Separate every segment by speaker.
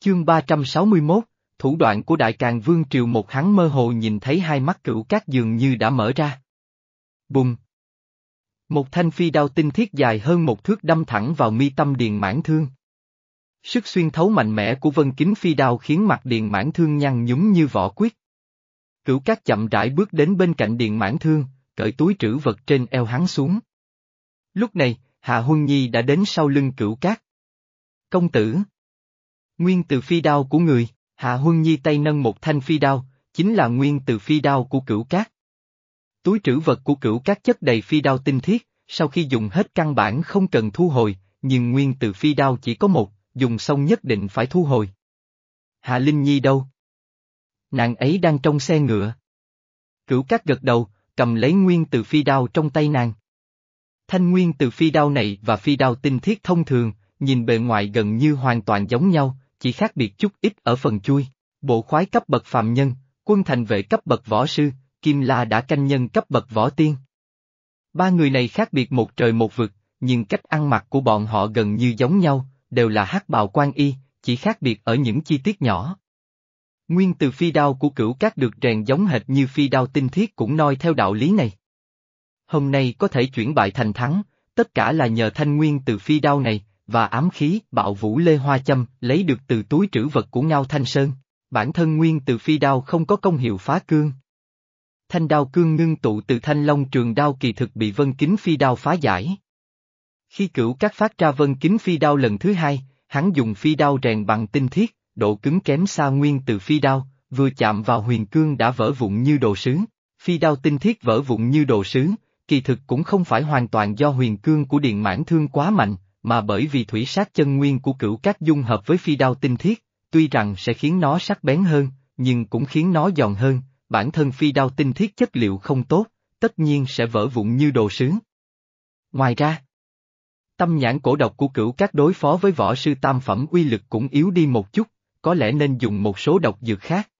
Speaker 1: Chương 361, thủ đoạn của Đại Càng Vương Triều một hắn mơ hồ nhìn thấy hai mắt cửu các dường như đã mở ra. Bùng! Một thanh phi đao tinh thiết dài hơn một thước đâm thẳng vào mi tâm điền mãn thương. Sức xuyên thấu mạnh mẽ của vân kính phi đao khiến mặt điền mãn thương nhăn nhúm như vỏ quyết. Cửu các chậm rãi bước đến bên cạnh điền mãn thương, cởi túi trữ vật trên eo hắn xuống. Lúc này, Hạ Huân Nhi đã đến sau lưng cửu cát. Công tử! Nguyên từ phi đao của người, Hạ Huân Nhi tay nâng một thanh phi đao, chính là nguyên từ phi đao của cửu cát. Túi trữ vật của cửu cát chất đầy phi đao tinh thiết, sau khi dùng hết căn bản không cần thu hồi, nhưng nguyên từ phi đao chỉ có một, dùng xong nhất định phải thu hồi. Hạ Linh Nhi đâu? Nàng ấy đang trong xe ngựa. Cửu cát gật đầu, cầm lấy nguyên từ phi đao trong tay nàng. Thanh nguyên từ phi đao này và phi đao tinh thiết thông thường, nhìn bề ngoài gần như hoàn toàn giống nhau, chỉ khác biệt chút ít ở phần chui. Bộ khoái cấp bậc phạm nhân, quân thành vệ cấp bậc võ sư, Kim La đã canh nhân cấp bậc võ tiên. Ba người này khác biệt một trời một vực, nhưng cách ăn mặc của bọn họ gần như giống nhau, đều là hắc bào quan y, chỉ khác biệt ở những chi tiết nhỏ. Nguyên từ phi đao của cửu các được rèn giống hệt như phi đao tinh thiết cũng noi theo đạo lý này. Hôm nay có thể chuyển bại thành thắng, tất cả là nhờ thanh nguyên từ phi đao này, và ám khí bạo vũ lê hoa châm lấy được từ túi trữ vật của Ngao Thanh Sơn. Bản thân nguyên từ phi đao không có công hiệu phá cương. Thanh đao cương ngưng tụ từ thanh long trường đao kỳ thực bị vân kính phi đao phá giải. Khi cửu các phát ra vân kính phi đao lần thứ hai, hắn dùng phi đao rèn bằng tinh thiết, độ cứng kém xa nguyên từ phi đao, vừa chạm vào huyền cương đã vỡ vụn như đồ sứ. Phi đao tinh thiết vỡ vụn như đồ sứ, kỳ thực cũng không phải hoàn toàn do huyền cương của điện mãn thương quá mạnh, mà bởi vì thủy sát chân nguyên của cửu các dung hợp với phi đao tinh thiết, tuy rằng sẽ khiến nó sắc bén hơn, nhưng cũng khiến nó giòn hơn, bản thân phi đao tinh thiết chất liệu không tốt, tất nhiên sẽ vỡ vụn như đồ sứ. Ngoài ra, tâm nhãn cổ độc của cửu các đối phó với võ sư tam phẩm uy lực cũng yếu đi một chút, có lẽ nên dùng một số độc dược khác.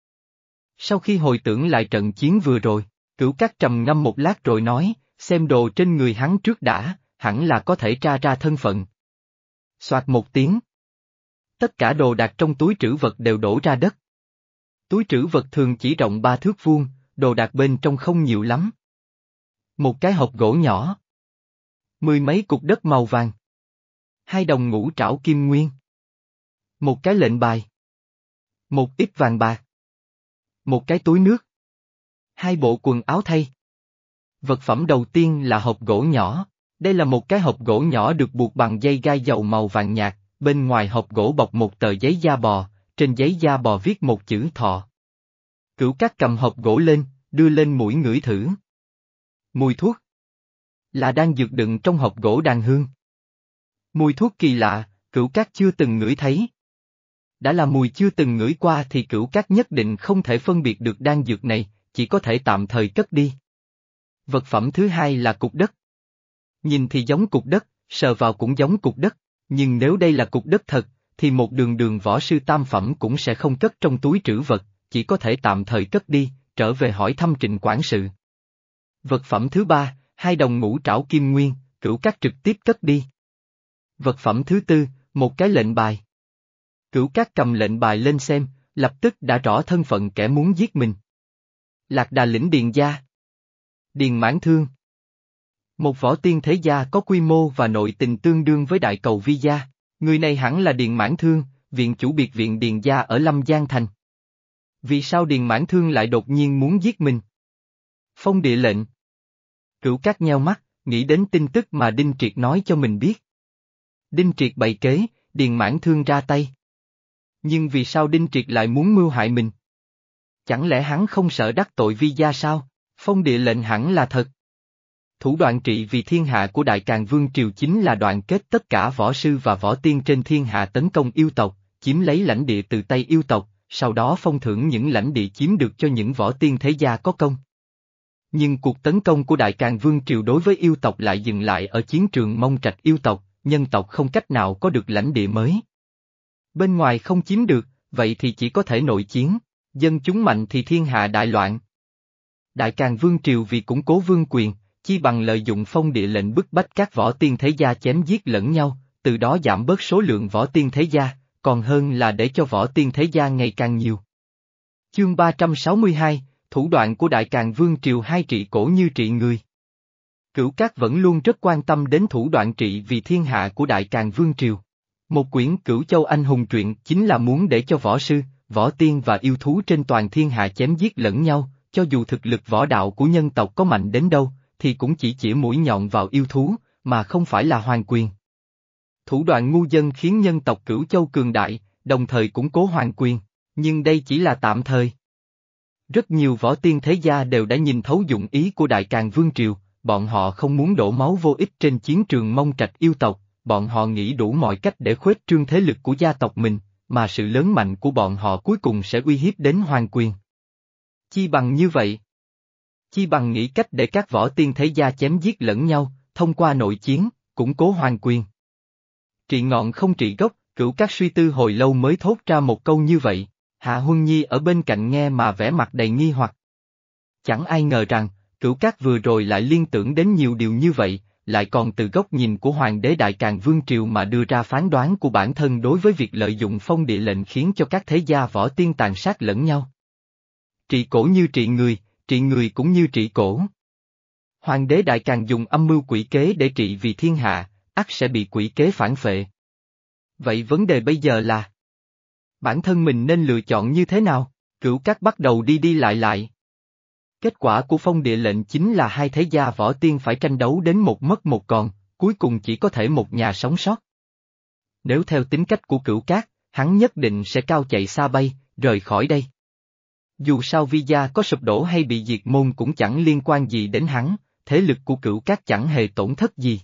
Speaker 1: Sau khi hồi tưởng lại trận chiến vừa rồi, cửu các trầm ngâm một lát rồi nói, xem đồ trên người hắn trước đã, hẳn là có thể tra ra thân phận. Soạt một tiếng. Tất cả đồ đạc trong túi trữ vật đều đổ ra đất. Túi trữ vật thường chỉ rộng ba thước vuông, đồ đạc bên trong không nhiều lắm. Một cái hộp gỗ nhỏ. Mười mấy cục đất màu vàng. Hai đồng ngũ trảo kim nguyên. Một cái lệnh bài. Một ít vàng bạc. Một cái túi nước. Hai bộ quần áo thay. Vật phẩm đầu tiên là hộp gỗ nhỏ. Đây là một cái hộp gỗ nhỏ được buộc bằng dây gai dầu màu vàng nhạt, bên ngoài hộp gỗ bọc một tờ giấy da bò, trên giấy da bò viết một chữ thọ. Cửu cát cầm hộp gỗ lên, đưa lên mũi ngửi thử. Mùi thuốc. Là đang dược đựng trong hộp gỗ đàn hương. Mùi thuốc kỳ lạ, cửu cát chưa từng ngửi thấy. Đã là mùi chưa từng ngửi qua thì cửu cát nhất định không thể phân biệt được đan dược này, chỉ có thể tạm thời cất đi. Vật phẩm thứ hai là cục đất. Nhìn thì giống cục đất, sờ vào cũng giống cục đất, nhưng nếu đây là cục đất thật, thì một đường đường võ sư tam phẩm cũng sẽ không cất trong túi trữ vật, chỉ có thể tạm thời cất đi, trở về hỏi thăm trịnh quản sự. Vật phẩm thứ ba, hai đồng ngũ trảo kim nguyên, cửu cát trực tiếp cất đi. Vật phẩm thứ tư, một cái lệnh bài. Cửu cát cầm lệnh bài lên xem, lập tức đã rõ thân phận kẻ muốn giết mình. Lạc đà lĩnh điền gia. Điền mãn thương. Một võ tiên thế gia có quy mô và nội tình tương đương với đại cầu vi gia, người này hẳn là Điền Mãn Thương, viện chủ biệt viện Điền gia ở Lâm Giang Thành. Vì sao Điền Mãn Thương lại đột nhiên muốn giết mình? Phong địa lệnh. Cửu cát nheo mắt, nghĩ đến tin tức mà Đinh Triệt nói cho mình biết. Đinh Triệt bày kế, Điền Mãn Thương ra tay. Nhưng vì sao Đinh Triệt lại muốn mưu hại mình? Chẳng lẽ hắn không sợ đắc tội vi gia sao? Phong địa lệnh hẳn là thật. Thủ đoạn trị vì thiên hạ của Đại Càng Vương Triều chính là đoạn kết tất cả võ sư và võ tiên trên thiên hạ tấn công yêu tộc, chiếm lấy lãnh địa từ tay yêu tộc, sau đó phong thưởng những lãnh địa chiếm được cho những võ tiên thế gia có công. Nhưng cuộc tấn công của Đại Càng Vương Triều đối với yêu tộc lại dừng lại ở chiến trường mông trạch yêu tộc, nhân tộc không cách nào có được lãnh địa mới. Bên ngoài không chiếm được, vậy thì chỉ có thể nội chiến, dân chúng mạnh thì thiên hạ đại loạn. Đại Càng Vương Triều vì củng cố vương quyền, chi bằng lợi dụng phong địa lệnh bức bách các võ tiên thế gia chém giết lẫn nhau, từ đó giảm bớt số lượng võ tiên thế gia, còn hơn là để cho võ tiên thế gia ngày càng nhiều. Chương 362, Thủ đoạn của Đại Càng Vương Triều hai trị cổ như trị người. Cửu Cát vẫn luôn rất quan tâm đến thủ đoạn trị vì thiên hạ của Đại Càng Vương Triều. Một quyển Cửu Châu Anh Hùng truyện chính là muốn để cho võ sư, võ tiên và yêu thú trên toàn thiên hạ chém giết lẫn nhau, cho dù thực lực võ đạo của nhân tộc có mạnh đến đâu, thì cũng chỉ chỉ mũi nhọn vào yêu thú, mà không phải là hoàng quyền. Thủ đoạn ngu dân khiến nhân tộc Cửu Châu cường đại, đồng thời củng cố hoàng quyền, nhưng đây chỉ là tạm thời. Rất nhiều võ tiên thế gia đều đã nhìn thấu dụng ý của Đại Càng Vương Triều, bọn họ không muốn đổ máu vô ích trên chiến trường mông trạch yêu tộc, bọn họ nghĩ đủ mọi cách để khuếch trương thế lực của gia tộc mình, mà sự lớn mạnh của bọn họ cuối cùng sẽ uy hiếp đến hoàng quyền. Chi bằng như vậy? Chi bằng nghĩ cách để các võ tiên thế gia chém giết lẫn nhau, thông qua nội chiến, củng cố hoàng quyền. Trị ngọn không trị gốc, cửu các suy tư hồi lâu mới thốt ra một câu như vậy, Hạ Huân Nhi ở bên cạnh nghe mà vẻ mặt đầy nghi hoặc. Chẳng ai ngờ rằng, cửu các vừa rồi lại liên tưởng đến nhiều điều như vậy, lại còn từ góc nhìn của Hoàng đế Đại Càng Vương Triều mà đưa ra phán đoán của bản thân đối với việc lợi dụng phong địa lệnh khiến cho các thế gia võ tiên tàn sát lẫn nhau. Trị cổ như trị người, trị người cũng như trị cổ. Hoàng đế Đại Càng dùng âm mưu quỷ kế để trị vì thiên hạ, ắt sẽ bị quỷ kế phản phệ. Vậy vấn đề bây giờ là Bản thân mình nên lựa chọn như thế nào? Cửu các bắt đầu đi đi lại lại. Kết quả của phong địa lệnh chính là hai thế gia võ tiên phải tranh đấu đến một mất một còn, cuối cùng chỉ có thể một nhà sống sót. Nếu theo tính cách của cửu cát, hắn nhất định sẽ cao chạy xa bay, rời khỏi đây. Dù sao visa có sụp đổ hay bị diệt môn cũng chẳng liên quan gì đến hắn, thế lực của cửu cát chẳng hề tổn thất gì.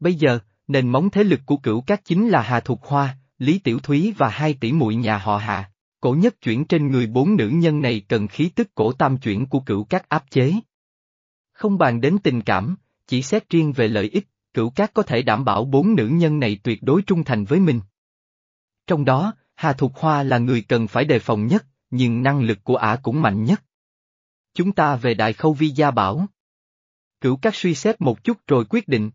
Speaker 1: Bây giờ, nền móng thế lực của cửu cát chính là Hà Thục Hoa, Lý Tiểu Thúy và hai tỷ muội nhà họ Hạ. Cổ nhất chuyển trên người bốn nữ nhân này cần khí tức cổ tam chuyển của cửu các áp chế. Không bàn đến tình cảm, chỉ xét riêng về lợi ích, cửu các có thể đảm bảo bốn nữ nhân này tuyệt đối trung thành với mình. Trong đó, Hà Thục Hoa là người cần phải đề phòng nhất, nhưng năng lực của ả cũng mạnh nhất. Chúng ta về Đại Khâu Vi Gia Bảo. Cửu các suy xét một chút rồi quyết định.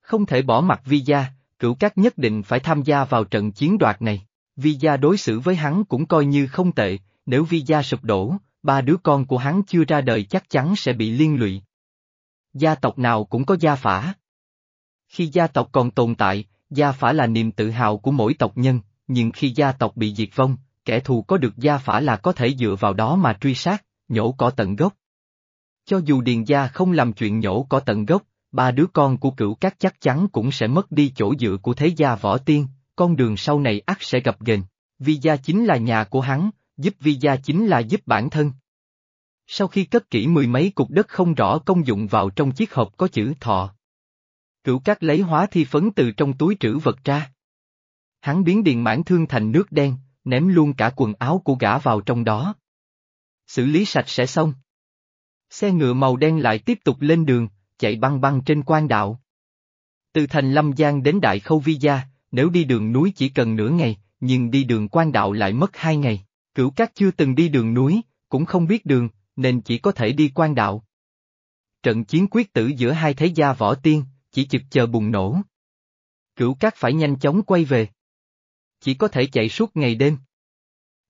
Speaker 1: Không thể bỏ mặt Vi Gia, cửu các nhất định phải tham gia vào trận chiến đoạt này. Vi gia đối xử với hắn cũng coi như không tệ, nếu Vi gia sụp đổ, ba đứa con của hắn chưa ra đời chắc chắn sẽ bị liên lụy. Gia tộc nào cũng có gia phả. Khi gia tộc còn tồn tại, gia phả là niềm tự hào của mỗi tộc nhân, nhưng khi gia tộc bị diệt vong, kẻ thù có được gia phả là có thể dựa vào đó mà truy sát, nhổ cỏ tận gốc. Cho dù điền gia không làm chuyện nhổ cỏ tận gốc, ba đứa con của cửu các chắc chắn cũng sẽ mất đi chỗ dựa của thế gia võ tiên, con đường sau này ắt sẽ gặp ghềnh. Vi gia chính là nhà của hắn, giúp vi gia chính là giúp bản thân. Sau khi cất kỹ mười mấy cục đất không rõ công dụng vào trong chiếc hộp có chữ thọ. Cửu các lấy hóa thi phấn từ trong túi trữ vật ra. Hắn biến điện mãn thương thành nước đen, ném luôn cả quần áo của gã vào trong đó. Xử lý sạch sẽ xong. Xe ngựa màu đen lại tiếp tục lên đường, chạy băng băng trên quan đạo. Từ thành Lâm Giang đến Đại Khâu Vi Gia, nếu đi đường núi chỉ cần nửa ngày, nhưng đi đường quan đạo lại mất hai ngày. Cửu Cát chưa từng đi đường núi, cũng không biết đường, nên chỉ có thể đi quan đạo. Trận chiến quyết tử giữa hai thế gia võ tiên, chỉ chực chờ bùng nổ. Cửu Cát phải nhanh chóng quay về. Chỉ có thể chạy suốt ngày đêm.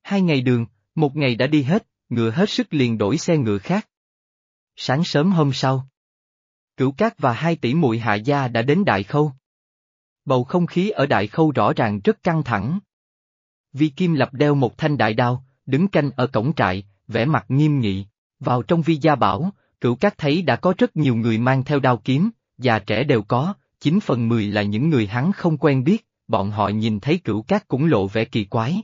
Speaker 1: Hai ngày đường, một ngày đã đi hết, ngựa hết sức liền đổi xe ngựa khác. Sáng sớm hôm sau. Cửu Cát và hai tỷ muội hạ gia đã đến Đại Khâu. Bầu không khí ở Đại Khâu rõ ràng rất căng thẳng. Vi Kim Lập đeo một thanh đại đao, đứng canh ở cổng trại, vẻ mặt nghiêm nghị. Vào trong vi gia bảo, cửu Cát thấy đã có rất nhiều người mang theo đao kiếm, già trẻ đều có, chín phần mười là những người hắn không quen biết, bọn họ nhìn thấy cửu Cát cũng lộ vẻ kỳ quái.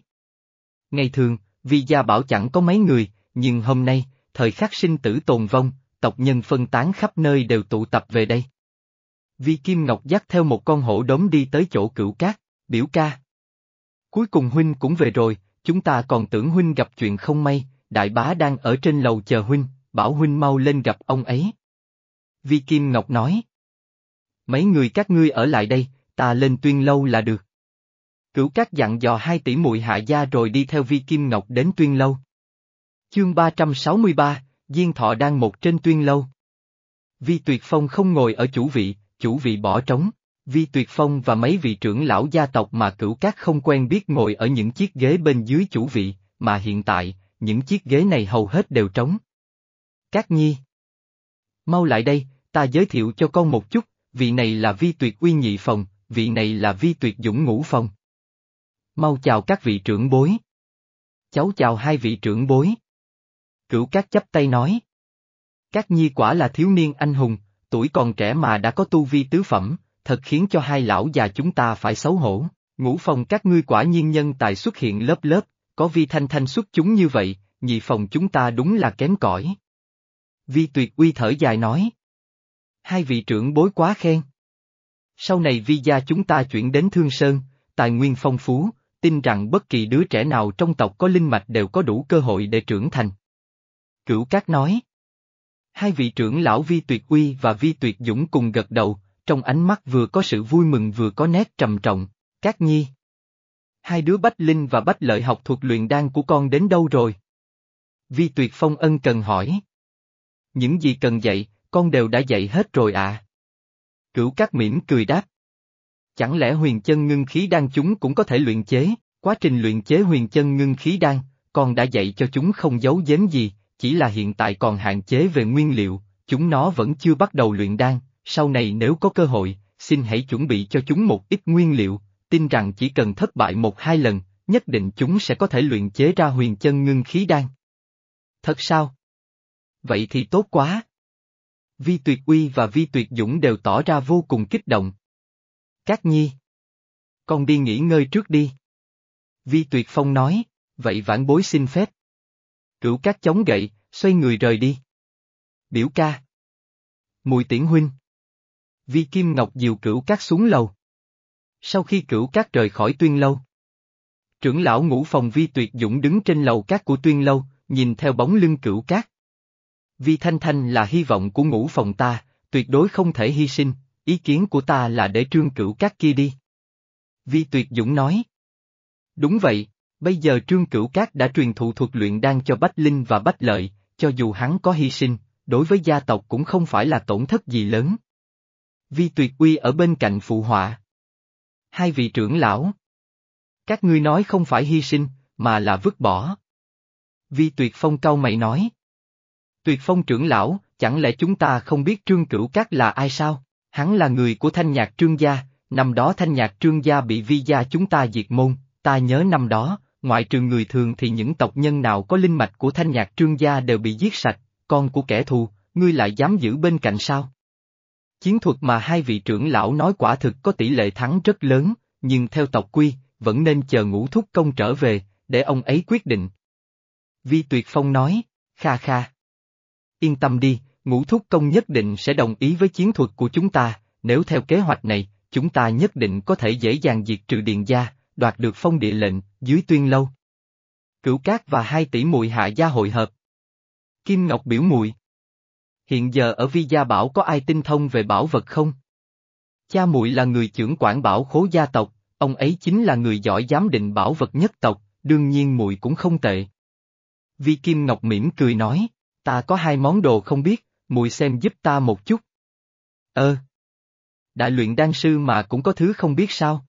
Speaker 1: Ngày thường, vi gia bảo chẳng có mấy người, nhưng hôm nay, thời khắc sinh tử tồn vong, tộc nhân phân tán khắp nơi đều tụ tập về đây. Vi Kim Ngọc dắt theo một con hổ đốm đi tới chỗ cửu cát, biểu ca. Cuối cùng huynh cũng về rồi, chúng ta còn tưởng huynh gặp chuyện không may, đại bá đang ở trên lầu chờ huynh, bảo huynh mau lên gặp ông ấy. Vi Kim Ngọc nói. Mấy người các ngươi ở lại đây, ta lên tuyên lâu là được. Cửu cát dặn dò hai tỷ muội hạ gia rồi đi theo Vi Kim Ngọc đến tuyên lâu. Chương 363, Diên Thọ đang một trên tuyên lâu. Vi Tuyệt Phong không ngồi ở chủ vị, chủ vị bỏ trống, Vi Tuyệt Phong và mấy vị trưởng lão gia tộc mà cửu các không quen biết ngồi ở những chiếc ghế bên dưới chủ vị, mà hiện tại, những chiếc ghế này hầu hết đều trống. Các nhi. Mau lại đây, ta giới thiệu cho con một chút, vị này là Vi Tuyệt Uy Nhị Phòng, vị này là Vi Tuyệt Dũng Ngũ phong, Mau chào các vị trưởng bối. Cháu chào hai vị trưởng bối. Cửu các chấp tay nói. Các nhi quả là thiếu niên anh hùng, tuổi còn trẻ mà đã có tu vi tứ phẩm, thật khiến cho hai lão già chúng ta phải xấu hổ. Ngũ phòng các ngươi quả nhiên nhân tài xuất hiện lớp lớp, có vi thanh thanh xuất chúng như vậy, nhị phòng chúng ta đúng là kém cỏi. Vi tuyệt uy thở dài nói. Hai vị trưởng bối quá khen. Sau này vi gia chúng ta chuyển đến Thương Sơn, tài nguyên phong phú, tin rằng bất kỳ đứa trẻ nào trong tộc có linh mạch đều có đủ cơ hội để trưởng thành. Cửu Cát nói. Hai vị trưởng lão Vi Tuyệt Uy và Vi Tuyệt Dũng cùng gật đầu, trong ánh mắt vừa có sự vui mừng vừa có nét trầm trọng. Cát Nhi. Hai đứa Bách Linh và Bách Lợi học thuộc luyện đan của con đến đâu rồi? Vi Tuyệt Phong ân cần hỏi. Những gì cần dạy, con đều đã dạy hết rồi à? Cửu Cát mỉm cười đáp. Chẳng lẽ huyền chân ngưng khí đan chúng cũng có thể luyện chế, quá trình luyện chế huyền chân ngưng khí đan, con đã dạy cho chúng không giấu giếm gì, chỉ là hiện tại còn hạn chế về nguyên liệu, chúng nó vẫn chưa bắt đầu luyện đan, sau này nếu có cơ hội, xin hãy chuẩn bị cho chúng một ít nguyên liệu, tin rằng chỉ cần thất bại một hai lần, nhất định chúng sẽ có thể luyện chế ra huyền chân ngưng khí đan. Thật sao? Vậy thì tốt quá. Vi Tuyệt Uy và Vi Tuyệt Dũng đều tỏ ra vô cùng kích động. Các nhi. Con đi nghỉ ngơi trước đi. Vi Tuyệt Phong nói, vậy vãn bối xin phép. Cửu các chống gậy, xoay người rời đi. Biểu ca. Mùi tiễn huynh. Vi Kim Ngọc dìu cửu các xuống lầu. Sau khi cửu các rời khỏi tuyên lâu. Trưởng lão ngũ phòng Vi Tuyệt Dũng đứng trên lầu các của tuyên lâu, nhìn theo bóng lưng cửu các. Vi Thanh Thanh là hy vọng của ngũ phòng ta, tuyệt đối không thể hy sinh, ý kiến của ta là để trương cửu các kia đi. Vi Tuyệt Dũng nói. Đúng vậy, bây giờ trương cửu các đã truyền thụ thuật luyện đan cho Bách Linh và Bách Lợi, cho dù hắn có hy sinh, đối với gia tộc cũng không phải là tổn thất gì lớn. Vi Tuyệt Uy ở bên cạnh phụ họa. Hai vị trưởng lão. Các ngươi nói không phải hy sinh, mà là vứt bỏ. Vi Tuyệt Phong cau mày nói. Tuyệt Phong trưởng lão, chẳng lẽ chúng ta không biết Trương Cửu Cát là ai sao? Hắn là người của thanh nhạc trương gia, năm đó thanh nhạc trương gia bị vi gia chúng ta diệt môn, ta nhớ năm đó, ngoại trừ người thường thì những tộc nhân nào có linh mạch của thanh nhạc trương gia đều bị giết sạch, con của kẻ thù, ngươi lại dám giữ bên cạnh sao? Chiến thuật mà hai vị trưởng lão nói quả thực có tỷ lệ thắng rất lớn, nhưng theo tộc quy, vẫn nên chờ ngũ thúc công trở về, để ông ấy quyết định. Vi Tuyệt Phong nói, kha kha. Yên tâm đi, ngũ thúc công nhất định sẽ đồng ý với chiến thuật của chúng ta, nếu theo kế hoạch này, chúng ta nhất định có thể dễ dàng diệt trừ điện gia, đoạt được phong địa lệnh, dưới tuyên lâu. Cửu Cát và hai tỷ muội hạ gia hội hợp. Kim Ngọc biểu muội Hiện giờ ở Vi Gia Bảo có ai tinh thông về bảo vật không? Cha muội là người trưởng quản bảo khố gia tộc, ông ấy chính là người giỏi giám định bảo vật nhất tộc, đương nhiên muội cũng không tệ. Vi Kim Ngọc mỉm cười nói, ta có hai món đồ không biết, mùi xem giúp ta một chút. Ơ. Đại luyện đan sư mà cũng có thứ không biết sao.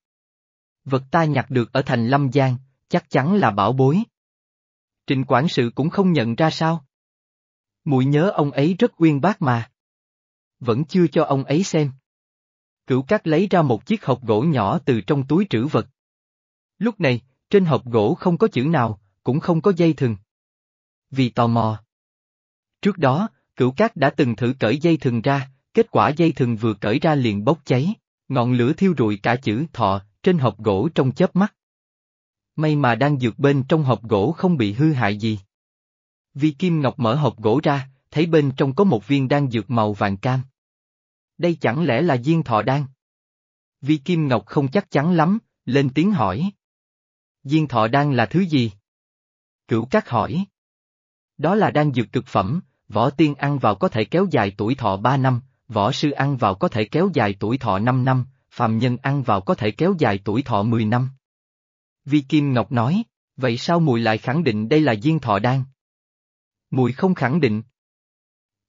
Speaker 1: Vật ta nhặt được ở thành Lâm Giang, chắc chắn là bảo bối. Trình quản sự cũng không nhận ra sao. Mùi nhớ ông ấy rất uyên bác mà. Vẫn chưa cho ông ấy xem. Cửu cát lấy ra một chiếc hộp gỗ nhỏ từ trong túi trữ vật. Lúc này, trên hộp gỗ không có chữ nào, cũng không có dây thừng. Vì tò mò. Trước đó, cửu cát đã từng thử cởi dây thừng ra, kết quả dây thừng vừa cởi ra liền bốc cháy, ngọn lửa thiêu rụi cả chữ thọ trên hộp gỗ trong chớp mắt. May mà đang dược bên trong hộp gỗ không bị hư hại gì. Vi Kim Ngọc mở hộp gỗ ra, thấy bên trong có một viên đan dược màu vàng cam. Đây chẳng lẽ là viên thọ đan? Vi Kim Ngọc không chắc chắn lắm, lên tiếng hỏi. Viên thọ đan là thứ gì? Cửu Cát hỏi. Đó là đan dược cực phẩm, võ tiên ăn vào có thể kéo dài tuổi thọ 3 năm, võ sư ăn vào có thể kéo dài tuổi thọ 5 năm, phàm nhân ăn vào có thể kéo dài tuổi thọ 10 năm. Vi Kim Ngọc nói, vậy sao mùi lại khẳng định đây là diên thọ đan? Mùi không khẳng định.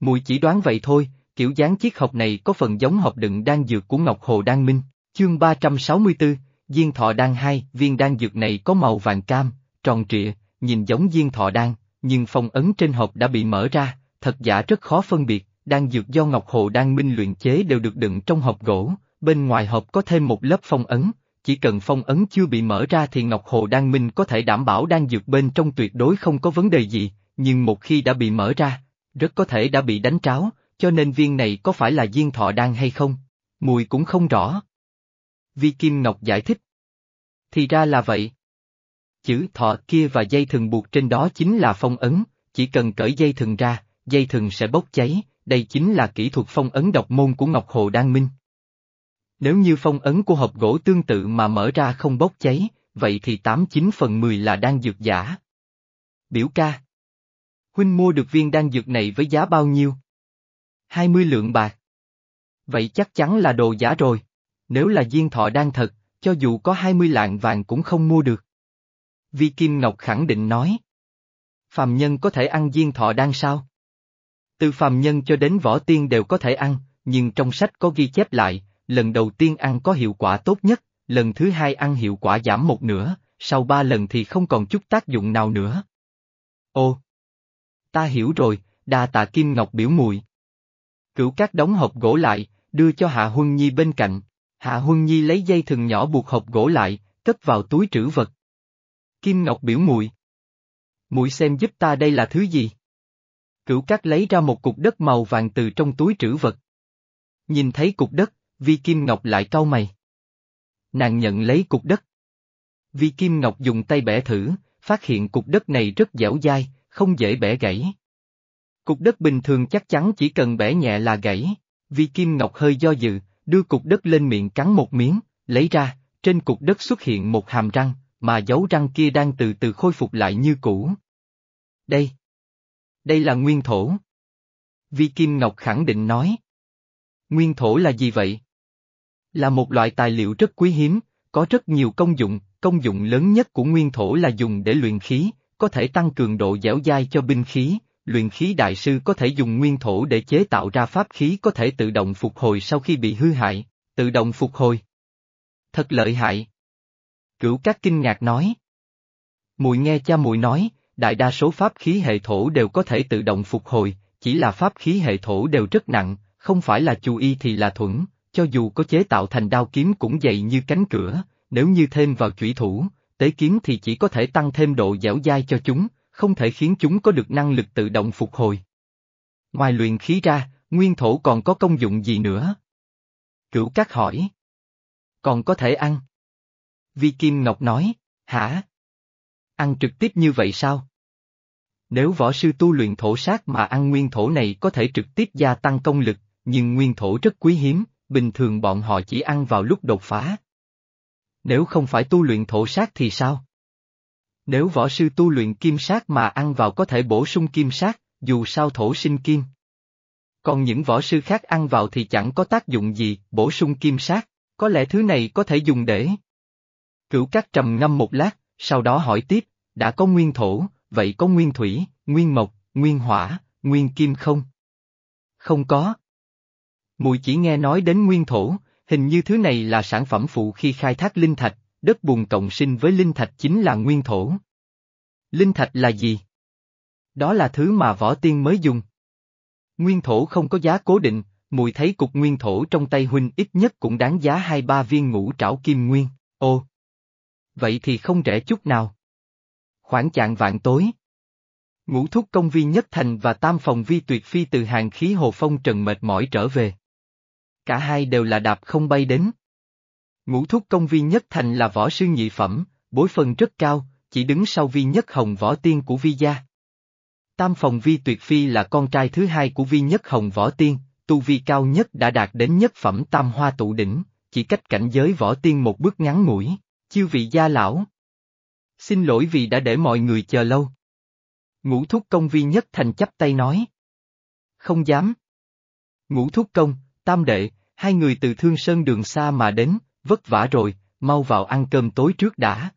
Speaker 1: Mùi chỉ đoán vậy thôi, kiểu dáng chiếc hộp này có phần giống hộp đựng đan dược của Ngọc Hồ Đan Minh, Chương 364, Diên thọ đan hai, viên đan dược này có màu vàng cam, tròn trịa, nhìn giống diên thọ đan, nhưng phong ấn trên hộp đã bị mở ra, thật giả rất khó phân biệt, đan dược do Ngọc Hồ Đan Minh luyện chế đều được đựng trong hộp gỗ, bên ngoài hộp có thêm một lớp phong ấn, chỉ cần phong ấn chưa bị mở ra thì Ngọc Hồ Đan Minh có thể đảm bảo đan dược bên trong tuyệt đối không có vấn đề gì, nhưng một khi đã bị mở ra, rất có thể đã bị đánh tráo, cho nên viên này có phải là diên thọ đan hay không? Mùi cũng không rõ. Vi Kim Ngọc giải thích. Thì ra là vậy. Chữ thọ kia và dây thừng buộc trên đó chính là phong ấn, chỉ cần cởi dây thừng ra, dây thừng sẽ bốc cháy, đây chính là kỹ thuật phong ấn độc môn của Ngọc Hồ Đan Minh. Nếu như phong ấn của hộp gỗ tương tự mà mở ra không bốc cháy, vậy thì 89 phần 10 là đan dược giả. Biểu ca. Huynh mua được viên đan dược này với giá bao nhiêu? 20 lượng bạc. Vậy chắc chắn là đồ giả rồi. Nếu là viên thọ đan thật, cho dù có 20 lạng vàng cũng không mua được. Vi Kim Ngọc khẳng định nói. Phàm nhân có thể ăn viên thọ đan sao? Từ phàm nhân cho đến võ tiên đều có thể ăn, nhưng trong sách có ghi chép lại, lần đầu tiên ăn có hiệu quả tốt nhất, lần thứ hai ăn hiệu quả giảm một nửa, sau ba lần thì không còn chút tác dụng nào nữa. Ô! Ta hiểu rồi, đa tạ Kim Ngọc biểu mùi. Cửu các đóng hộp gỗ lại, đưa cho Hạ Huân Nhi bên cạnh. Hạ Huân Nhi lấy dây thừng nhỏ buộc hộp gỗ lại, cất vào túi trữ vật. Kim Ngọc biểu mùi. Mùi xem giúp ta đây là thứ gì? Cửu cát lấy ra một cục đất màu vàng từ trong túi trữ vật. Nhìn thấy cục đất, Vi Kim Ngọc lại cau mày. Nàng nhận lấy cục đất. Vi Kim Ngọc dùng tay bẻ thử, phát hiện cục đất này rất dẻo dai, không dễ bẻ gãy. Cục đất bình thường chắc chắn chỉ cần bẻ nhẹ là gãy. Vi Kim Ngọc hơi do dự, đưa cục đất lên miệng cắn một miếng, lấy ra, trên cục đất xuất hiện một hàm răng, mà dấu răng kia đang từ từ khôi phục lại như cũ. Đây. Đây là nguyên thổ. Vi Kim Ngọc khẳng định nói. Nguyên thổ là gì vậy? Là một loại tài liệu rất quý hiếm, có rất nhiều công dụng, công dụng lớn nhất của nguyên thổ là dùng để luyện khí, có thể tăng cường độ dẻo dai cho binh khí, luyện khí đại sư có thể dùng nguyên thổ để chế tạo ra pháp khí có thể tự động phục hồi sau khi bị hư hại, tự động phục hồi. Thật lợi hại. Cửu các kinh ngạc nói. Mùi nghe cha mùi nói, đại đa số pháp khí hệ thổ đều có thể tự động phục hồi, chỉ là pháp khí hệ thổ đều rất nặng, không phải là chú y thì là thuẫn, cho dù có chế tạo thành đao kiếm cũng dày như cánh cửa, nếu như thêm vào chủy thủ, tế kiếm thì chỉ có thể tăng thêm độ dẻo dai cho chúng, không thể khiến chúng có được năng lực tự động phục hồi. Ngoài luyện khí ra, nguyên thổ còn có công dụng gì nữa? Cửu Cát hỏi. Còn có thể ăn. Vi Kim Ngọc nói, hả? Ăn trực tiếp như vậy sao? Nếu võ sư tu luyện thổ sát mà ăn nguyên thổ này có thể trực tiếp gia tăng công lực, nhưng nguyên thổ rất quý hiếm, bình thường bọn họ chỉ ăn vào lúc đột phá. Nếu không phải tu luyện thổ sát thì sao? Nếu võ sư tu luyện kim sát mà ăn vào có thể bổ sung kim sát, dù sao thổ sinh kim. Còn những võ sư khác ăn vào thì chẳng có tác dụng gì, bổ sung kim sát, có lẽ thứ này có thể dùng để. Cửu các trầm ngâm một lát, sau đó hỏi tiếp, đã có nguyên thổ, vậy có nguyên thủy, nguyên mộc, nguyên hỏa, nguyên kim không? Không có. Mùi chỉ nghe nói đến nguyên thổ, hình như thứ này là sản phẩm phụ khi khai thác linh thạch, đất bùn cộng sinh với linh thạch chính là nguyên thổ. Linh thạch là gì? Đó là thứ mà võ tiên mới dùng. Nguyên thổ không có giá cố định, mùi thấy cục nguyên thổ trong tay huynh ít nhất cũng đáng giá hai ba viên ngũ trảo kim nguyên, ô. Vậy thì không rẻ chút nào. Khoảng chạng vạn tối. Ngũ thúc công viên nhất thành và tam phòng vi tuyệt phi từ hàng khí hồ phong trần mệt mỏi trở về. Cả hai đều là đạp không bay đến. Ngũ thúc công viên nhất thành là võ sư nhị phẩm, bối phần rất cao, chỉ đứng sau vi nhất hồng võ tiên của vi gia. Tam phòng vi tuyệt phi là con trai thứ hai của vi nhất hồng võ tiên, tu vi cao nhất đã đạt đến nhất phẩm tam hoa tụ đỉnh, chỉ cách cảnh giới võ tiên một bước ngắn ngủi, chiêu vị gia lão. Xin lỗi vì đã để mọi người chờ lâu. Ngũ thúc công vi nhất thành chấp tay nói. Không dám. Ngũ thúc công, tam đệ, hai người từ thương sơn đường xa mà đến, vất vả rồi, mau vào ăn cơm tối trước đã.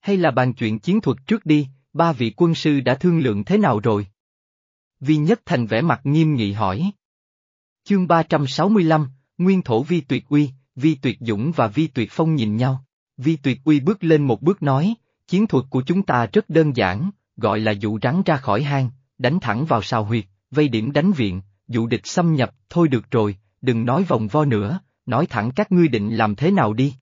Speaker 1: Hay là bàn chuyện chiến thuật trước đi, ba vị quân sư đã thương lượng thế nào rồi? Vi Nhất Thành vẻ mặt nghiêm nghị hỏi. Chương 365, Nguyên Thổ Vi Tuyệt Uy, Vi Tuyệt Dũng và Vi Tuyệt Phong nhìn nhau. Vi Tuyệt Uy bước lên một bước nói, chiến thuật của chúng ta rất đơn giản, gọi là dụ rắn ra khỏi hang, đánh thẳng vào sào huyệt, vây điểm đánh viện, dụ địch xâm nhập, thôi được rồi, đừng nói vòng vo nữa, nói thẳng các ngươi định làm thế nào đi.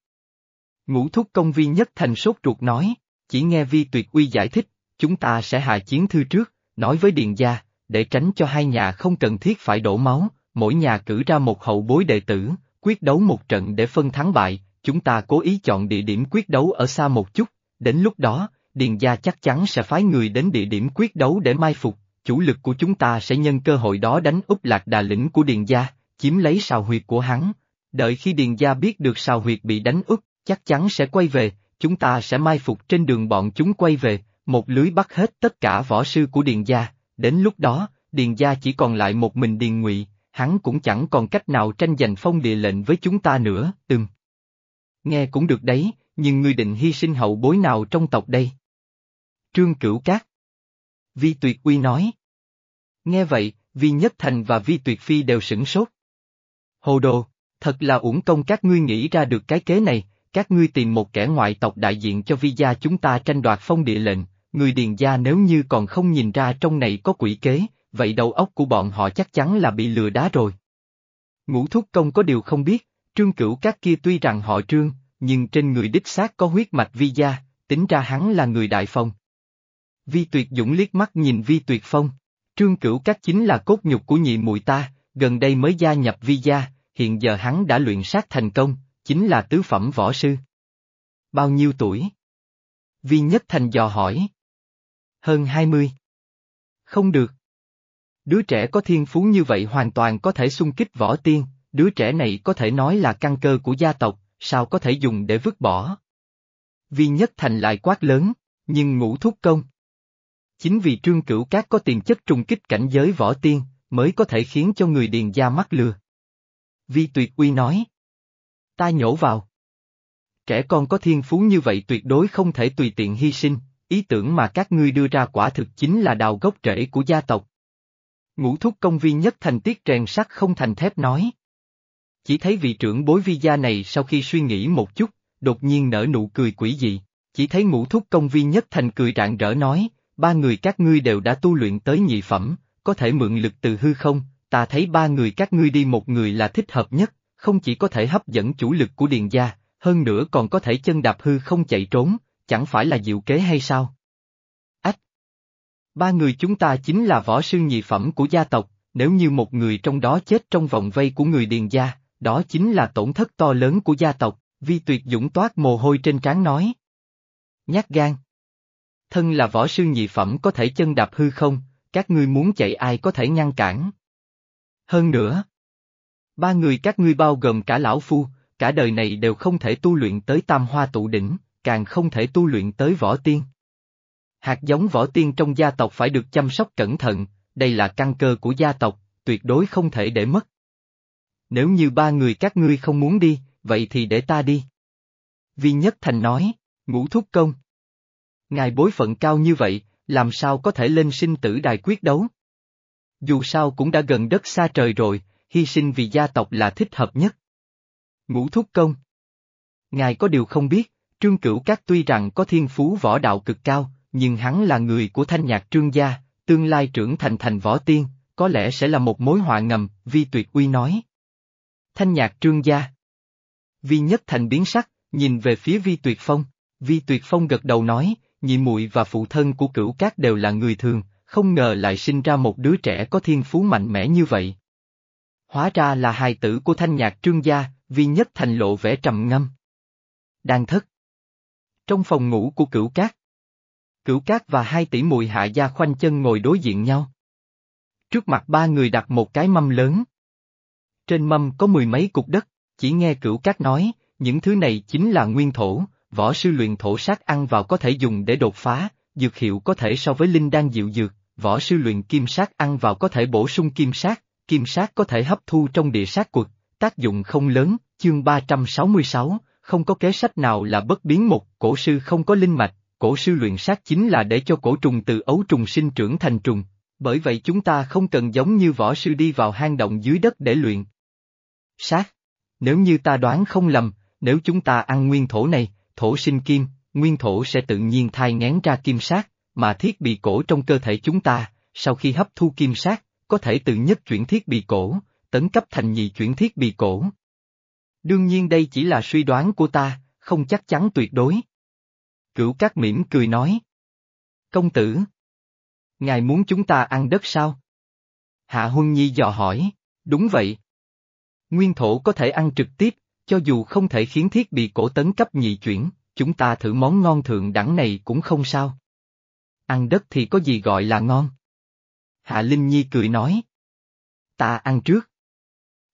Speaker 1: Ngũ thúc công vi nhất thành sốt ruột nói, chỉ nghe vi tuyệt uy giải thích, chúng ta sẽ hạ chiến thư trước, nói với Điền gia, để tránh cho hai nhà không cần thiết phải đổ máu, mỗi nhà cử ra một hậu bối đệ tử, quyết đấu một trận để phân thắng bại, chúng ta cố ý chọn địa điểm quyết đấu ở xa một chút, đến lúc đó, Điền gia chắc chắn sẽ phái người đến địa điểm quyết đấu để mai phục, chủ lực của chúng ta sẽ nhân cơ hội đó đánh úp lạc đà lĩnh của Điền gia, chiếm lấy sào huyệt của hắn. Đợi khi Điền gia biết được sào huyệt bị đánh úp, chắc chắn sẽ quay về, chúng ta sẽ mai phục trên đường bọn chúng quay về, một lưới bắt hết tất cả võ sư của Điền gia, đến lúc đó, Điền gia chỉ còn lại một mình Điền Ngụy, hắn cũng chẳng còn cách nào tranh giành phong địa lệnh với chúng ta nữa, ừm. Nghe cũng được đấy, nhưng ngươi định hy sinh hậu bối nào trong tộc đây? Trương Cửu Cát Vi Tuyệt Uy nói. Nghe vậy, Vi Nhất Thành và Vi Tuyệt Phi đều sửng sốt. Hồ đồ, thật là uổng công các ngươi nghĩ ra được cái kế này, các ngươi tìm một kẻ ngoại tộc đại diện cho vi gia chúng ta tranh đoạt phong địa lệnh, người điền gia nếu như còn không nhìn ra trong này có quỷ kế, vậy đầu óc của bọn họ chắc chắn là bị lừa đá rồi. Ngũ thúc công có điều không biết, trương cửu Cát kia tuy rằng họ trương, nhưng trên người đích xác có huyết mạch vi gia, tính ra hắn là người đại phong. Vi tuyệt dũng liếc mắt nhìn vi tuyệt phong, trương cửu các chính là cốt nhục của nhị muội ta, gần đây mới gia nhập vi gia, hiện giờ hắn đã luyện sát thành công, chính là tứ phẩm võ sư. Bao nhiêu tuổi? Vi Nhất Thành dò hỏi. Hơn hai mươi. Không được. Đứa trẻ có thiên phú như vậy hoàn toàn có thể xung kích võ tiên, đứa trẻ này có thể nói là căn cơ của gia tộc, sao có thể dùng để vứt bỏ. Vi Nhất Thành lại quát lớn, nhưng ngũ thúc công. Chính vì trương cửu cát có tiền chất trùng kích cảnh giới võ tiên, mới có thể khiến cho người điền gia mắc lừa. Vi Tuyệt Uy nói. Ta nhổ vào. Trẻ con có thiên phú như vậy tuyệt đối không thể tùy tiện hy sinh, ý tưởng mà các ngươi đưa ra quả thực chính là đào gốc rễ của gia tộc. Ngũ thúc công vi nhất thành tiết rèn sắt không thành thép nói. Chỉ thấy vị trưởng bối vi gia này sau khi suy nghĩ một chút, đột nhiên nở nụ cười quỷ dị, chỉ thấy ngũ thúc công vi nhất thành cười rạng rỡ nói, ba người các ngươi đều đã tu luyện tới nhị phẩm, có thể mượn lực từ hư không, ta thấy ba người các ngươi đi một người là thích hợp nhất, không chỉ có thể hấp dẫn chủ lực của Điền gia, hơn nữa còn có thể chân đạp hư không chạy trốn, chẳng phải là diệu kế hay sao? Ách! Ba người chúng ta chính là võ sư nhị phẩm của gia tộc, nếu như một người trong đó chết trong vòng vây của người Điền gia, đó chính là tổn thất to lớn của gia tộc, vi tuyệt dũng toát mồ hôi trên trán nói. Nhát gan! Thân là võ sư nhị phẩm có thể chân đạp hư không, các ngươi muốn chạy ai có thể ngăn cản. Hơn nữa, ba người các ngươi bao gồm cả lão phu, cả đời này đều không thể tu luyện tới tam hoa tụ đỉnh, càng không thể tu luyện tới võ tiên. Hạt giống võ tiên trong gia tộc phải được chăm sóc cẩn thận, đây là căn cơ của gia tộc, tuyệt đối không thể để mất. Nếu như ba người các ngươi không muốn đi, vậy thì để ta đi. Vi Nhất Thành nói, ngũ thúc công. Ngài bối phận cao như vậy, làm sao có thể lên sinh tử đài quyết đấu? Dù sao cũng đã gần đất xa trời rồi, hy sinh vì gia tộc là thích hợp nhất. Ngũ thúc công. Ngài có điều không biết, Trương Cửu Các tuy rằng có thiên phú võ đạo cực cao, nhưng hắn là người của thanh nhạc trương gia, tương lai trưởng thành thành võ tiên, có lẽ sẽ là một mối họa ngầm, Vi Tuyệt Uy nói. Thanh nhạc trương gia. Vi Nhất Thành biến sắc, nhìn về phía Vi Tuyệt Phong, Vi Tuyệt Phong gật đầu nói, nhị muội và phụ thân của Cửu Cát đều là người thường, không ngờ lại sinh ra một đứa trẻ có thiên phú mạnh mẽ như vậy. Hóa ra là hài tử của thanh nhạc trương gia, Vi Nhất Thành lộ vẻ trầm ngâm. Đang thất. Trong phòng ngủ của cửu cát. Cửu cát và hai tỷ muội hạ gia khoanh chân ngồi đối diện nhau. Trước mặt ba người đặt một cái mâm lớn. Trên mâm có mười mấy cục đất, chỉ nghe cửu cát nói, những thứ này chính là nguyên thổ, võ sư luyện thổ sát ăn vào có thể dùng để đột phá, dược hiệu có thể so với linh đan dịu dược, võ sư luyện kim sát ăn vào có thể bổ sung kim sát, kim sát có thể hấp thu trong địa sát quật, tác dụng không lớn, chương 366, không có kế sách nào là bất biến một, cổ sư không có linh mạch, cổ sư luyện sát chính là để cho cổ trùng từ ấu trùng sinh trưởng thành trùng, bởi vậy chúng ta không cần giống như võ sư đi vào hang động dưới đất để luyện. Sát. Nếu như ta đoán không lầm, nếu chúng ta ăn nguyên thổ này, thổ sinh kim, nguyên thổ sẽ tự nhiên thai ngén ra kim sát, mà thiết bị cổ trong cơ thể chúng ta, sau khi hấp thu kim sát, có thể tự nhất chuyển thiết bị cổ, tấn cấp thành nhị chuyển thiết bị cổ. Đương nhiên đây chỉ là suy đoán của ta, không chắc chắn tuyệt đối. Cửu Cát mỉm cười nói. Công tử. Ngài muốn chúng ta ăn đất sao? Hạ Huân Nhi dò hỏi, đúng vậy. Nguyên thổ có thể ăn trực tiếp, cho dù không thể khiến thiết bị cổ tấn cấp nhị chuyển, chúng ta thử món ngon thượng đẳng này cũng không sao. Ăn đất thì có gì gọi là ngon? Hạ Linh Nhi cười nói. Ta ăn trước.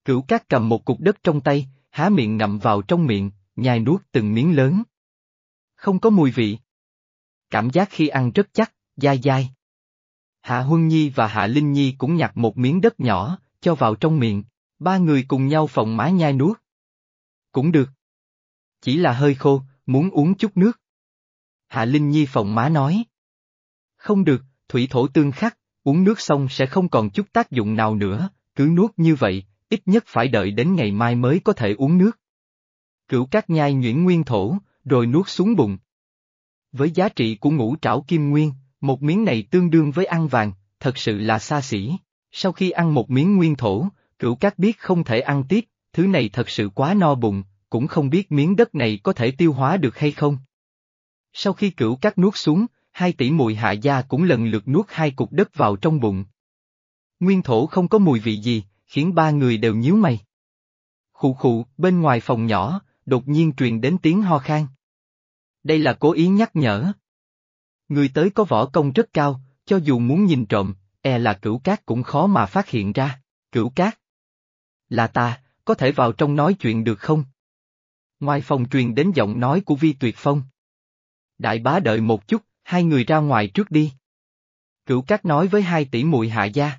Speaker 1: Cửu Cát cầm một cục đất trong tay, há miệng ngậm vào trong miệng, nhai nuốt từng miếng lớn. Không có mùi vị. Cảm giác khi ăn rất chắc, dai dai. Hạ Huân Nhi và Hạ Linh Nhi cũng nhặt một miếng đất nhỏ, cho vào trong miệng, ba người cùng nhau phòng má nhai nuốt. Cũng được. Chỉ là hơi khô, muốn uống chút nước. Hạ Linh Nhi phòng má nói. Không được, thủy thổ tương khắc, uống nước xong sẽ không còn chút tác dụng nào nữa, cứ nuốt như vậy, ít nhất phải đợi đến ngày mai mới có thể uống nước. Cửu cát nhai nhuyễn nguyên thổ, rồi nuốt xuống bụng. Với giá trị của ngũ trảo kim nguyên, một miếng này tương đương với ăn vàng, thật sự là xa xỉ. Sau khi ăn một miếng nguyên thổ, cửu cát biết không thể ăn tiếp, thứ này thật sự quá no bụng, cũng không biết miếng đất này có thể tiêu hóa được hay không. Sau khi cửu cát nuốt xuống, hai tỷ mùi hạ gia cũng lần lượt nuốt hai cục đất vào trong bụng. Nguyên thổ không có mùi vị gì, khiến ba người đều nhíu mày. Khụ khụ, bên ngoài phòng nhỏ, đột nhiên truyền đến tiếng ho khan. Đây là cố ý nhắc nhở. Người tới có võ công rất cao, cho dù muốn nhìn trộm, e là cửu cát cũng khó mà phát hiện ra. Cửu cát. Là ta, có thể vào trong nói chuyện được không? Ngoài phòng truyền đến giọng nói của Vi Tuyệt Phong. Đại bá đợi một chút, hai người ra ngoài trước đi. Cửu cát nói với hai tỷ muội hạ gia.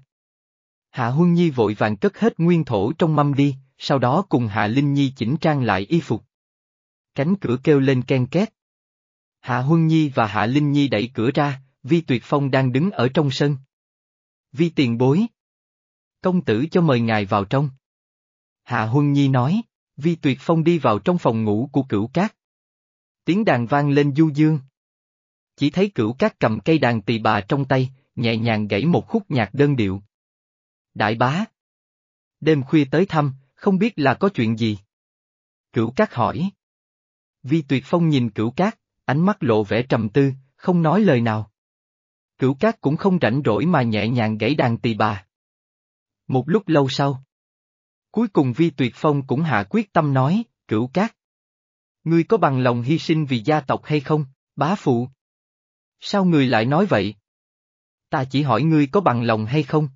Speaker 1: Hạ Huân Nhi vội vàng cất hết nguyên thổ trong mâm đi, sau đó cùng Hạ Linh Nhi chỉnh trang lại y phục. Cánh cửa kêu lên ken két. Hạ Huân Nhi và Hạ Linh Nhi đẩy cửa ra, Vi Tuyệt Phong đang đứng ở trong sân. Vi tiền bối. Công tử cho mời ngài vào trong. Hạ Huân Nhi nói, Vi Tuyệt Phong đi vào trong phòng ngủ của cửu cát. Tiếng đàn vang lên du dương. Chỉ thấy cửu cát cầm cây đàn tỳ bà trong tay, nhẹ nhàng gãy một khúc nhạc đơn điệu. Đại bá. Đêm khuya tới thăm, không biết là có chuyện gì. Cửu cát hỏi. Vi Tuyệt Phong nhìn cửu cát, ánh mắt lộ vẻ trầm tư, không nói lời nào. Cửu cát cũng không rảnh rỗi mà nhẹ nhàng gãy đàn tỳ bà. Một lúc lâu sau. Cuối cùng Vi Tuyệt Phong cũng hạ quyết tâm nói, cửu cát. Ngươi có bằng lòng hy sinh vì gia tộc hay không, bá phụ? Sao ngươi lại nói vậy? Ta chỉ hỏi ngươi có bằng lòng hay không?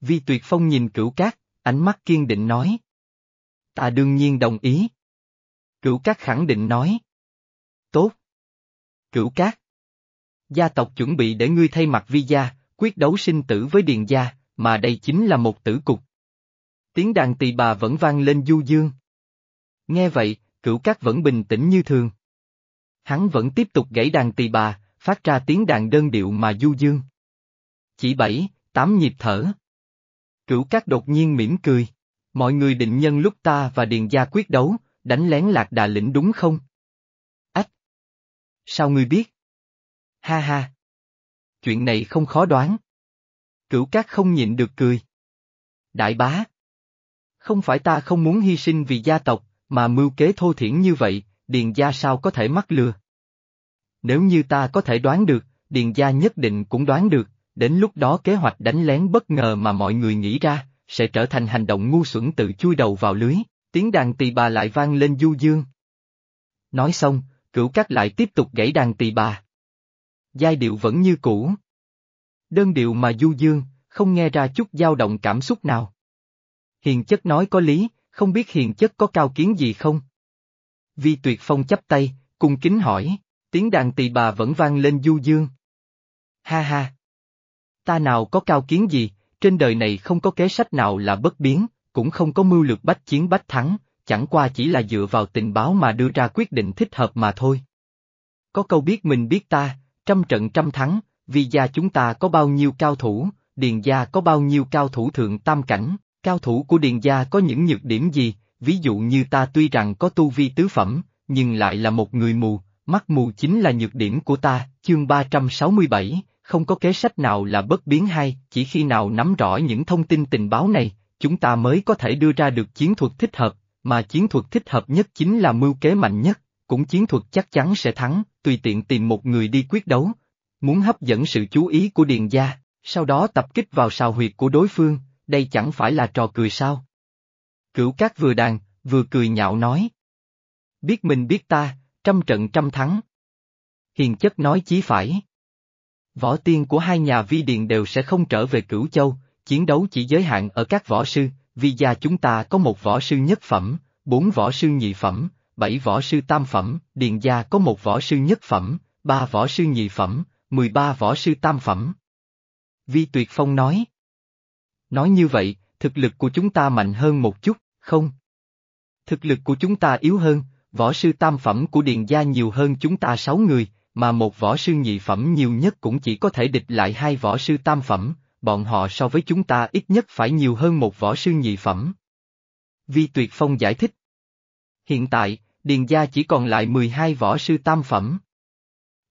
Speaker 1: Vi Tuyệt Phong nhìn cửu cát, ánh mắt kiên định nói. Ta đương nhiên đồng ý. Cửu cát khẳng định nói. Tốt. Cửu cát. Gia tộc chuẩn bị để ngươi thay mặt vi gia, quyết đấu sinh tử với điền gia, mà đây chính là một tử cục. Tiếng đàn tỳ bà vẫn vang lên du dương. Nghe vậy, cửu cát vẫn bình tĩnh như thường. Hắn vẫn tiếp tục gãy đàn tỳ bà, phát ra tiếng đàn đơn điệu mà du dương. Chỉ bảy, tám nhịp thở. Cửu cát đột nhiên mỉm cười. Mọi người định nhân lúc ta và Điền Gia quyết đấu, đánh lén lạc đà lĩnh đúng không? Ách! Sao ngươi biết? Ha ha! Chuyện này không khó đoán. Cửu cát không nhịn được cười. Đại bá! Không phải ta không muốn hy sinh vì gia tộc, mà mưu kế thô thiển như vậy, Điền Gia sao có thể mắc lừa? Nếu như ta có thể đoán được, Điền Gia nhất định cũng đoán được, đến lúc đó kế hoạch đánh lén bất ngờ mà mọi người nghĩ ra, sẽ trở thành hành động ngu xuẩn tự chui đầu vào lưới, tiếng đàn tỳ bà lại vang lên du dương. Nói xong, cửu cát lại tiếp tục gãy đàn tỳ bà. Giai điệu vẫn như cũ. Đơn điệu mà du dương, không nghe ra chút dao động cảm xúc nào. Hiền chất nói có lý, không biết hiền chất có cao kiến gì không? Vi tuyệt phong chấp tay, cung kính hỏi, tiếng đàn tỳ bà vẫn vang lên du dương. Ha ha! Ta nào có cao kiến gì, trên đời này không có kế sách nào là bất biến, cũng không có mưu lược bách chiến bách thắng, chẳng qua chỉ là dựa vào tình báo mà đưa ra quyết định thích hợp mà thôi. Có câu biết mình biết ta, trăm trận trăm thắng, vì gia chúng ta có bao nhiêu cao thủ, điền gia có bao nhiêu cao thủ thượng tam cảnh, cao thủ của điền gia có những nhược điểm gì, ví dụ như ta tuy rằng có tu vi tứ phẩm, nhưng lại là một người mù, mắt mù chính là nhược điểm của ta, chương 367, không có kế sách nào là bất biến hay, chỉ khi nào nắm rõ những thông tin tình báo này, chúng ta mới có thể đưa ra được chiến thuật thích hợp, mà chiến thuật thích hợp nhất chính là mưu kế mạnh nhất, cũng chiến thuật chắc chắn sẽ thắng, tùy tiện tìm một người đi quyết đấu. Muốn hấp dẫn sự chú ý của Điền Gia, sau đó tập kích vào sào huyệt của đối phương, đây chẳng phải là trò cười sao? Cửu Cát vừa đàn, vừa cười nhạo nói. Biết mình biết ta, trăm trận trăm thắng. Hiền chất nói chí phải. Võ tiên của hai nhà vi điền đều sẽ không trở về cửu châu, chiến đấu chỉ giới hạn ở các võ sư, vì gia chúng ta có một võ sư nhất phẩm, bốn võ sư nhị phẩm, bảy võ sư tam phẩm, điền gia có một võ sư nhất phẩm, ba võ sư nhị phẩm, mười ba võ sư tam phẩm. Vi Tuyệt Phong nói. Nói như vậy, thực lực của chúng ta mạnh hơn một chút, không? Thực lực của chúng ta yếu hơn, võ sư tam phẩm của Điền Gia nhiều hơn chúng ta sáu người, mà một võ sư nhị phẩm nhiều nhất cũng chỉ có thể địch lại hai võ sư tam phẩm, bọn họ so với chúng ta ít nhất phải nhiều hơn một võ sư nhị phẩm. Vi Tuyệt Phong giải thích. Hiện tại, Điền Gia chỉ còn lại 12 võ sư tam phẩm.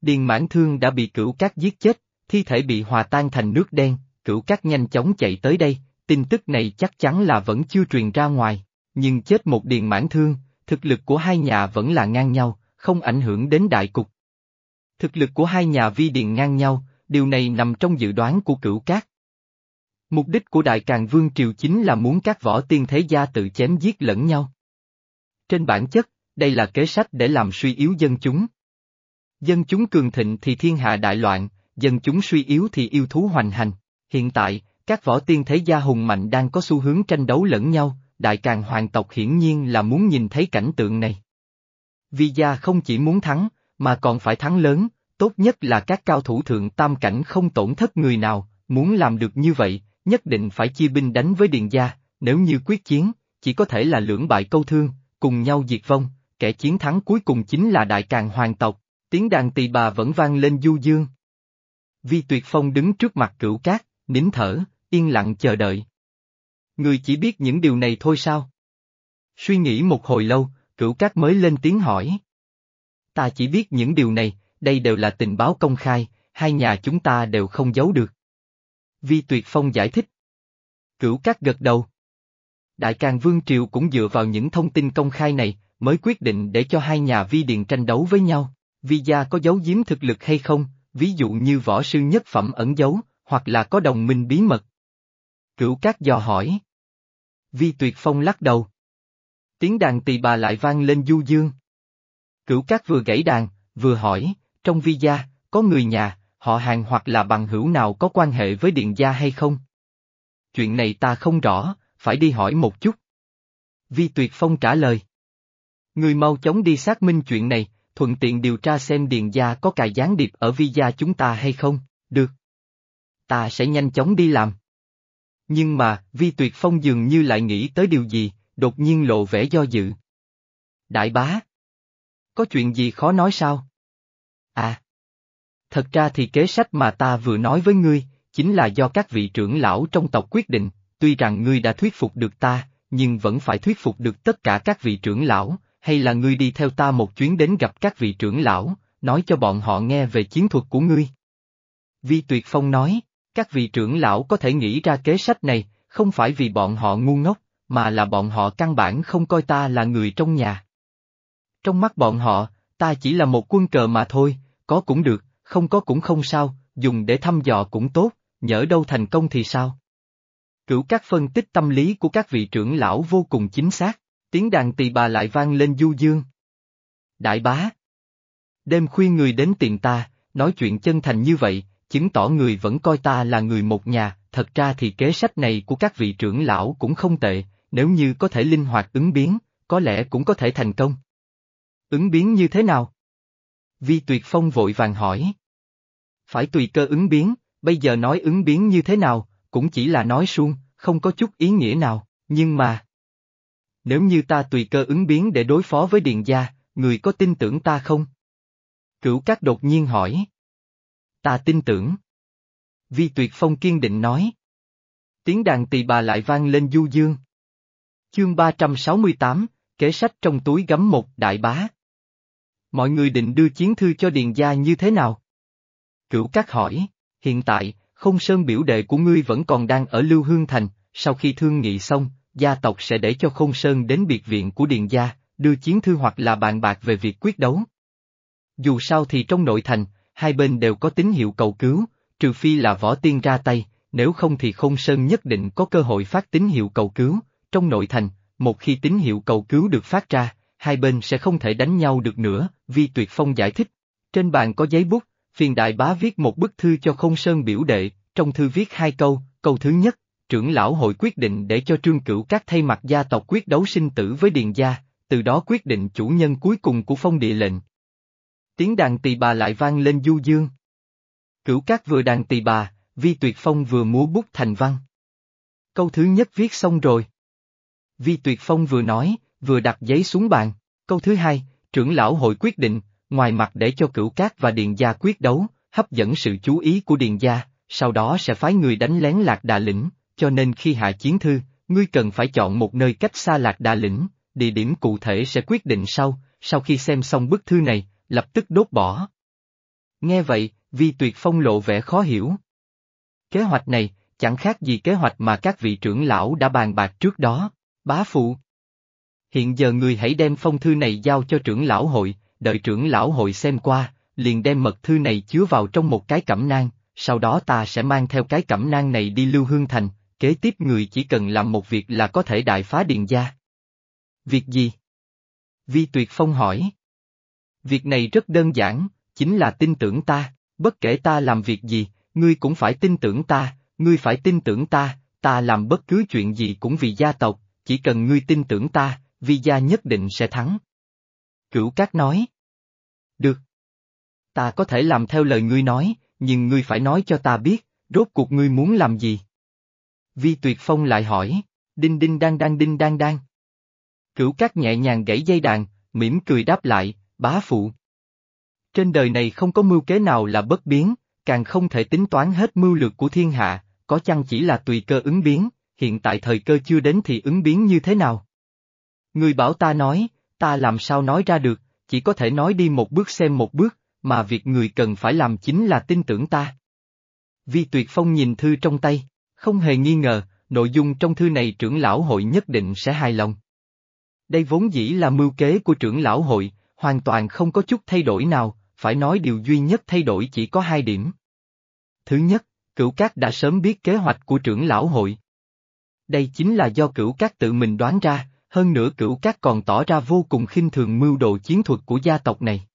Speaker 1: Điền Mãn Thương đã bị cửu cát giết chết, thi thể bị hòa tan thành nước đen, cửu cát nhanh chóng chạy tới đây, tin tức này chắc chắn là vẫn chưa truyền ra ngoài, nhưng chết một Điền Mãn Thương, thực lực của hai nhà vẫn là ngang nhau, không ảnh hưởng đến đại cục. Thực lực của hai nhà vi điền ngang nhau, điều này nằm trong dự đoán của cửu cát. Mục đích của Đại Càng Vương Triều chính là muốn các võ tiên thế gia tự chém giết lẫn nhau. Trên bản chất, đây là kế sách để làm suy yếu dân chúng. Dân chúng cường thịnh thì thiên hạ đại loạn, dân chúng suy yếu thì yêu thú hoành hành. Hiện tại, các võ tiên thế gia hùng mạnh đang có xu hướng tranh đấu lẫn nhau, đại càng hoàng tộc hiển nhiên là muốn nhìn thấy cảnh tượng này. Vi gia không chỉ muốn thắng, mà còn phải thắng lớn, tốt nhất là các cao thủ thượng tam cảnh không tổn thất người nào, muốn làm được như vậy, nhất định phải chia binh đánh với Điền gia, nếu như quyết chiến, chỉ có thể là lưỡng bại câu thương, cùng nhau diệt vong, kẻ chiến thắng cuối cùng chính là đại càng hoàng tộc, tiếng đàn tỳ bà vẫn vang lên du dương. Vi Tuyệt Phong đứng trước mặt cửu cát, nín thở, yên lặng chờ đợi. Người chỉ biết những điều này thôi sao? Suy nghĩ một hồi lâu, cửu cát mới lên tiếng hỏi. Ta chỉ biết những điều này, đây đều là tình báo công khai, hai nhà chúng ta đều không giấu được. Vi Tuyệt Phong giải thích. Cửu Cát gật đầu. Đại Càng Vương Triều cũng dựa vào những thông tin công khai này, mới quyết định để cho hai nhà vi điền tranh đấu với nhau. Vi gia có giấu giếm thực lực hay không, ví dụ như võ sư nhất phẩm ẩn giấu, hoặc là có đồng minh bí mật. Cửu Cát dò hỏi. Vi Tuyệt Phong lắc đầu. Tiếng đàn tỳ bà lại vang lên du dương. Cửu Cát vừa gãy đàn, vừa hỏi, trong vi gia, có người nhà, họ hàng hoặc là bằng hữu nào có quan hệ với điện gia hay không? Chuyện này ta không rõ, phải đi hỏi một chút. Vi Tuyệt Phong trả lời. Người mau chóng đi xác minh chuyện này, thuận tiện điều tra xem điện gia có cài gián điệp ở vi gia chúng ta hay không, được. Ta sẽ nhanh chóng đi làm. Nhưng mà, Vi Tuyệt Phong dường như lại nghĩ tới điều gì, đột nhiên lộ vẻ do dự. Đại bá! Có chuyện gì khó nói sao? À! Thật ra thì kế sách mà ta vừa nói với ngươi, chính là do các vị trưởng lão trong tộc quyết định, tuy rằng ngươi đã thuyết phục được ta, nhưng vẫn phải thuyết phục được tất cả các vị trưởng lão, hay là ngươi đi theo ta một chuyến đến gặp các vị trưởng lão, nói cho bọn họ nghe về chiến thuật của ngươi. Vi Tuyệt Phong nói, các vị trưởng lão có thể nghĩ ra kế sách này, không phải vì bọn họ ngu ngốc, mà là bọn họ căn bản không coi ta là người trong nhà. Trong mắt bọn họ, ta chỉ là một quân cờ mà thôi, có cũng được, không có cũng không sao, dùng để thăm dò cũng tốt, nhỡ đâu thành công thì sao? Cửu các phân tích tâm lý của các vị trưởng lão vô cùng chính xác, tiếng đàn tỳ bà lại vang lên du dương. Đại bá! Đêm khuya người đến tìm ta, nói chuyện chân thành như vậy, chứng tỏ người vẫn coi ta là người một nhà, thật ra thì kế sách này của các vị trưởng lão cũng không tệ, nếu như có thể linh hoạt ứng biến, có lẽ cũng có thể thành công. Ứng biến như thế nào? Vi Tuyệt Phong vội vàng hỏi. Phải tùy cơ ứng biến, bây giờ nói ứng biến như thế nào, cũng chỉ là nói suông, không có chút ý nghĩa nào, nhưng mà... Nếu như ta tùy cơ ứng biến để đối phó với Điền Gia, người có tin tưởng ta không? Cửu Cát đột nhiên hỏi. Ta tin tưởng. Vi Tuyệt Phong kiên định nói. Tiếng đàn tỳ bà lại vang lên du dương. Chương 368, kế sách trong túi gấm một đại bá. Mọi người định đưa chiến thư cho Điền Gia như thế nào? Cửu Cát hỏi, hiện tại, không sơn biểu đệ của ngươi vẫn còn đang ở Lưu Hương Thành, sau khi thương nghị xong, gia tộc sẽ để cho không sơn đến biệt viện của Điền Gia, đưa chiến thư hoặc là bàn bạc về việc quyết đấu. Dù sao thì trong nội thành, hai bên đều có tín hiệu cầu cứu, trừ phi là võ tiên ra tay, nếu không thì không sơn nhất định có cơ hội phát tín hiệu cầu cứu, trong nội thành, một khi tín hiệu cầu cứu được phát ra, hai bên sẽ không thể đánh nhau được nữa, Vi Tuyệt Phong giải thích. Trên bàn có giấy bút, phiền đại bá viết một bức thư cho không sơn biểu đệ, trong thư viết hai câu, câu thứ nhất, trưởng lão hội quyết định để cho trương cửu các thay mặt gia tộc quyết đấu sinh tử với Điền Gia, từ đó quyết định chủ nhân cuối cùng của phong địa lệnh. Tiếng đàn tỳ bà lại vang lên du dương. Cửu cát vừa đàn tỳ bà, Vi Tuyệt Phong vừa múa bút thành văn. Câu thứ nhất viết xong rồi. Vi Tuyệt Phong vừa nói, vừa đặt giấy xuống bàn. Câu thứ hai, trưởng lão hội quyết định, ngoài mặt để cho cửu cát và Điền Gia quyết đấu, hấp dẫn sự chú ý của Điền Gia, sau đó sẽ phái người đánh lén Lạc Đà Lĩnh, cho nên khi hạ chiến thư, ngươi cần phải chọn một nơi cách xa Lạc Đà Lĩnh, địa điểm cụ thể sẽ quyết định sau, sau khi xem xong bức thư này, lập tức đốt bỏ. Nghe vậy, Vi Tuyệt Phong lộ vẻ khó hiểu. Kế hoạch này, chẳng khác gì kế hoạch mà các vị trưởng lão đã bàn bạc trước đó, bá phụ. Hiện giờ người hãy đem phong thư này giao cho trưởng lão hội, đợi trưởng lão hội xem qua, liền đem mật thư này chứa vào trong một cái cẩm nang, sau đó ta sẽ mang theo cái cẩm nang này đi Lưu Hương Thành, kế tiếp người chỉ cần làm một việc là có thể đại phá điện gia. Việc gì? Vi Tuyệt Phong hỏi. Việc này rất đơn giản, chính là tin tưởng ta, bất kể ta làm việc gì, ngươi cũng phải tin tưởng ta, ngươi phải tin tưởng ta, ta làm bất cứ chuyện gì cũng vì gia tộc, chỉ cần ngươi tin tưởng ta, vi gia nhất định sẽ thắng. Cửu Cát nói. Được. Ta có thể làm theo lời ngươi nói, nhưng ngươi phải nói cho ta biết, rốt cuộc ngươi muốn làm gì. Vi Tuyệt Phong lại hỏi, đinh đinh đang đang đinh đang đang. Cửu Cát nhẹ nhàng gãy dây đàn, mỉm cười đáp lại, bá phụ. Trên đời này không có mưu kế nào là bất biến, càng không thể tính toán hết mưu lược của thiên hạ, có chăng chỉ là tùy cơ ứng biến, hiện tại thời cơ chưa đến thì ứng biến như thế nào? Người bảo ta nói, ta làm sao nói ra được, chỉ có thể nói đi một bước xem một bước, mà việc người cần phải làm chính là tin tưởng ta. Vi Tuyệt Phong nhìn thư trong tay, không hề nghi ngờ, nội dung trong thư này trưởng lão hội nhất định sẽ hài lòng. Đây vốn dĩ là mưu kế của trưởng lão hội, hoàn toàn không có chút thay đổi nào, phải nói điều duy nhất thay đổi chỉ có hai điểm. Thứ nhất, cửu cát đã sớm biết kế hoạch của trưởng lão hội. Đây chính là do cửu cát tự mình đoán ra, hơn nữa cửu cát còn tỏ ra vô cùng khinh thường mưu đồ chiến thuật của gia tộc này.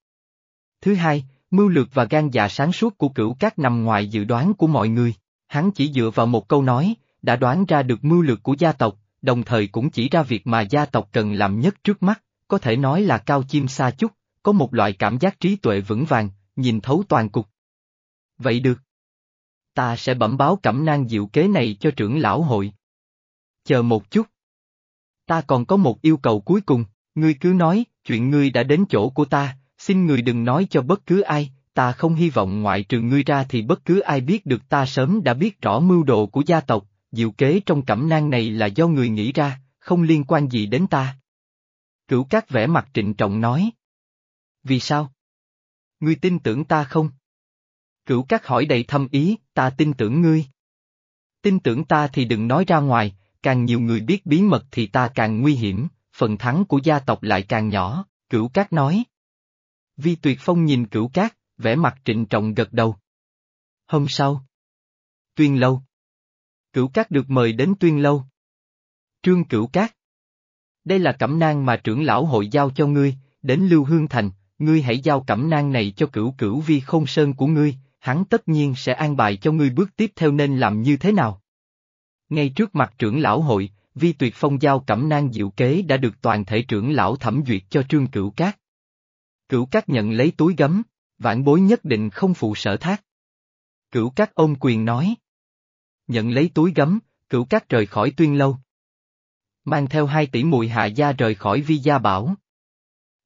Speaker 1: Thứ hai, mưu lược và gan dạ sáng suốt của cửu cát nằm ngoài dự đoán của mọi người, hắn chỉ dựa vào một câu nói, đã đoán ra được mưu lược của gia tộc, đồng thời cũng chỉ ra việc mà gia tộc cần làm nhất trước mắt, có thể nói là cao chim xa chút, có một loại cảm giác trí tuệ vững vàng, nhìn thấu toàn cục. Vậy được. Ta sẽ bẩm báo cẩm nang diệu kế này cho trưởng lão hội. Chờ một chút. Ta còn có một yêu cầu cuối cùng, ngươi cứ nói, chuyện ngươi đã đến chỗ của ta, xin người đừng nói cho bất cứ ai, ta không hy vọng ngoại trừ ngươi ra thì bất cứ ai biết được ta sớm đã biết rõ mưu đồ của gia tộc, diệu kế trong cẩm nang này là do người nghĩ ra, không liên quan gì đến ta. Cửu Cát vẻ mặt trịnh trọng nói. Vì sao? Ngươi tin tưởng ta không? Cửu Cát hỏi đầy thâm ý, ta tin tưởng ngươi. Tin tưởng ta thì đừng nói ra ngoài, càng nhiều người biết bí mật thì ta càng nguy hiểm, phần thắng của gia tộc lại càng nhỏ, cửu cát nói. Vi Tuyệt Phong nhìn cửu cát, vẻ mặt trịnh trọng gật đầu. Hôm sau. Tuyên lâu. Cửu cát được mời đến tuyên lâu. Trương cửu cát. Đây là cẩm nang mà trưởng lão hội giao cho ngươi, đến Lưu Hương Thành, ngươi hãy giao cẩm nang này cho cửu cửu vi không sơn của ngươi, hắn tất nhiên sẽ an bài cho ngươi bước tiếp theo nên làm như thế nào. Ngay trước mặt trưởng lão hội, vi tuyệt phong giao cẩm nang diệu kế đã được toàn thể trưởng lão thẩm duyệt cho trương cửu cát. Cửu cát nhận lấy túi gấm, vãn bối nhất định không phụ sở thác. Cửu cát ôm quyền nói. Nhận lấy túi gấm, cửu cát rời khỏi tuyên lâu. Mang theo hai tỷ mùi hạ gia rời khỏi vi gia bảo.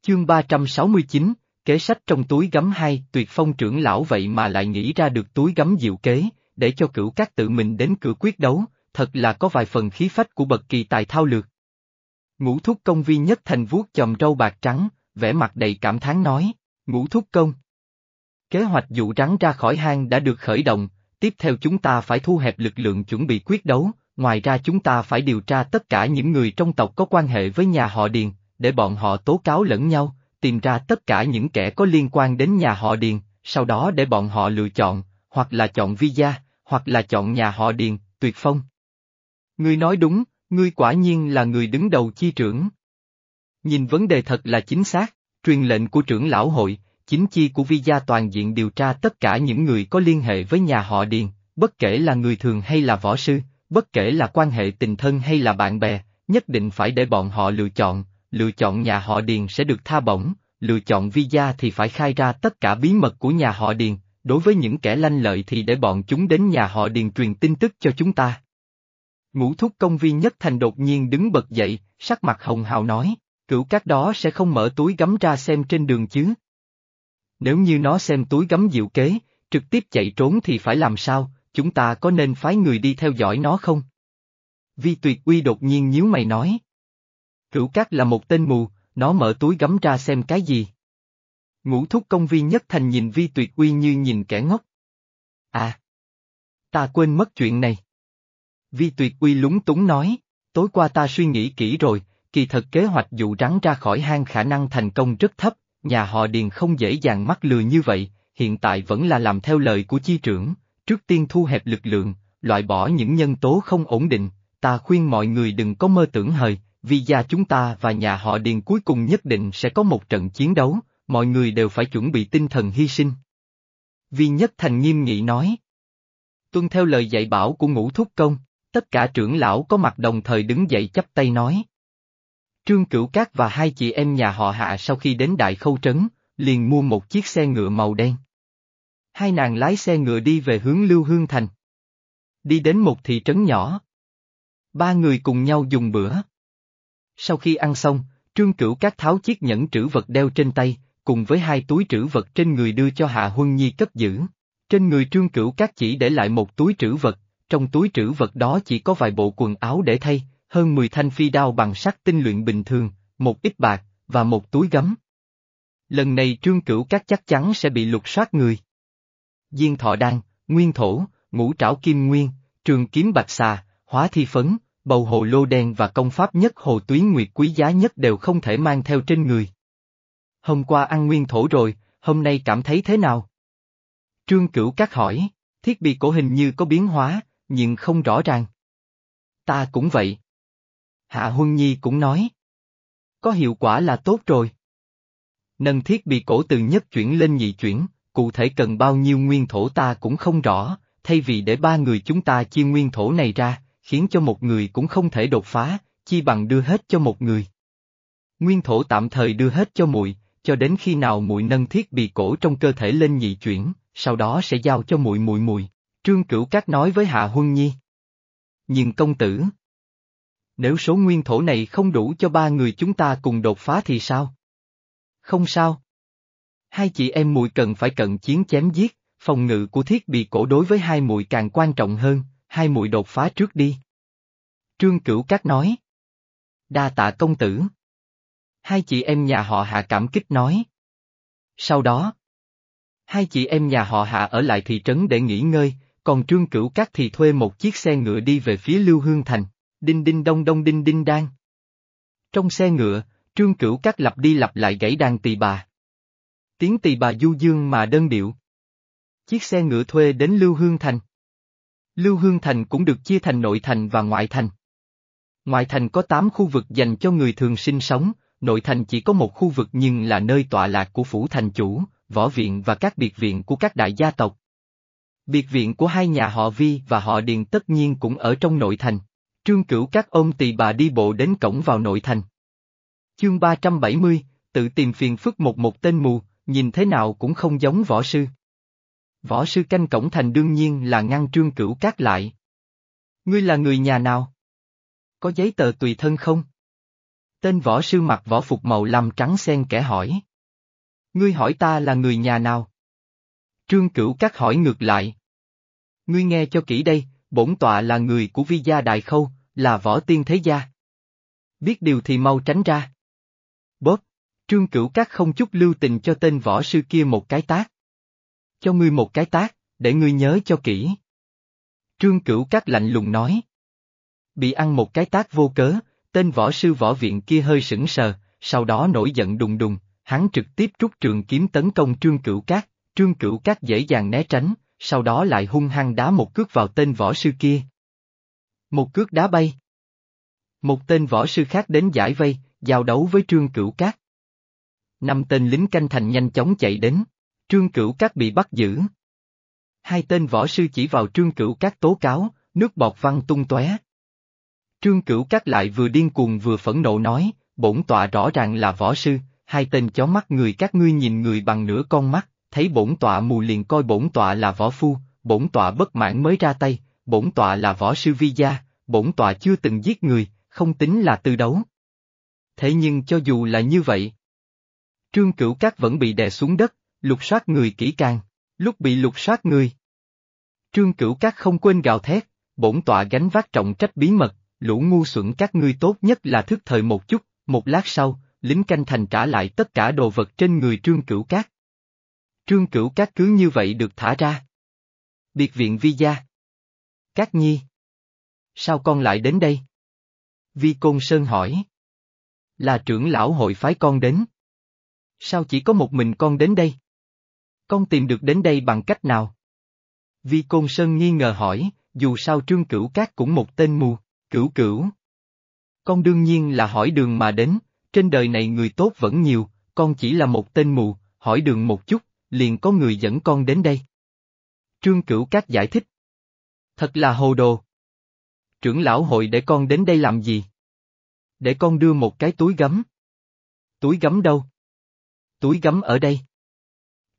Speaker 1: Chương 369, kế sách trong túi gấm hai tuyệt phong trưởng lão vậy mà lại nghĩ ra được túi gấm diệu kế, để cho cửu các tự mình đến cửa quyết đấu, thật là có vài phần khí phách của bậc kỳ tài thao lược. Ngũ thúc công vi nhất thành vuốt chòm râu bạc trắng, vẻ mặt đầy cảm thán nói, ngũ thúc công. Kế hoạch dụ rắn ra khỏi hang đã được khởi động, tiếp theo chúng ta phải thu hẹp lực lượng chuẩn bị quyết đấu, ngoài ra chúng ta phải điều tra tất cả những người trong tộc có quan hệ với nhà họ Điền, để bọn họ tố cáo lẫn nhau, tìm ra tất cả những kẻ có liên quan đến nhà họ Điền, sau đó để bọn họ lựa chọn, hoặc là chọn Vi Gia, hoặc là chọn nhà họ Điền, Tuyệt Phong. Ngươi nói đúng, ngươi quả nhiên là người đứng đầu chi trưởng. Nhìn vấn đề thật là chính xác, truyền lệnh của trưởng lão hội, chính chi của Vi Gia toàn diện điều tra tất cả những người có liên hệ với nhà họ Điền, bất kể là người thường hay là võ sư, bất kể là quan hệ tình thân hay là bạn bè, nhất định phải để bọn họ lựa chọn, lựa chọn nhà họ Điền sẽ được tha bổng, lựa chọn vi gia thì phải khai ra tất cả bí mật của nhà họ Điền, đối với những kẻ lanh lợi thì để bọn chúng đến nhà họ Điền truyền tin tức cho chúng ta. Ngũ thúc công viên nhất thành đột nhiên đứng bật dậy, sắc mặt hồng hào nói, cửu các đó sẽ không mở túi gắm ra xem trên đường chứ. Nếu như nó xem túi gắm diệu kế, trực tiếp chạy trốn thì phải làm sao, chúng ta có nên phái người đi theo dõi nó không? Vi tuyệt uy đột nhiên nhíu mày nói. Cửu cát là một tên mù, nó mở túi gắm ra xem cái gì. Ngũ thúc công Vi nhất thành nhìn vi tuyệt uy như nhìn kẻ ngốc. À! Ta quên mất chuyện này. Vi tuyệt uy lúng túng nói, tối qua ta suy nghĩ kỹ rồi, kỳ thật kế hoạch dụ rắn ra khỏi hang khả năng thành công rất thấp, nhà họ Điền không dễ dàng mắc lừa như vậy, hiện tại vẫn là làm theo lời của chi trưởng, trước tiên thu hẹp lực lượng, loại bỏ những nhân tố không ổn định, ta khuyên mọi người đừng có mơ tưởng hời, vì gia chúng ta và nhà họ Điền cuối cùng nhất định sẽ có một trận chiến đấu, mọi người đều phải chuẩn bị tinh thần hy sinh. Vi Nhất Thành nghiêm nghị nói. Tuân theo lời dạy bảo của ngũ thúc công, tất cả trưởng lão có mặt đồng thời đứng dậy chắp tay nói. Trương Cửu Cát và hai chị em nhà họ Hạ sau khi đến Đại Khâu Trấn, liền mua một chiếc xe ngựa màu đen. Hai nàng lái xe ngựa đi về hướng Lưu Hương Thành. Đi đến một thị trấn nhỏ. Ba người cùng nhau dùng bữa. Sau khi ăn xong, Trương Cửu Cát tháo chiếc nhẫn trữ vật đeo trên tay, cùng với hai túi trữ vật trên người đưa cho Hạ Huân Nhi cất giữ. Trên người Trương Cửu Cát chỉ để lại một túi trữ vật, trong túi trữ vật đó chỉ có vài bộ quần áo để thay, hơn 10 thanh phi đao bằng sắt tinh luyện bình thường, một ít bạc, và một túi gấm. Lần này Trương Cửu Cát chắc chắn sẽ bị lục soát người. Diên thọ đan, nguyên thổ, ngũ trảo kim nguyên, trường kiếm bạch xà, hóa thi phấn, bầu hồ lô đen và công pháp nhất hồ tuyến nguyệt quý giá nhất đều không thể mang theo trên người. Hôm qua ăn nguyên thổ rồi, hôm nay cảm thấy thế nào? Trương Cửu Cát hỏi, thiết bị cổ hình như có biến hóa, nhưng không rõ ràng. Ta cũng vậy. Hạ Huân Nhi cũng nói. Có hiệu quả là tốt rồi. Nâng thiết bị cổ từ nhất chuyển lên nhị chuyển, cụ thể cần bao nhiêu nguyên thổ ta cũng không rõ, thay vì để ba người chúng ta chia nguyên thổ này ra, khiến cho một người cũng không thể đột phá, chi bằng đưa hết cho một người. Nguyên thổ tạm thời đưa hết cho muội, cho đến khi nào muội nâng thiết bị cổ trong cơ thể lên nhị chuyển, sau đó sẽ giao cho muội muội muội. Trương Cửu Cát nói với Hạ Huân Nhi. Nhưng công tử, nếu số nguyên thổ này không đủ cho ba người chúng ta cùng đột phá thì sao? Không sao. Hai chị em muội cần phải cận chiến chém giết, phòng ngự của thiết bị cổ đối với hai muội càng quan trọng hơn, hai muội đột phá trước đi. Trương Cửu Cát nói. Đa tạ công tử. Hai chị em nhà họ hạ cảm kích nói. Sau đó, hai chị em nhà họ hạ ở lại thị trấn để nghỉ ngơi, còn Trương Cửu Cát thì thuê một chiếc xe ngựa đi về phía Lưu Hương Thành, đinh đinh đông đông đinh đinh đang Trong xe ngựa, Trương Cửu Cát lặp đi lặp lại gãy đàn tỳ bà. Tiếng tỳ bà du dương mà đơn điệu. Chiếc xe ngựa thuê đến Lưu Hương Thành. Lưu Hương Thành cũng được chia thành nội thành và ngoại thành. Ngoại thành có 8 khu vực dành cho người thường sinh sống, nội thành chỉ có một khu vực nhưng là nơi tọa lạc của phủ thành chủ, võ viện và các biệt viện của các đại gia tộc. Biệt viện của hai nhà họ Vi và họ Điền tất nhiên cũng ở trong nội thành. Trương Cửu các ông tỳ bà đi bộ đến cổng vào nội thành. Chương 370, tự tìm phiền phức một một tên mù, nhìn thế nào cũng không giống võ sư. Võ sư canh cổng thành đương nhiên là ngăn Trương Cửu Cát lại. Ngươi là người nhà nào? Có giấy tờ tùy thân không? Tên võ sư mặc võ phục màu lam trắng xen kẻ hỏi. Ngươi hỏi ta là người nhà nào? Trương Cửu Cát hỏi ngược lại. Ngươi nghe cho kỹ đây, bổn tọa là người của vi gia đại khâu, là võ tiên thế gia. Biết điều thì mau tránh ra. Bóp, trương cửu các không chút lưu tình cho tên võ sư kia một cái tác. Cho ngươi một cái tác, để ngươi nhớ cho kỹ. Trương cửu các lạnh lùng nói. Bị ăn một cái tác vô cớ, tên võ sư võ viện kia hơi sững sờ, sau đó nổi giận đùng đùng, hắn trực tiếp rút trường kiếm tấn công trương cửu cát, trương cửu cát dễ dàng né tránh, sau đó lại hung hăng đá một cước vào tên võ sư kia. Một cước đá bay. Một tên võ sư khác đến giải vây, giao đấu với trương cửu cát. Năm tên lính canh thành nhanh chóng chạy đến, trương cửu cát bị bắt giữ. Hai tên võ sư chỉ vào trương cửu cát tố cáo, nước bọt văng tung tóe. Trương cửu cát lại vừa điên cuồng vừa phẫn nộ nói, bổn tọa rõ ràng là võ sư, hai tên chó mắt người các ngươi nhìn người bằng nửa con mắt, thấy bổn tọa mù liền coi bổn tọa là võ phu, bổn tọa bất mãn mới ra tay, bổn tọa là võ sư vi gia, bổn tọa chưa từng giết người, không tính là tư đấu. Thế nhưng cho dù là như vậy, Trương Cửu Cát vẫn bị đè xuống đất, lục soát người kỹ càng, lúc bị lục soát người. Trương Cửu Cát không quên gào thét, bổn tọa gánh vác trọng trách bí mật, lũ ngu xuẩn các ngươi tốt nhất là thức thời một chút, một lát sau, lính canh thành trả lại tất cả đồ vật trên người Trương Cửu Cát. Trương Cửu Cát cứ như vậy được thả ra. Biệt viện Vi Gia. Cát Nhi. Sao con lại đến đây? Vi Côn Sơn hỏi. Là trưởng lão hội phái con đến. Sao chỉ có một mình con đến đây? Con tìm được đến đây bằng cách nào? Vi Côn Sơn nghi ngờ hỏi, dù sao Trương Cửu Cát cũng một tên mù, Cửu Cửu. Con đương nhiên là hỏi đường mà đến, trên đời này người tốt vẫn nhiều, con chỉ là một tên mù, hỏi đường một chút, liền có người dẫn con đến đây. Trương Cửu Cát giải thích. Thật là hồ đồ. Trưởng lão hội để con đến đây làm gì? Để con đưa một cái túi gấm. Túi gấm đâu? Túi gấm ở đây.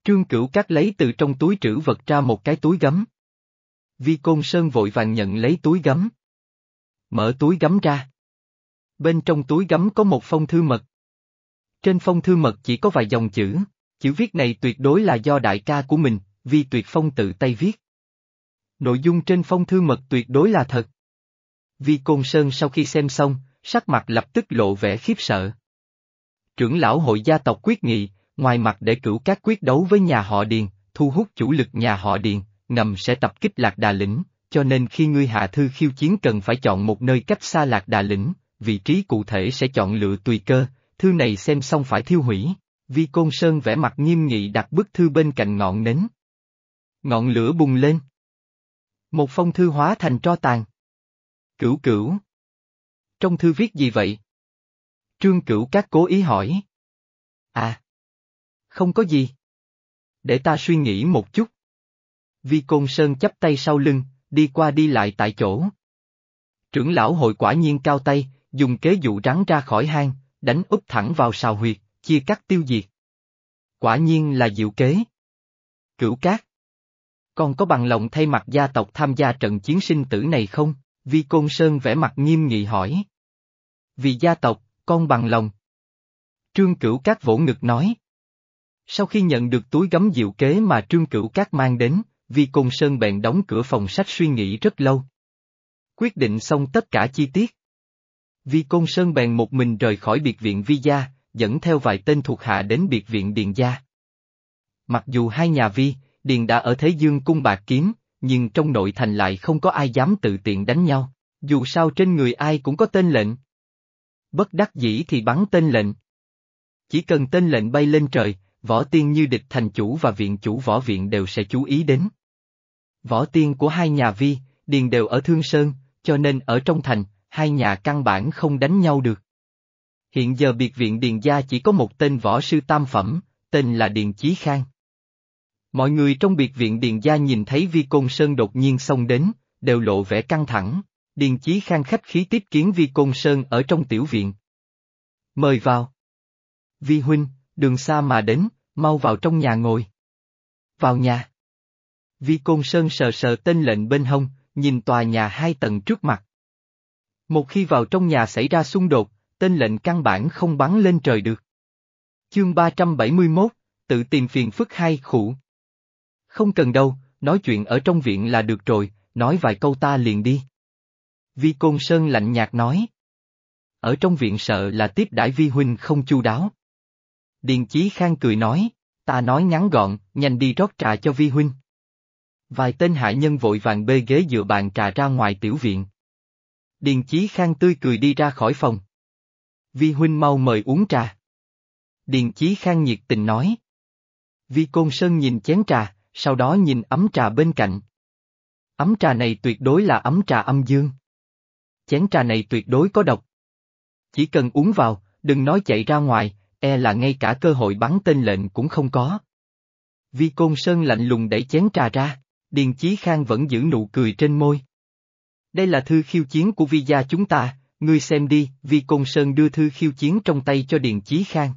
Speaker 1: Trương Cửu Cát lấy từ trong túi trữ vật ra một cái túi gấm. Vi Côn Sơn vội vàng nhận lấy túi gấm. Mở túi gấm ra. Bên trong túi gấm có một phong thư mật. Trên phong thư mật chỉ có vài dòng chữ, chữ viết này tuyệt đối là do đại ca của mình, Vi Tuyệt Phong tự tay viết. Nội dung trên phong thư mật tuyệt đối là thật. Vi Côn Sơn sau khi xem xong, sắc mặt lập tức lộ vẻ khiếp sợ. Trưởng lão hội gia tộc quyết nghị, ngoài mặt để cửu các quyết đấu với nhà họ Điền, thu hút chủ lực nhà họ Điền, ngầm sẽ tập kích Lạc Đà Lĩnh, cho nên khi ngươi hạ thư khiêu chiến cần phải chọn một nơi cách xa Lạc Đà Lĩnh, vị trí cụ thể sẽ chọn lựa tùy cơ, thư này xem xong phải thiêu hủy. Vi Côn Sơn vẽ mặt nghiêm nghị đặt bức thư bên cạnh ngọn nến. Ngọn lửa bùng lên. Một phong thư hóa thành tro tàn. Cửu cửu. Trong thư viết gì vậy? Trương cửu Cát cố ý hỏi. À. Không có gì. Để ta suy nghĩ một chút. Vi Côn Sơn chắp tay sau lưng, đi qua đi lại tại chỗ. Trưởng lão hội quả nhiên cao tay, dùng kế dụ rắn ra khỏi hang, đánh úp thẳng vào sào huyệt, chia cắt tiêu diệt. Quả nhiên là diệu kế. Cửu cát. Con có bằng lòng thay mặt gia tộc tham gia trận chiến sinh tử này không? Vi Côn Sơn vẽ mặt nghiêm nghị hỏi. Vì gia tộc, con bằng lòng. Trương Cửu Cát vỗ ngực nói. Sau khi nhận được túi gấm diệu kế mà Trương Cửu Cát mang đến, Vi Côn Sơn bèn đóng cửa phòng sách suy nghĩ rất lâu. Quyết định xong tất cả chi tiết. Vi Côn Sơn bèn một mình rời khỏi biệt viện Vi Gia, dẫn theo vài tên thuộc hạ đến biệt viện Điền Gia. Mặc dù hai nhà Vi, Điền đã ở Thế Dương cung bạc kiếm, nhưng trong nội thành lại không có ai dám tự tiện đánh nhau, dù sao trên người ai cũng có tên lệnh. Bất đắc dĩ thì bắn tên lệnh. Chỉ cần tên lệnh bay lên trời, võ tiên như địch thành chủ và viện chủ võ viện đều sẽ chú ý đến. Võ tiên của hai nhà Vi, Điền đều ở Thương Sơn, cho nên ở trong thành, hai nhà căn bản không đánh nhau được. Hiện giờ biệt viện Điền Gia chỉ có một tên võ sư tam phẩm, tên là Điền Chí Khang. Mọi người trong biệt viện Điền Gia nhìn thấy Vi Côn Sơn đột nhiên xông đến, đều lộ vẻ căng thẳng. Điền Chí Khang khách khí tiếp kiến Vi Côn Sơn ở trong tiểu viện. Mời vào. Vi Huynh, đường xa mà đến, mau vào trong nhà ngồi. Vào nhà. Vi Côn Sơn sờ sờ tên lệnh bên hông, nhìn tòa nhà hai tầng trước mặt. Một khi vào trong nhà xảy ra xung đột, tên lệnh căn bản không bắn lên trời được. Chương 371, tự tìm phiền phức hai khủ. Không cần đâu, nói chuyện ở trong viện là được rồi, nói vài câu ta liền đi. Vi Côn Sơn lạnh nhạt nói. ở trong viện sợ là tiếp đãi vi huynh không chu đáo. Điền Chí Khang cười nói, ta nói ngắn gọn, nhanh đi rót trà cho vi huynh. Vài tên hạ nhân vội vàng bê ghế dựa bàn trà ra ngoài tiểu viện. Điền Chí Khang tươi cười đi ra khỏi phòng. Vi huynh mau mời uống trà. Điền Chí Khang nhiệt tình nói. Vi Côn Sơn nhìn chén trà, sau đó nhìn ấm trà bên cạnh. Ấm trà này tuyệt đối là ấm trà âm dương. Chén trà này tuyệt đối có độc. Chỉ cần uống vào, đừng nói chạy ra ngoài, e là ngay cả cơ hội bắn tên lệnh cũng không có. Vi Côn Sơn lạnh lùng đẩy chén trà ra, Điền Chí Khang vẫn giữ nụ cười trên môi. Đây là thư khiêu chiến của vi gia chúng ta, ngươi xem đi, Vi Côn Sơn đưa thư khiêu chiến trong tay cho Điền Chí Khang.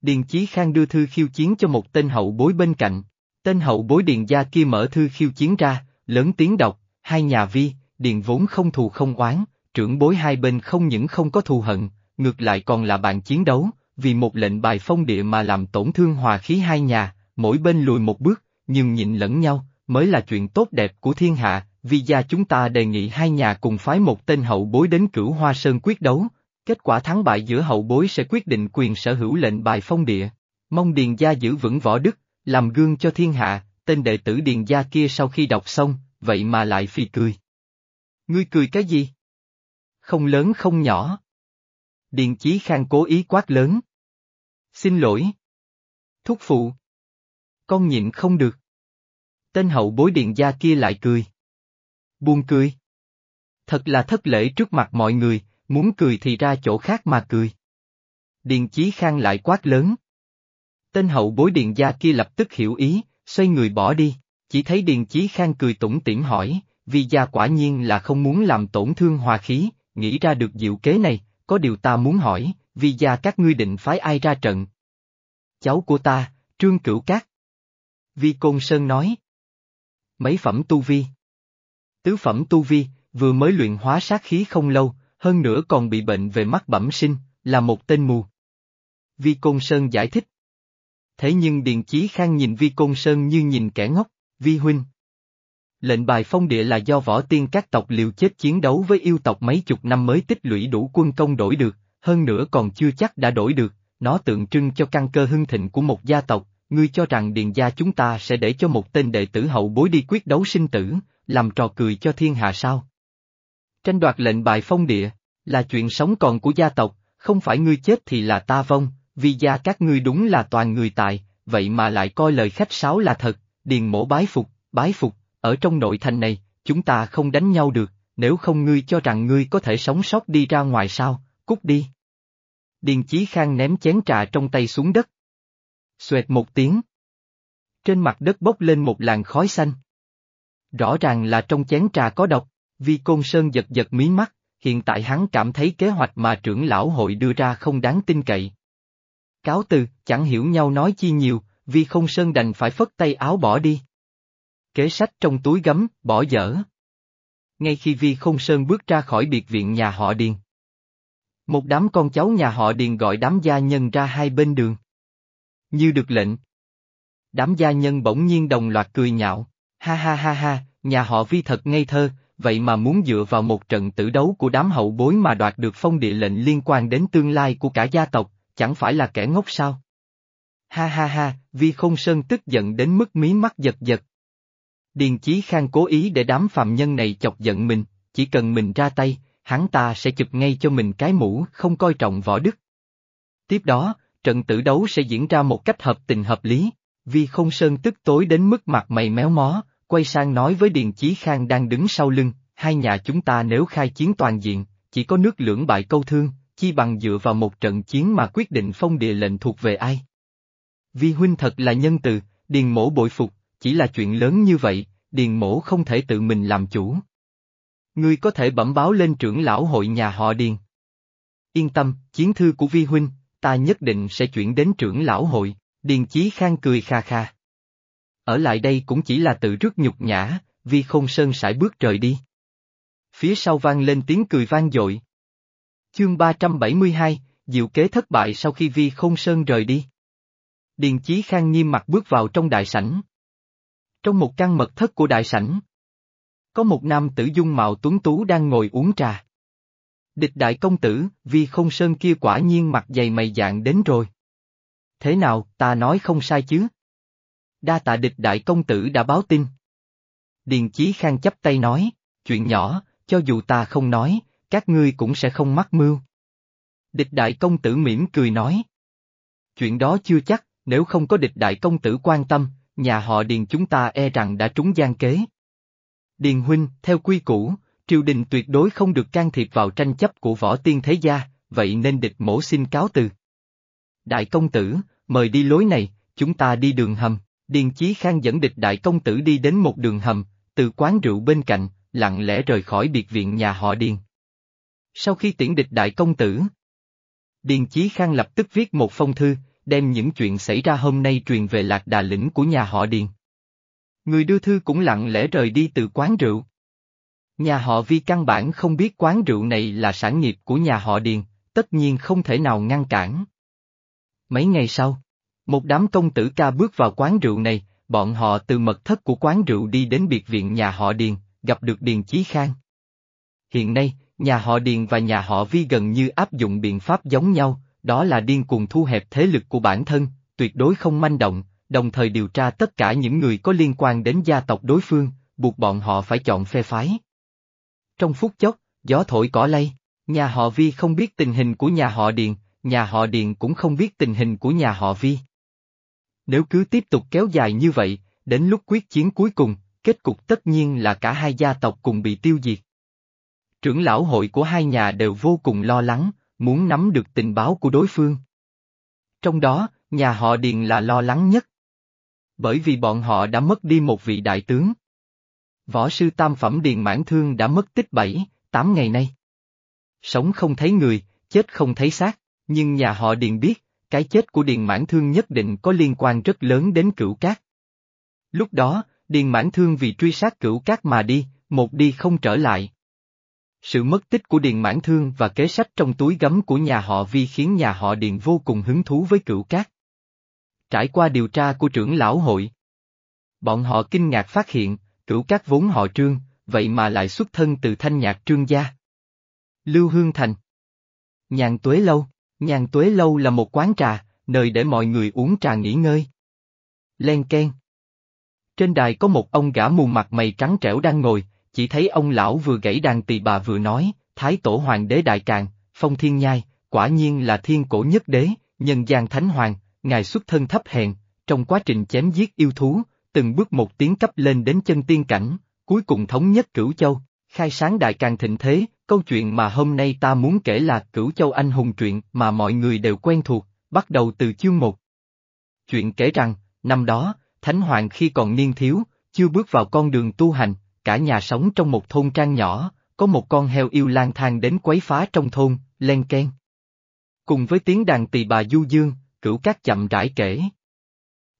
Speaker 1: Điền Chí Khang đưa thư khiêu chiến cho một tên hậu bối bên cạnh. Tên hậu bối Điền gia kia mở thư khiêu chiến ra, lớn tiếng đọc, hai nhà Vi, Điền vốn không thù không oán, trưởng bối hai bên không những không có thù hận, ngược lại còn là bạn chiến đấu, vì một lệnh bài phong địa mà làm tổn thương hòa khí hai nhà, mỗi bên lùi một bước, nhưng nhịn lẫn nhau, mới là chuyện tốt đẹp của thiên hạ, vì gia chúng ta đề nghị hai nhà cùng phái một tên hậu bối đến cửu hoa sơn quyết đấu, kết quả thắng bại giữa hậu bối sẽ quyết định quyền sở hữu lệnh bài phong địa. Mong Điền gia giữ vững võ đức, làm gương cho thiên hạ, tên đệ tử Điền gia kia sau khi đọc xong, vậy mà lại phì cười. Ngươi cười cái gì? Không lớn không nhỏ. Điền Chí Khang cố ý quát lớn. Xin lỗi. Thúc phụ. Con nhịn không được. Tên hậu bối Điền gia kia lại cười. Buông cười. Thật là thất lễ trước mặt mọi người, muốn cười thì ra chỗ khác mà cười. Điền Chí Khang lại quát lớn. Tên hậu bối Điền gia kia lập tức hiểu ý, xoay người bỏ đi, chỉ thấy Điền Chí Khang cười tủm tỉm hỏi, vì gia quả nhiên là không muốn làm tổn thương hòa khí, nghĩ ra được diệu kế này, có điều ta muốn hỏi, vì gia các ngươi định phái ai ra trận? Cháu của ta, Trương Cửu Cát. Vi Côn Sơn nói. Mấy phẩm tu vi. Tứ phẩm tu vi, vừa mới luyện hóa sát khí không lâu, hơn nữa còn bị bệnh về mắt bẩm sinh, là một tên mù. Vi Côn Sơn giải thích. Thế nhưng Điền Chí Khang nhìn Vi Côn Sơn như nhìn kẻ ngốc, Vi Huynh. Lệnh bài phong địa là do võ tiên các tộc liều chết chiến đấu với yêu tộc mấy chục năm mới tích lũy đủ quân công đổi được, hơn nữa còn chưa chắc đã đổi được, nó tượng trưng cho căn cơ hưng thịnh của một gia tộc, ngươi cho rằng điền gia chúng ta sẽ để cho một tên đệ tử hậu bối đi quyết đấu sinh tử, làm trò cười cho thiên hạ sao? Tranh đoạt lệnh bài phong địa, là chuyện sống còn của gia tộc, không phải ngươi chết thì là ta vong, vì gia các ngươi đúng là toàn người tài, vậy mà lại coi lời khách sáo là thật, điền mổ bái phục, bái phục, ở trong nội thành này, chúng ta không đánh nhau được, nếu không ngươi cho rằng ngươi có thể sống sót đi ra ngoài sao, cút đi. Điền Chí Khang ném chén trà trong tay xuống đất. Xoẹt một tiếng. Trên mặt đất bốc lên một làn khói xanh. Rõ ràng là trong chén trà có độc, Vi Côn Sơn giật giật mí mắt, hiện tại hắn cảm thấy kế hoạch mà trưởng lão hội đưa ra không đáng tin cậy. Cáo từ, chẳng hiểu nhau nói chi nhiều, Vi Không Sơn đành phải phất tay áo bỏ đi. Kế sách trong túi gấm, bỏ dở. Ngay khi Vi Không Sơn bước ra khỏi biệt viện nhà họ Điền. Một đám con cháu nhà họ Điền gọi đám gia nhân ra hai bên đường. Như được lệnh. Đám gia nhân bỗng nhiên đồng loạt cười nhạo, ha ha ha ha, nhà họ Vi thật ngây thơ, vậy mà muốn dựa vào một trận tử đấu của đám hậu bối mà đoạt được phong địa lệnh liên quan đến tương lai của cả gia tộc, chẳng phải là kẻ ngốc sao? Ha ha ha, Vi Không Sơn tức giận đến mức mí mắt giật giật. Điền Chí Khang cố ý để đám phạm nhân này chọc giận mình, chỉ cần mình ra tay, hắn ta sẽ chụp ngay cho mình cái mũ không coi trọng võ đức. Tiếp đó, trận tử đấu sẽ diễn ra một cách hợp tình hợp lý, Vi Không Sơn tức tối đến mức mặt mày méo mó, quay sang nói với Điền Chí Khang đang đứng sau lưng, hai nhà chúng ta nếu khai chiến toàn diện, chỉ có nước lưỡng bại câu thương, chi bằng dựa vào một trận chiến mà quyết định phong địa lệnh thuộc về ai. Vi huynh thật là nhân từ, Điền mổ bội phục, chỉ là chuyện lớn như vậy, Điền mổ không thể tự mình làm chủ. Ngươi có thể bẩm báo lên trưởng lão hội nhà họ Điền. Yên tâm, chiến thư của Vi huynh, ta nhất định sẽ chuyển đến trưởng lão hội, Điền Chí Khang cười kha kha ở lại đây cũng chỉ là tự rước nhục nhã, Vi Không Sơn sải bước rời đi. Phía sau vang lên tiếng cười vang dội. Chương 372, diệu kế thất bại sau khi Vi Không Sơn rời đi. Điền Chí Khang nghiêm mặt bước vào trong đại sảnh. Trong một căn mật thất của đại sảnh, có một nam tử dung mạo tuấn tú đang ngồi uống trà. Địch đại công tử, vì không sơn kia quả nhiên mặt dày mày dạng đến rồi. Thế nào, ta nói không sai chứ? Đa tạ địch đại công tử đã báo tin. Điền Chí Khang chấp tay nói, chuyện nhỏ, cho dù ta không nói, các ngươi cũng sẽ không mắc mưu. Địch đại công tử mỉm cười nói. Chuyện đó chưa chắc, nếu không có địch đại công tử quan tâm, nhà họ Điền chúng ta e rằng đã trúng gian kế. Điền huynh, theo quy củ, triều đình tuyệt đối không được can thiệp vào tranh chấp của võ tiên thế gia, vậy nên địch mổ xin cáo từ. Đại công tử, mời đi lối này, chúng ta đi đường hầm. Điền Chí Khang dẫn địch đại công tử đi đến một đường hầm, từ quán rượu bên cạnh, lặng lẽ rời khỏi biệt viện nhà họ Điền. Sau khi tiễn địch đại công tử, Điền Chí Khang lập tức viết một phong thư, đem những chuyện xảy ra hôm nay truyền về lạc đà lĩnh của nhà họ Điền. Người đưa thư cũng lặng lẽ rời đi từ quán rượu. Nhà họ Vi căn bản không biết quán rượu này là sản nghiệp của nhà họ Điền, tất nhiên không thể nào ngăn cản. Mấy ngày sau, một đám công tử ca bước vào quán rượu này, bọn họ từ mật thất của quán rượu đi đến biệt viện nhà họ Điền, gặp được Điền Chí Khang. Hiện nay, nhà họ Điền và nhà họ Vi gần như áp dụng biện pháp giống nhau, đó là điên cuồng thu hẹp thế lực của bản thân, tuyệt đối không manh động, đồng thời điều tra tất cả những người có liên quan đến gia tộc đối phương, buộc bọn họ phải chọn phe phái. Trong phút chốc, gió thổi cỏ lay, nhà họ Vi không biết tình hình của nhà họ Điền, nhà họ Điền cũng không biết tình hình của nhà họ Vi. Nếu cứ tiếp tục kéo dài như vậy, đến lúc quyết chiến cuối cùng, kết cục tất nhiên là cả hai gia tộc cùng bị tiêu diệt. Trưởng lão hội của hai nhà đều vô cùng lo lắng, muốn nắm được tình báo của đối phương. Trong đó, nhà họ Điền là lo lắng nhất. Bởi vì bọn họ đã mất đi một vị đại tướng. Võ sư tam phẩm Điền Mãn Thương đã mất tích bảy, tám ngày nay. Sống không thấy người, chết không thấy xác, nhưng nhà họ Điền biết, cái chết của Điền Mãn Thương nhất định có liên quan rất lớn đến cửu cát. Lúc đó, Điền Mãn Thương vì truy sát cửu cát mà đi, một đi không trở lại. Sự mất tích của Điền Mãn Thương và kế sách trong túi gấm của nhà họ Vi khiến nhà họ Điền vô cùng hứng thú với cửu cát. Trải qua điều tra của trưởng lão hội, bọn họ kinh ngạc phát hiện, cửu cát vốn họ trương, vậy mà lại xuất thân từ thanh nhạc trương gia. Lưu Hương Thành Nhàn Tuế Lâu Nhàn Tuế Lâu là một quán trà, nơi để mọi người uống trà nghỉ ngơi. Len Ken Trên đài có một ông gã mù mặt mày trắng trẻo đang ngồi, chỉ thấy ông lão vừa gãy đàn tỳ bà vừa nói, Thái Tổ Hoàng đế Đại Càng, Phong Thiên Nhai, quả nhiên là thiên cổ nhất đế, nhân gian thánh hoàng, ngài xuất thân thấp hèn, trong quá trình chém giết yêu thú, từng bước một tiến cấp lên đến chân tiên cảnh, cuối cùng thống nhất cửu châu, khai sáng Đại Càng thịnh thế, câu chuyện mà hôm nay ta muốn kể là cửu châu anh hùng truyện mà mọi người đều quen thuộc, bắt đầu từ chương 1. Chuyện kể rằng, năm đó, Thánh Hoàng khi còn niên thiếu, chưa bước vào con đường tu hành, cả nhà sống trong một thôn trang nhỏ, có một con heo yêu lang thang đến quấy phá trong thôn, len ken. Cùng với tiếng đàn tỳ bà du dương, cửu các chậm rãi kể.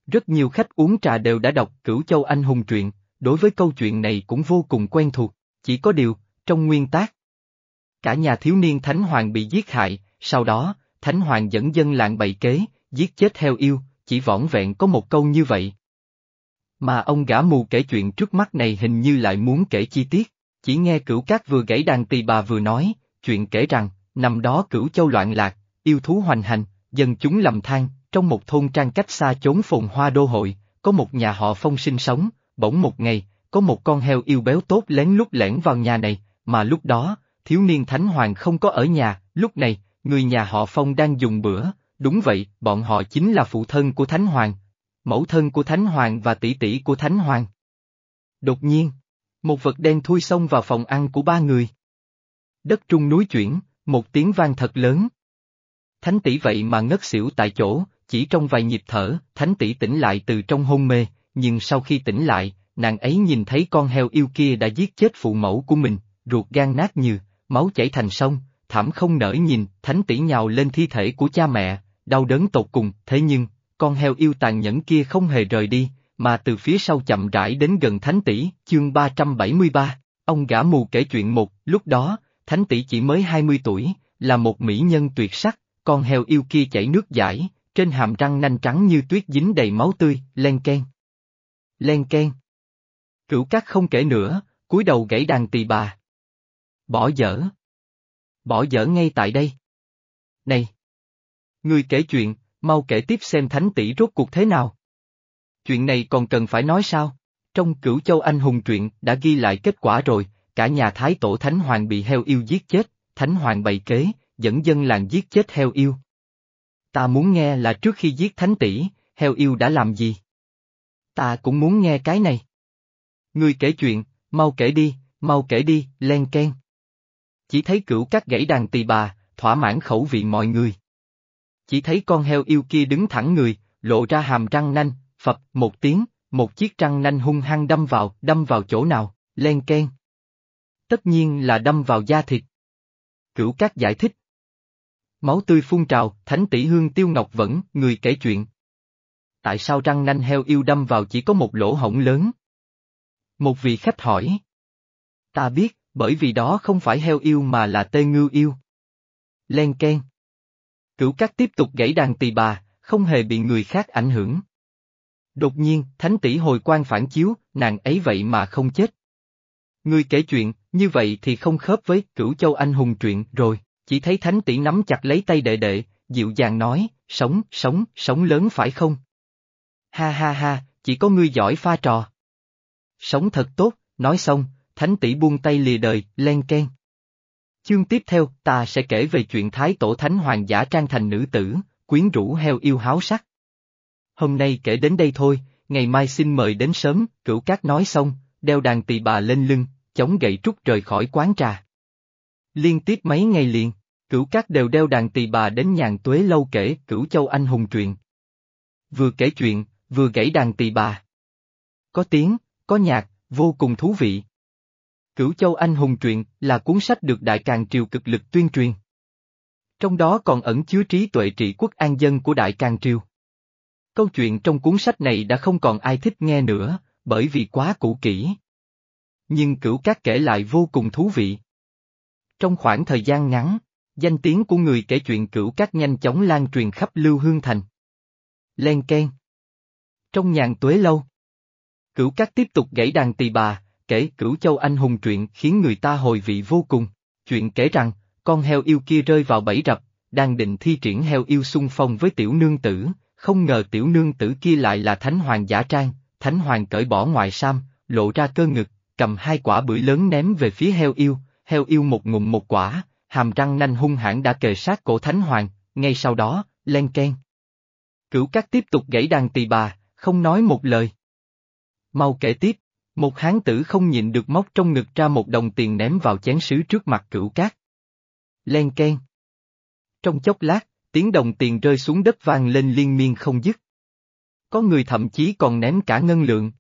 Speaker 1: Rất nhiều khách uống trà đều đã đọc cửu châu anh hùng truyện, đối với câu chuyện này cũng vô cùng quen thuộc, chỉ có điều, trong nguyên tác. Cả nhà thiếu niên Thánh Hoàng bị giết hại, sau đó, Thánh Hoàng dẫn dân làng bày kế, giết chết heo yêu, chỉ vỏn vẹn có một câu như vậy. Mà ông gã mù kể chuyện trước mắt này hình như lại muốn kể chi tiết, chỉ nghe cửu cát vừa gãy đàn tỳ bà vừa nói, chuyện kể rằng, năm đó cửu châu loạn lạc, yêu thú hoành hành, dân chúng lầm than, trong một thôn trang cách xa chốn phồn hoa đô hội, có một nhà họ phong sinh sống, bỗng một ngày, có một con heo yêu béo tốt lén lút lẻn vào nhà này, mà lúc đó, thiếu niên thánh hoàng không có ở nhà, lúc này, người nhà họ phong đang dùng bữa, đúng vậy, bọn họ chính là phụ thân của thánh hoàng, mẫu thân của Thánh Hoàng và tỷ tỷ của Thánh Hoàng. Đột nhiên, một vật đen thui xông vào phòng ăn của ba người. Đất trung núi chuyển, một tiếng vang thật lớn. Thánh tỷ vậy mà ngất xỉu tại chỗ, chỉ trong vài nhịp thở, thánh tỷ tỉnh lại từ trong hôn mê, nhưng sau khi tỉnh lại, nàng ấy nhìn thấy con heo yêu kia đã giết chết phụ mẫu của mình, ruột gan nát như, máu chảy thành sông, thảm không nở nhìn, thánh tỷ nhào lên thi thể của cha mẹ, đau đớn tột cùng, thế nhưng, con heo yêu tàn nhẫn kia không hề rời đi, mà từ phía sau chậm rãi đến gần Thánh tỷ, chương 373, ông gã mù kể chuyện một, lúc đó, Thánh tỷ chỉ mới 20 tuổi, là một mỹ nhân tuyệt sắc, con heo yêu kia chảy nước dãi trên hàm răng nanh trắng như tuyết dính đầy máu tươi, len ken. Len ken. Cửu cát không kể nữa, cúi đầu gãy đàn tỳ bà. Bỏ dở. bỏ dở ngay tại đây. Này! Ngươi kể chuyện, mau kể tiếp xem thánh tỷ rốt cuộc thế nào. Chuyện này còn cần phải nói sao? Trong cửu châu anh hùng truyện đã ghi lại kết quả rồi, cả nhà thái tổ thánh hoàng bị heo yêu giết chết, thánh hoàng bày kế, dẫn dân làng giết chết heo yêu. Ta muốn nghe là trước khi giết thánh tỷ, heo yêu đã làm gì? Ta cũng muốn nghe cái này. Ngươi kể chuyện, mau kể đi, mau kể đi, len ken. Chỉ thấy cửu các gãy đàn tỳ bà, thỏa mãn khẩu vị mọi người. Chỉ thấy con heo yêu kia đứng thẳng người, lộ ra hàm răng nanh, phập một tiếng, một chiếc răng nanh hung hăng đâm vào, đâm vào chỗ nào, len ken. Tất nhiên là đâm vào da thịt. Cửu các giải thích. Máu tươi phun trào, thánh tỷ hương tiêu ngọc vẫn, người kể chuyện. Tại sao răng nanh heo yêu đâm vào chỉ có một lỗ hổng lớn? Một vị khách hỏi. Ta biết, bởi vì đó không phải heo yêu mà là tê ngưu yêu. Len ken. Cửu Cát tiếp tục gãy đàn tỳ bà, không hề bị người khác ảnh hưởng. Đột nhiên, thánh tỷ hồi quan phản chiếu, nàng ấy vậy mà không chết. Ngươi kể chuyện, như vậy thì không khớp với cửu châu anh hùng truyện rồi, chỉ thấy thánh tỷ nắm chặt lấy tay đệ đệ, dịu dàng nói, sống, sống, sống lớn phải không? Ha ha ha, chỉ có ngươi giỏi pha trò. Sống thật tốt, nói xong, thánh tỷ buông tay lìa đời, len ken. Chương tiếp theo, ta sẽ kể về chuyện Thái Tổ Thánh Hoàng giả trang thành nữ tử, quyến rũ heo yêu háo sắc. Hôm nay kể đến đây thôi, ngày mai xin mời đến sớm, cửu cát nói xong, đeo đàn tỳ bà lên lưng, chống gậy trúc rời khỏi quán trà. Liên tiếp mấy ngày liền, cửu cát đều đeo đàn tỳ bà đến nhàn tuế lâu kể cửu châu anh hùng truyện. Vừa kể chuyện, vừa gãy đàn tỳ bà. Có tiếng, có nhạc, vô cùng thú vị. Cửu Châu Anh Hùng Truyện là cuốn sách được Đại Càng Triều cực lực tuyên truyền. Trong đó còn ẩn chứa trí tuệ trị quốc an dân của Đại Càng Triều. Câu chuyện trong cuốn sách này đã không còn ai thích nghe nữa, bởi vì quá cũ kỹ. Nhưng cửu các kể lại vô cùng thú vị. Trong khoảng thời gian ngắn, danh tiếng của người kể chuyện cửu các nhanh chóng lan truyền khắp Lưu Hương Thành. Len Ken Trong nhàn tuế lâu, cửu các tiếp tục gãy đàn tỳ bà, kể cửu châu anh hùng truyện khiến người ta hồi vị vô cùng. Chuyện kể rằng, con heo yêu kia rơi vào bẫy rập, đang định thi triển heo yêu xung phong với tiểu nương tử, không ngờ tiểu nương tử kia lại là thánh hoàng giả trang, thánh hoàng cởi bỏ ngoài sam, lộ ra cơ ngực, cầm hai quả bưởi lớn ném về phía heo yêu, heo yêu một ngụm một quả, hàm răng nanh hung hãn đã kề sát cổ thánh hoàng, ngay sau đó, len ken. Cửu cát tiếp tục gãy đàn tỳ bà, không nói một lời. Mau kể tiếp. Một hán tử không nhịn được móc trong ngực ra một đồng tiền ném vào chén sứ trước mặt cửu cát. Len ken. Trong chốc lát, tiếng đồng tiền rơi xuống đất vang lên liên miên không dứt. Có người thậm chí còn ném cả ngân lượng.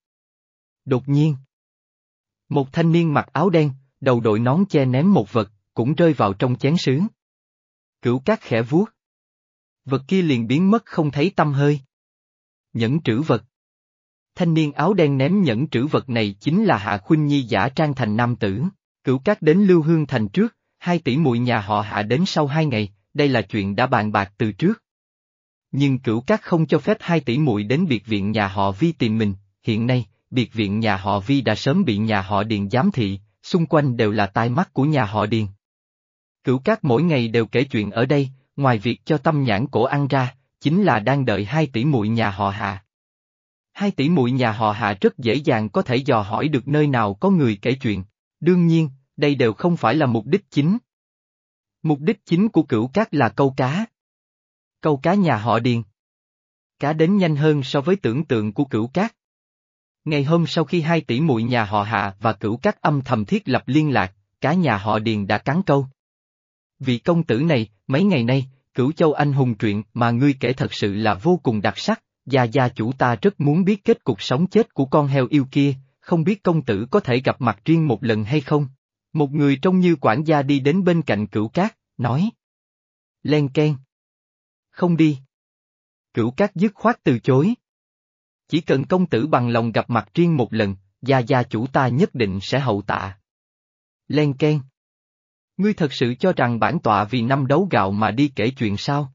Speaker 1: Đột nhiên. Một thanh niên mặc áo đen, đầu đội nón che ném một vật, cũng rơi vào trong chén sứ. Cửu cát khẽ vuốt. Vật kia liền biến mất không thấy tâm hơi. Nhẫn trữ vật thanh niên áo đen ném nhẫn trữ vật này chính là Hạ Khuynh Nhi giả trang thành nam tử. Cửu Cát đến Lưu Hương Thành trước, hai tỷ muội nhà họ Hạ đến sau hai ngày, đây là chuyện đã bàn bạc từ trước. Nhưng Cửu Cát không cho phép hai tỷ muội đến biệt viện nhà họ Vi tìm mình, hiện nay, biệt viện nhà họ Vi đã sớm bị nhà họ Điền giám thị, xung quanh đều là tai mắt của nhà họ Điền. Cửu Cát mỗi ngày đều kể chuyện ở đây, ngoài việc cho tâm nhãn cổ ăn ra, chính là đang đợi hai tỷ muội nhà họ Hạ. Hai tỷ muội nhà họ Hạ rất dễ dàng có thể dò hỏi được nơi nào có người kể chuyện. Đương nhiên, đây đều không phải là mục đích chính. Mục đích chính của cửu cát là câu cá. Câu cá nhà họ Điền. Cá đến nhanh hơn so với tưởng tượng của cửu cát. Ngày hôm sau khi hai tỷ muội nhà họ Hạ và cửu cát âm thầm thiết lập liên lạc, cá nhà họ Điền đã cắn câu. Vị công tử này, mấy ngày nay, cửu châu anh hùng truyện mà ngươi kể thật sự là vô cùng đặc sắc, Gia gia chủ ta rất muốn biết kết cục sống chết của con heo yêu kia, không biết công tử có thể gặp mặt riêng một lần hay không? Một người trông như quản gia đi đến bên cạnh cửu cát, nói. Len ken. Không đi. Cửu cát dứt khoát từ chối. Chỉ cần công tử bằng lòng gặp mặt riêng một lần, gia gia chủ ta nhất định sẽ hậu tạ. Len ken. Ngươi thật sự cho rằng bản tọa vì năm đấu gạo mà đi kể chuyện sao?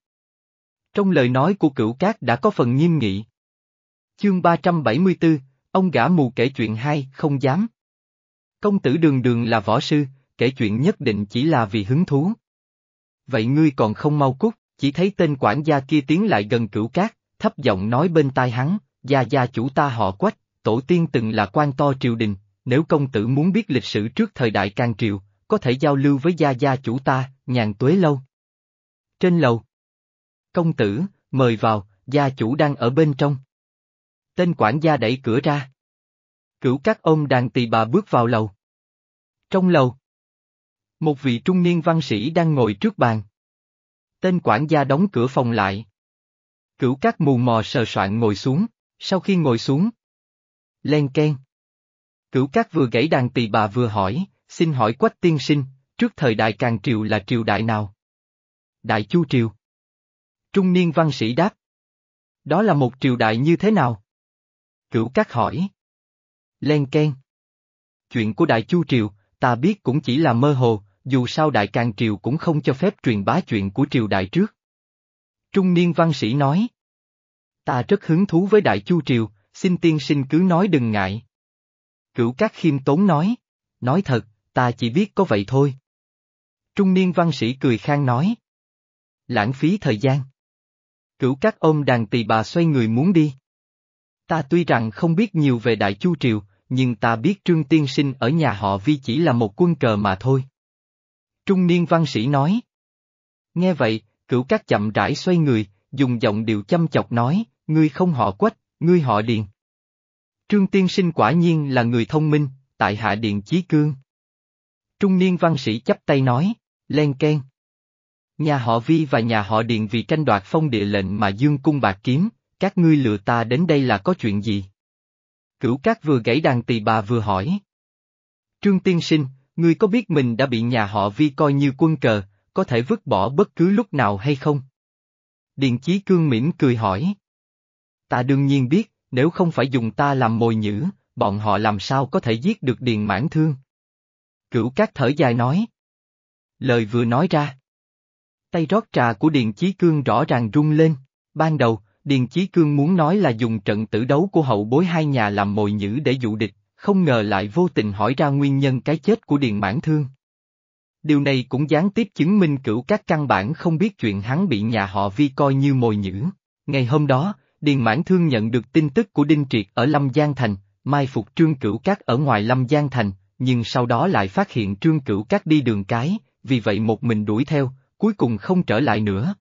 Speaker 1: Trong lời nói của cửu cát đã có phần nghiêm nghị. Chương 374, ông gã mù kể chuyện hay, không dám. Công tử đường đường là võ sư, kể chuyện nhất định chỉ là vì hứng thú. Vậy ngươi còn không mau cút, chỉ thấy tên quản gia kia tiến lại gần cửu cát, thấp giọng nói bên tai hắn, gia gia chủ ta họ quách, tổ tiên từng là quan to triều đình, nếu công tử muốn biết lịch sử trước thời đại can triều, có thể giao lưu với gia gia chủ ta, nhàn tuế lâu. Trên lầu. Công tử, mời vào, gia chủ đang ở bên trong. Tên quản gia đẩy cửa ra. Cửu các ông đàn tỳ bà bước vào lầu. Trong lầu. Một vị trung niên văn sĩ đang ngồi trước bàn. Tên quản gia đóng cửa phòng lại. Cửu các mù mò sờ soạn ngồi xuống, sau khi ngồi xuống. Len ken. Cửu các vừa gãy đàn tỳ bà vừa hỏi, xin hỏi quách tiên sinh, trước thời đại càng triều là triều đại nào? Đại Chu Triều. Trung niên văn sĩ đáp. Đó là một triều đại như thế nào? Cửu các hỏi. Len ken. Chuyện của Đại Chu Triều, ta biết cũng chỉ là mơ hồ, dù sao Đại Càng Triều cũng không cho phép truyền bá chuyện của triều đại trước. Trung niên văn sĩ nói. Ta rất hứng thú với Đại Chu Triều, xin tiên sinh cứ nói đừng ngại. Cửu Cát khiêm tốn nói. Nói thật, ta chỉ biết có vậy thôi. Trung niên văn sĩ cười khang nói. Lãng phí thời gian. Cửu Cát ôm đàn tỳ bà xoay người muốn đi. Ta tuy rằng không biết nhiều về Đại Chu Triều, nhưng ta biết Trương Tiên Sinh ở nhà họ Vi chỉ là một quân cờ mà thôi. Trung niên văn sĩ nói. Nghe vậy, cửu các chậm rãi xoay người, dùng giọng điệu chăm chọc nói, ngươi không họ quách, ngươi họ điền. Trương Tiên Sinh quả nhiên là người thông minh, tại hạ điện chí cương. Trung niên văn sĩ chắp tay nói, len ken. Nhà họ Vi và nhà họ Điền vì tranh đoạt phong địa lệnh mà dương cung bạc kiếm, các ngươi lừa ta đến đây là có chuyện gì? Cửu Cát vừa gãy đàn tỳ bà vừa hỏi. Trương Tiên Sinh, ngươi có biết mình đã bị nhà họ Vi coi như quân cờ, có thể vứt bỏ bất cứ lúc nào hay không? Điền Chí Cương mỉm cười hỏi. Ta đương nhiên biết, nếu không phải dùng ta làm mồi nhữ, bọn họ làm sao có thể giết được Điền Mãn Thương? Cửu Cát thở dài nói. Lời vừa nói ra. Tay rót trà của Điền Chí Cương rõ ràng rung lên, ban đầu, Điền Chí Cương muốn nói là dùng trận tử đấu của hậu bối hai nhà làm mồi nhữ để dụ địch, không ngờ lại vô tình hỏi ra nguyên nhân cái chết của Điền Mãn Thương. Điều này cũng gián tiếp chứng minh cửu các căn bản không biết chuyện hắn bị nhà họ Vi coi như mồi nhữ. Ngày hôm đó, Điền Mãn Thương nhận được tin tức của Đinh Triệt ở Lâm Giang Thành, mai phục Trương Cửu Các ở ngoài Lâm Giang Thành, nhưng sau đó lại phát hiện Trương Cửu Các đi đường cái, vì vậy một mình đuổi theo, cuối cùng không trở lại nữa.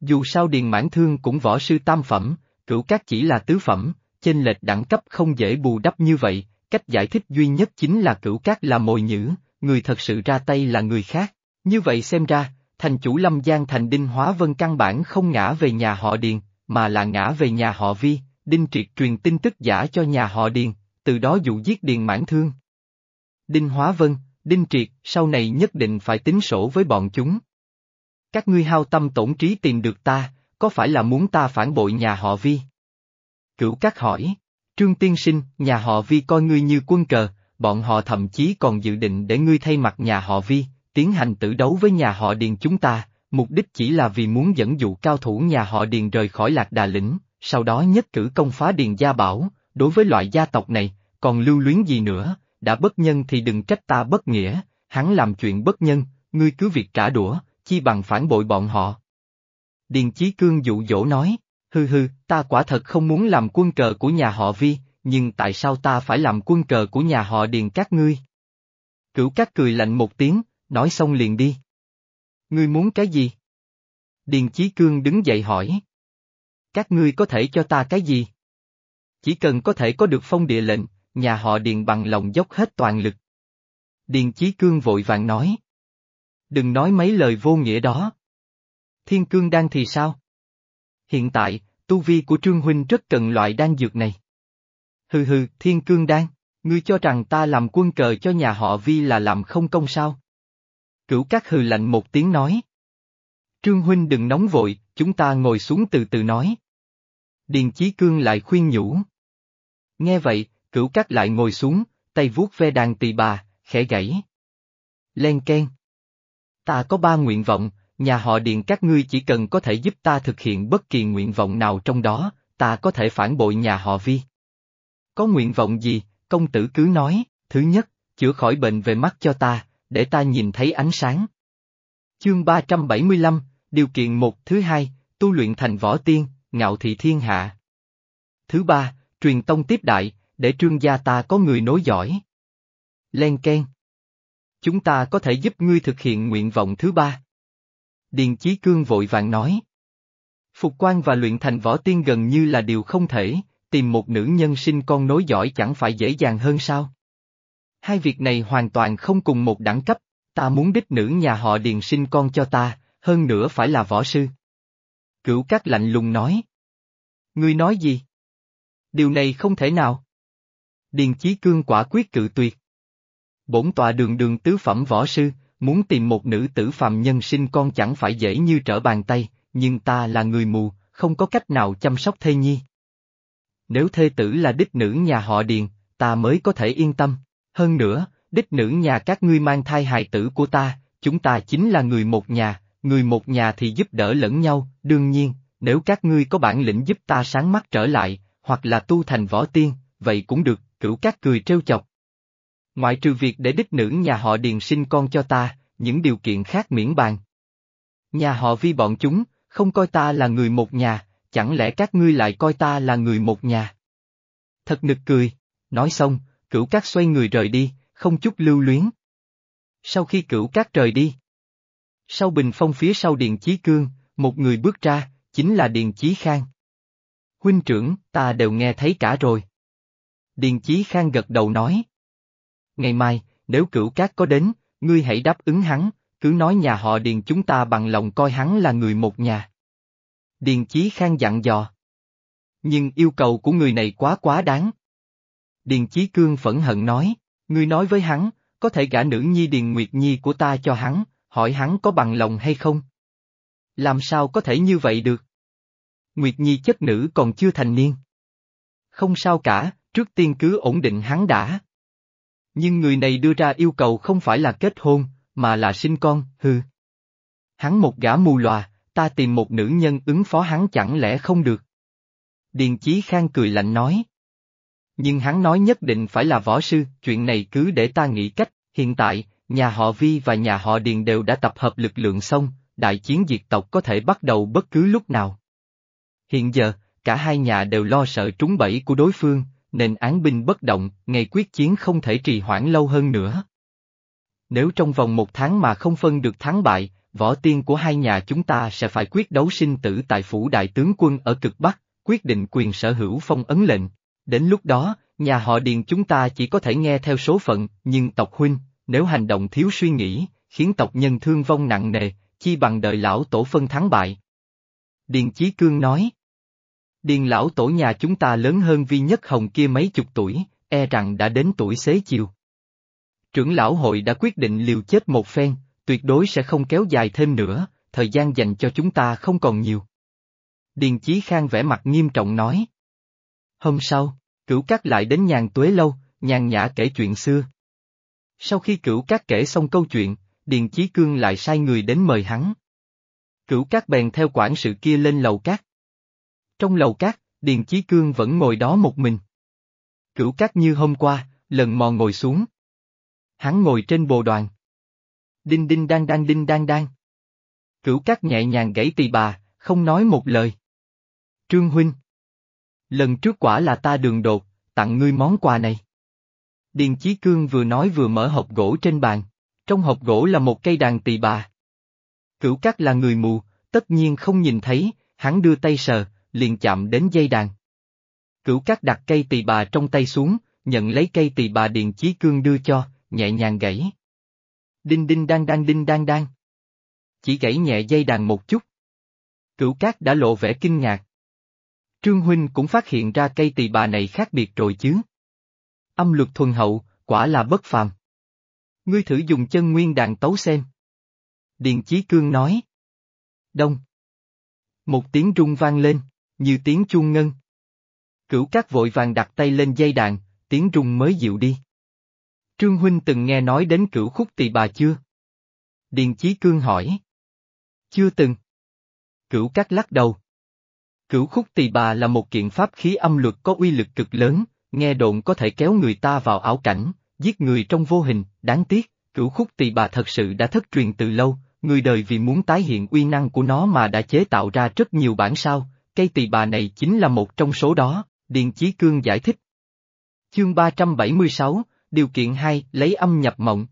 Speaker 1: Dù sao Điền Mãn Thương cũng võ sư tam phẩm, cửu các chỉ là tứ phẩm, chênh lệch đẳng cấp không dễ bù đắp như vậy, cách giải thích duy nhất chính là cửu các là mồi nhữ, người thật sự ra tay là người khác. Như vậy xem ra, thành chủ Lâm Giang thành Đinh Hóa Vân căn bản không ngã về nhà họ Điền, mà là ngã về nhà họ Vi, Đinh Triệt truyền tin tức giả cho nhà họ Điền, từ đó dụ giết Điền Mãn Thương. Đinh Hóa Vân, Đinh Triệt, sau này nhất định phải tính sổ với bọn chúng. Các ngươi hao tâm tổn trí tìm được ta, có phải là muốn ta phản bội nhà họ Vi? Cửu Cát hỏi, Trương Tiên Sinh, nhà họ Vi coi ngươi như quân cờ, bọn họ thậm chí còn dự định để ngươi thay mặt nhà họ Vi, tiến hành tử đấu với nhà họ Điền chúng ta, mục đích chỉ là vì muốn dẫn dụ cao thủ nhà họ Điền rời khỏi Lạc Đà Lĩnh, sau đó nhất cử công phá Điền Gia Bảo, đối với loại gia tộc này, còn lưu luyến gì nữa, đã bất nhân thì đừng trách ta bất nghĩa, hắn làm chuyện bất nhân, ngươi cứ việc trả đũa, chi bằng phản bội bọn họ. Điền Chí Cương dụ dỗ nói, hư hư, ta quả thật không muốn làm quân cờ của nhà họ Vi, nhưng tại sao ta phải làm quân cờ của nhà họ Điền các ngươi? Cửu các cười lạnh một tiếng, nói xong liền đi. Ngươi muốn cái gì? Điền Chí Cương đứng dậy hỏi. Các ngươi có thể cho ta cái gì? Chỉ cần có thể có được phong địa lệnh, nhà họ Điền bằng lòng dốc hết toàn lực. Điền Chí Cương vội vàng nói. Đừng nói mấy lời vô nghĩa đó. Thiên cương đan thì sao? Hiện tại, tu vi của Trương Huynh rất cần loại đan dược này. Hừ hừ, thiên cương đan, ngươi cho rằng ta làm quân cờ cho nhà họ Vi là làm không công sao? Cửu các hừ lạnh một tiếng nói. Trương Huynh đừng nóng vội, chúng ta ngồi xuống từ từ nói. Điền Chí Cương lại khuyên nhủ. Nghe vậy, cửu các lại ngồi xuống, tay vuốt ve đàn tỳ bà, khẽ gãy. Len ken. Ta có ba nguyện vọng, nhà họ Điền các ngươi chỉ cần có thể giúp ta thực hiện bất kỳ nguyện vọng nào trong đó, ta có thể phản bội nhà họ Vi. Có nguyện vọng gì, công tử cứ nói, thứ nhất, chữa khỏi bệnh về mắt cho ta, để ta nhìn thấy ánh sáng. Chương 375, điều kiện một thứ hai, tu luyện thành võ tiên, ngạo thị thiên hạ. Thứ ba, truyền tông tiếp đại, để trương gia ta có người nối giỏi. Len Ken. Chúng ta có thể giúp ngươi thực hiện nguyện vọng thứ ba. Điền Chí Cương vội vàng nói. Phục quan và luyện thành võ tiên gần như là điều không thể, tìm một nữ nhân sinh con nối giỏi chẳng phải dễ dàng hơn sao? Hai việc này hoàn toàn không cùng một đẳng cấp, ta muốn đích nữ nhà họ Điền sinh con cho ta, hơn nữa phải là võ sư. Cửu Cát lạnh lùng nói. Ngươi nói gì? Điều này không thể nào. Điền Chí Cương quả quyết cự tuyệt. Bổn tọa đường đường tứ phẩm võ sư, muốn tìm một nữ tử phàm nhân sinh con chẳng phải dễ như trở bàn tay, nhưng ta là người mù, không có cách nào chăm sóc thê nhi. Nếu thê tử là đích nữ nhà họ Điền, ta mới có thể yên tâm. Hơn nữa, đích nữ nhà các ngươi mang thai hài tử của ta, chúng ta chính là người một nhà, người một nhà thì giúp đỡ lẫn nhau, đương nhiên, nếu các ngươi có bản lĩnh giúp ta sáng mắt trở lại, hoặc là tu thành võ tiên, vậy cũng được, cửu các cười trêu chọc. Ngoại trừ việc để đích nữ nhà họ điền sinh con cho ta, những điều kiện khác miễn bàn. Nhà họ vi bọn chúng, không coi ta là người một nhà, chẳng lẽ các ngươi lại coi ta là người một nhà? Thật nực cười, nói xong, cửu cát xoay người rời đi, không chút lưu luyến. Sau khi cửu cát rời đi, sau bình phong phía sau Điền Chí Cương, một người bước ra, chính là Điền Chí Khang. Huynh trưởng, ta đều nghe thấy cả rồi. Điền Chí Khang gật đầu nói. Ngày mai, nếu cửu cát có đến, ngươi hãy đáp ứng hắn, cứ nói nhà họ Điền chúng ta bằng lòng coi hắn là người một nhà. Điền Chí Khang dặn dò. Nhưng yêu cầu của người này quá quá đáng. Điền Chí Cương phẫn hận nói, ngươi nói với hắn, có thể gả nữ nhi Điền Nguyệt Nhi của ta cho hắn, hỏi hắn có bằng lòng hay không? Làm sao có thể như vậy được? Nguyệt Nhi chất nữ còn chưa thành niên. Không sao cả, trước tiên cứ ổn định hắn đã. Nhưng người này đưa ra yêu cầu không phải là kết hôn, mà là sinh con, hư. Hắn một gã mù lòa, ta tìm một nữ nhân ứng phó hắn chẳng lẽ không được. Điền Chí Khang cười lạnh nói. Nhưng hắn nói nhất định phải là võ sư, chuyện này cứ để ta nghĩ cách, hiện tại, nhà họ Vi và nhà họ Điền đều đã tập hợp lực lượng xong, đại chiến diệt tộc có thể bắt đầu bất cứ lúc nào. Hiện giờ, cả hai nhà đều lo sợ trúng bẫy của đối phương, nên án binh bất động, ngày quyết chiến không thể trì hoãn lâu hơn nữa. Nếu trong vòng một tháng mà không phân được thắng bại, võ tiên của hai nhà chúng ta sẽ phải quyết đấu sinh tử tại phủ đại tướng quân ở cực Bắc, quyết định quyền sở hữu phong ấn lệnh. Đến lúc đó, nhà họ Điền chúng ta chỉ có thể nghe theo số phận, nhưng tộc huynh, nếu hành động thiếu suy nghĩ, khiến tộc nhân thương vong nặng nề, chi bằng đợi lão tổ phân thắng bại. Điền Chí Cương nói. Điền lão tổ nhà chúng ta lớn hơn vi nhất hồng kia mấy chục tuổi, e rằng đã đến tuổi xế chiều. Trưởng lão hội đã quyết định liều chết một phen, tuyệt đối sẽ không kéo dài thêm nữa, thời gian dành cho chúng ta không còn nhiều. Điền Chí Khang vẻ mặt nghiêm trọng nói. Hôm sau, cửu cát lại đến nhàn tuế lâu, nhàn nhã kể chuyện xưa. Sau khi cửu cát kể xong câu chuyện, Điền Chí Cương lại sai người đến mời hắn. Cửu cát bèn theo quản sự kia lên lầu cát. Trong lầu cát, Điền Chí Cương vẫn ngồi đó một mình. Cửu cát như hôm qua, lần mò ngồi xuống. Hắn ngồi trên bồ đoàn. Đinh đinh đang đang đinh đang đang. Cửu cát nhẹ nhàng gãy tỳ bà, không nói một lời. Trương Huynh. Lần trước quả là ta đường đột, tặng ngươi món quà này. Điền Chí Cương vừa nói vừa mở hộp gỗ trên bàn. Trong hộp gỗ là một cây đàn tỳ bà. Cửu Cát là người mù, tất nhiên không nhìn thấy, hắn đưa tay sờ, liền chạm đến dây đàn. Cửu Cát đặt cây tỳ bà trong tay xuống, nhận lấy cây tỳ bà Điền Chí Cương đưa cho, nhẹ nhàng gãy. Đinh đinh đang đang đinh đang đang. Chỉ gãy nhẹ dây đàn một chút. Cửu Cát đã lộ vẻ kinh ngạc. Trương Huynh cũng phát hiện ra cây tỳ bà này khác biệt rồi chứ. Âm luật thuần hậu, quả là bất phàm. Ngươi thử dùng chân nguyên đàn tấu xem. Điền Chí Cương nói. Đông. Một tiếng rung vang lên, như tiếng chuông ngân. Cửu Cát vội vàng đặt tay lên dây đàn, tiếng rung mới dịu đi. Trương Huynh từng nghe nói đến cửu khúc tỳ bà chưa? Điền Chí Cương hỏi. Chưa từng. Cửu Cát lắc đầu. Cửu khúc tỳ bà là một kiện pháp khí âm luật có uy lực cực lớn, nghe đồn có thể kéo người ta vào ảo cảnh, giết người trong vô hình, đáng tiếc, cửu khúc tỳ bà thật sự đã thất truyền từ lâu, người đời vì muốn tái hiện uy năng của nó mà đã chế tạo ra rất nhiều bản sao, cây tỳ bà này chính là một trong số đó, Điền Chí Cương giải thích. Chương 376, điều kiện 2, lấy âm nhập mộng.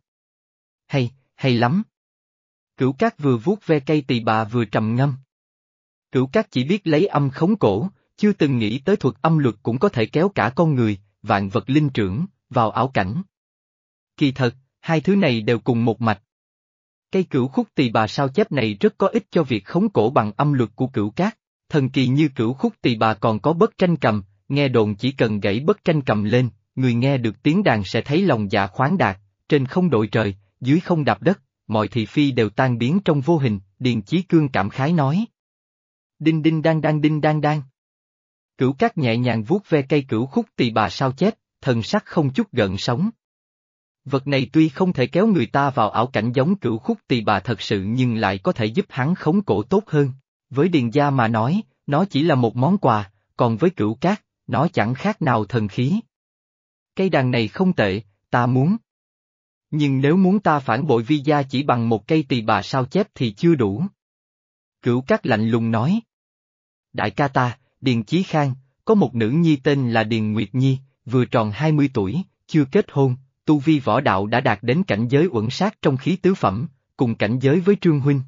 Speaker 1: Hay, hay lắm. Cửu cát vừa vuốt ve cây tỳ bà vừa trầm ngâm. Cửu cát chỉ biết lấy âm khống cổ, chưa từng nghĩ tới thuật âm luật cũng có thể kéo cả con người, vạn vật linh trưởng, vào ảo cảnh. Kỳ thật, hai thứ này đều cùng một mạch. Cây cửu khúc tỳ bà sao chép này rất có ích cho việc khống cổ bằng âm luật của cửu cát. Thần kỳ như cửu khúc tỳ bà còn có bất tranh cầm, nghe đồn chỉ cần gãy bất tranh cầm lên, người nghe được tiếng đàn sẽ thấy lòng dạ khoáng đạt, trên không đội trời, dưới không đạp đất, mọi thị phi đều tan biến trong vô hình, Điền Chí Cương cảm khái nói. Đinh đinh đang đang đinh đang đang. Cửu cát nhẹ nhàng vuốt ve cây cửu khúc tỳ bà sao chép, thần sắc không chút gợn sóng. Vật này tuy không thể kéo người ta vào ảo cảnh giống cửu khúc tỳ bà thật sự nhưng lại có thể giúp hắn khống cổ tốt hơn. Với Điền Gia mà nói, nó chỉ là một món quà, còn với cửu cát, nó chẳng khác nào thần khí. Cây đàn này không tệ, ta muốn. Nhưng nếu muốn ta phản bội vi gia chỉ bằng một cây tỳ bà sao chép thì chưa đủ. Cửu cát lạnh lùng nói. Đại ca ta, Điền Chí Khang, có một nữ nhi tên là Điền Nguyệt Nhi, vừa tròn 20 tuổi, chưa kết hôn, tu vi võ đạo đã đạt đến cảnh giới uẩn sát trong khí tứ phẩm, cùng cảnh giới với Trương Huynh.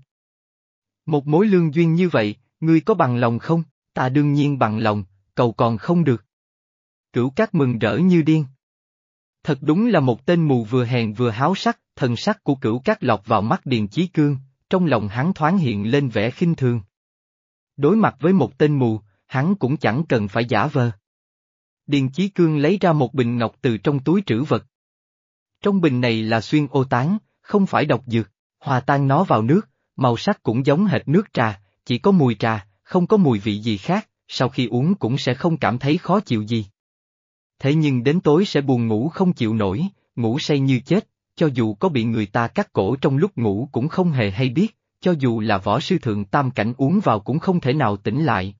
Speaker 1: Một mối lương duyên như vậy, ngươi có bằng lòng không? Ta đương nhiên bằng lòng, cầu còn không được. Cửu cát mừng rỡ như điên. Thật đúng là một tên mù vừa hèn vừa háo sắc, thần sắc của cửu cát lọt vào mắt Điền Chí Cương, trong lòng hắn thoáng hiện lên vẻ khinh thường. Đối mặt với một tên mù, hắn cũng chẳng cần phải giả vờ. Điền Chí Cương lấy ra một bình ngọc từ trong túi trữ vật. Trong bình này là xuyên ô tán, không phải độc dược, hòa tan nó vào nước, màu sắc cũng giống hệt nước trà, chỉ có mùi trà, không có mùi vị gì khác, sau khi uống cũng sẽ không cảm thấy khó chịu gì. Thế nhưng đến tối sẽ buồn ngủ không chịu nổi, ngủ say như chết, cho dù có bị người ta cắt cổ trong lúc ngủ cũng không hề hay biết, cho dù là võ sư thượng tam cảnh uống vào cũng không thể nào tỉnh lại.